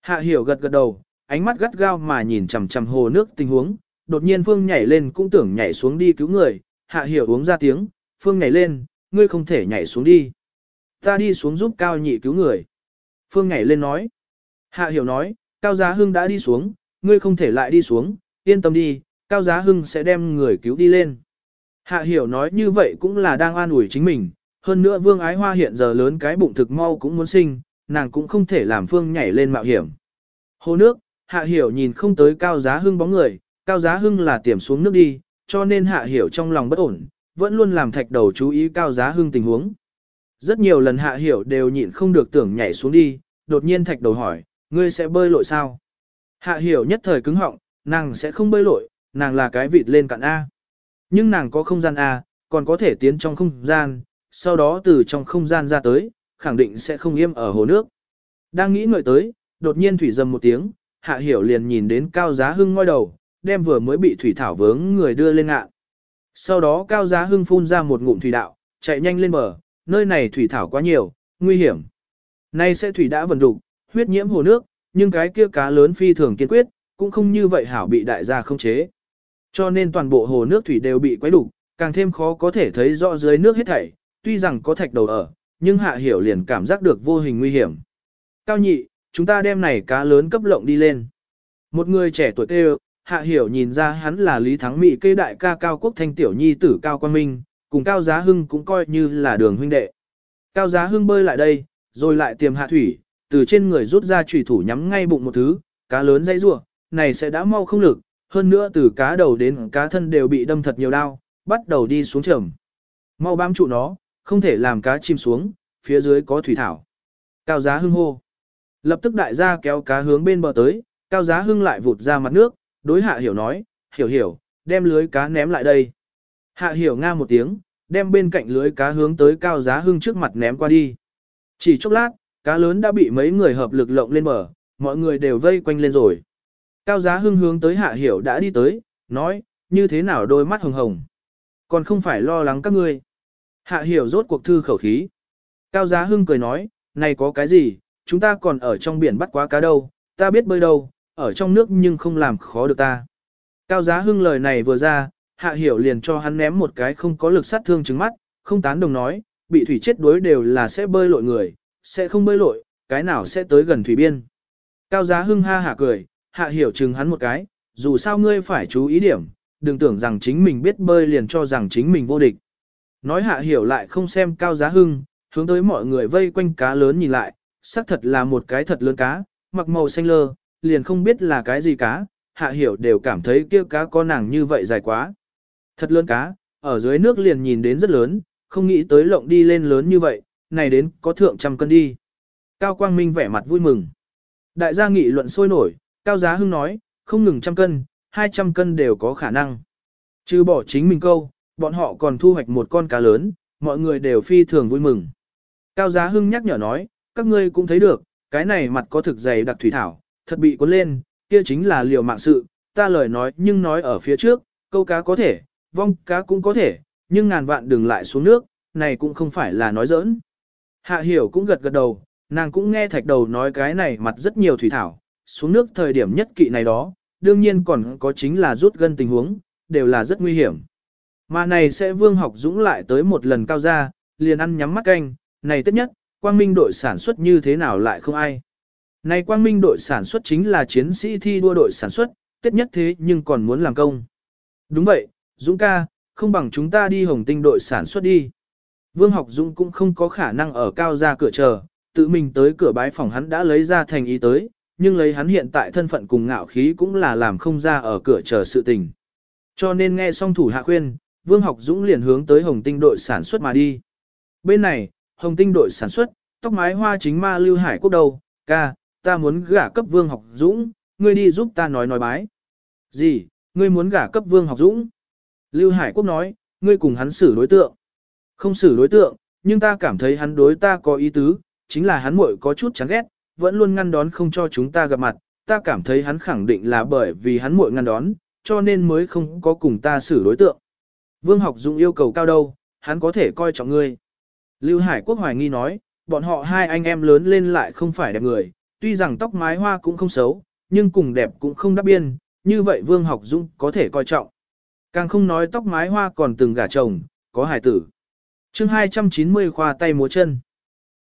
Hạ hiểu gật gật đầu, ánh mắt gắt gao mà nhìn chằm chằm hồ nước tình huống, đột nhiên Phương nhảy lên cũng tưởng nhảy xuống đi cứu người, hạ hiểu uống ra tiếng, Phương nhảy lên, ngươi không thể nhảy xuống đi. Ta đi xuống giúp Cao nhị cứu người. Phương nhảy lên nói. Hạ hiểu nói, Cao Giá Hưng đã đi xuống, ngươi không thể lại đi xuống, yên tâm đi, Cao Giá Hưng sẽ đem người cứu đi lên. Hạ hiểu nói như vậy cũng là đang an ủi chính mình, hơn nữa Vương Ái Hoa hiện giờ lớn cái bụng thực mau cũng muốn sinh, nàng cũng không thể làm Phương nhảy lên mạo hiểm. Hồ nước, Hạ hiểu nhìn không tới Cao Giá Hưng bóng người, Cao Giá Hưng là tiềm xuống nước đi, cho nên Hạ hiểu trong lòng bất ổn, vẫn luôn làm thạch đầu chú ý Cao Giá Hưng tình huống. Rất nhiều lần Hạ hiểu đều nhịn không được tưởng nhảy xuống đi, đột nhiên thạch đầu hỏi, ngươi sẽ bơi lội sao? Hạ hiểu nhất thời cứng họng, nàng sẽ không bơi lội, nàng là cái vịt lên cạn A. Nhưng nàng có không gian A, còn có thể tiến trong không gian, sau đó từ trong không gian ra tới, khẳng định sẽ không yêm ở hồ nước. Đang nghĩ ngợi tới, đột nhiên thủy dầm một tiếng, hạ hiểu liền nhìn đến cao giá hưng ngoi đầu, đem vừa mới bị thủy thảo vướng người đưa lên ngạn. Sau đó cao giá hưng phun ra một ngụm thủy đạo, chạy nhanh lên bờ, nơi này thủy thảo quá nhiều, nguy hiểm. Nay sẽ thủy đã vần đục, huyết nhiễm hồ nước, nhưng cái kia cá lớn phi thường kiên quyết, cũng không như vậy hảo bị đại gia không chế. Cho nên toàn bộ hồ nước thủy đều bị quấy đục, càng thêm khó có thể thấy rõ dưới nước hết thảy, tuy rằng có thạch đầu ở, nhưng hạ hiểu liền cảm giác được vô hình nguy hiểm. Cao nhị, chúng ta đem này cá lớn cấp lộng đi lên. Một người trẻ tuổi kêu, hạ hiểu nhìn ra hắn là Lý Thắng Mỹ cây đại ca cao quốc thanh tiểu nhi tử cao quan minh, cùng cao giá hưng cũng coi như là đường huynh đệ. Cao giá hưng bơi lại đây, rồi lại tiềm hạ thủy, từ trên người rút ra chủy thủ nhắm ngay bụng một thứ, cá lớn dây rủa, này sẽ đã mau không lực, hơn nữa từ cá đầu đến cá thân đều bị đâm thật nhiều đau, bắt đầu đi xuống trầm. Mau bám trụ nó, không thể làm cá chìm xuống, phía dưới có thủy thảo. Cao giá hưng hô. Lập tức đại gia kéo cá hướng bên bờ tới, cao giá hưng lại vụt ra mặt nước, đối hạ hiểu nói, hiểu hiểu, đem lưới cá ném lại đây. Hạ hiểu nga một tiếng, đem bên cạnh lưới cá hướng tới cao giá hưng trước mặt ném qua đi. Chỉ chốc lát, cá lớn đã bị mấy người hợp lực lộng lên bờ, mọi người đều vây quanh lên rồi. Cao giá hưng hướng tới hạ hiểu đã đi tới, nói, như thế nào đôi mắt hồng hồng. Còn không phải lo lắng các ngươi. Hạ hiểu rốt cuộc thư khẩu khí. Cao giá hưng cười nói, này có cái gì, chúng ta còn ở trong biển bắt quá cá đâu, ta biết bơi đâu, ở trong nước nhưng không làm khó được ta. Cao giá hưng lời này vừa ra, hạ hiểu liền cho hắn ném một cái không có lực sát thương trứng mắt, không tán đồng nói, bị thủy chết đuối đều là sẽ bơi lội người, sẽ không bơi lội, cái nào sẽ tới gần thủy biên. Cao giá hưng ha hả cười, hạ hiểu chừng hắn một cái, dù sao ngươi phải chú ý điểm, đừng tưởng rằng chính mình biết bơi liền cho rằng chính mình vô địch. Nói hạ hiểu lại không xem cao giá hưng, hướng tới mọi người vây quanh cá lớn nhìn lại, xác thật là một cái thật lớn cá, mặc màu xanh lơ, liền không biết là cái gì cá, hạ hiểu đều cảm thấy kia cá có nàng như vậy dài quá. Thật lớn cá, ở dưới nước liền nhìn đến rất lớn, không nghĩ tới lộng đi lên lớn như vậy, này đến có thượng trăm cân đi. Cao Quang Minh vẻ mặt vui mừng. Đại gia nghị luận sôi nổi, Cao Giá Hưng nói, không ngừng trăm cân, hai trăm cân đều có khả năng. Chứ bỏ chính mình câu, bọn họ còn thu hoạch một con cá lớn, mọi người đều phi thường vui mừng. Cao Giá Hưng nhắc nhở nói, các ngươi cũng thấy được, cái này mặt có thực dày đặc thủy thảo, thật bị cuốn lên, kia chính là liều mạng sự, ta lời nói nhưng nói ở phía trước, câu cá có thể, vong cá cũng có thể, nhưng ngàn vạn đừng lại xuống nước, này cũng không phải là nói giỡn. Hạ hiểu cũng gật gật đầu, nàng cũng nghe thạch đầu nói cái này mặt rất nhiều thủy thảo, xuống nước thời điểm nhất kỵ này đó, đương nhiên còn có chính là rút gân tình huống, đều là rất nguy hiểm. Mà này sẽ vương học dũng lại tới một lần cao ra, liền ăn nhắm mắt canh, này tất nhất, quang minh đội sản xuất như thế nào lại không ai. Này quang minh đội sản xuất chính là chiến sĩ thi đua đội sản xuất, tiết nhất thế nhưng còn muốn làm công. Đúng vậy, Dũng ca, không bằng chúng ta đi hồng tinh đội sản xuất đi. Vương học Dũng cũng không có khả năng ở cao ra cửa chờ, tự mình tới cửa bái phòng hắn đã lấy ra thành ý tới, nhưng lấy hắn hiện tại thân phận cùng ngạo khí cũng là làm không ra ở cửa chờ sự tình. Cho nên nghe xong thủ hạ khuyên, Vương học Dũng liền hướng tới Hồng Tinh đội sản xuất mà đi. Bên này, Hồng Tinh đội sản xuất, tóc mái hoa chính ma lưu hải quốc đầu, ca, ta muốn gả cấp Vương học Dũng, ngươi đi giúp ta nói nói bái. Gì, ngươi muốn gả cấp Vương học Dũng? Lưu Hải Quốc nói, ngươi cùng hắn xử đối tượng. Không xử đối tượng, nhưng ta cảm thấy hắn đối ta có ý tứ, chính là hắn muội có chút chán ghét, vẫn luôn ngăn đón không cho chúng ta gặp mặt, ta cảm thấy hắn khẳng định là bởi vì hắn muội ngăn đón, cho nên mới không có cùng ta xử đối tượng. Vương học dũng yêu cầu cao đâu, hắn có thể coi trọng ngươi. Lưu Hải Quốc hoài nghi nói, bọn họ hai anh em lớn lên lại không phải đẹp người, tuy rằng tóc mái hoa cũng không xấu, nhưng cùng đẹp cũng không đáp biên, như vậy Vương Học Dung có thể coi trọng. Càng không nói tóc mái hoa còn từng gả chồng, có hài tử. chương 290 khoa tay múa chân.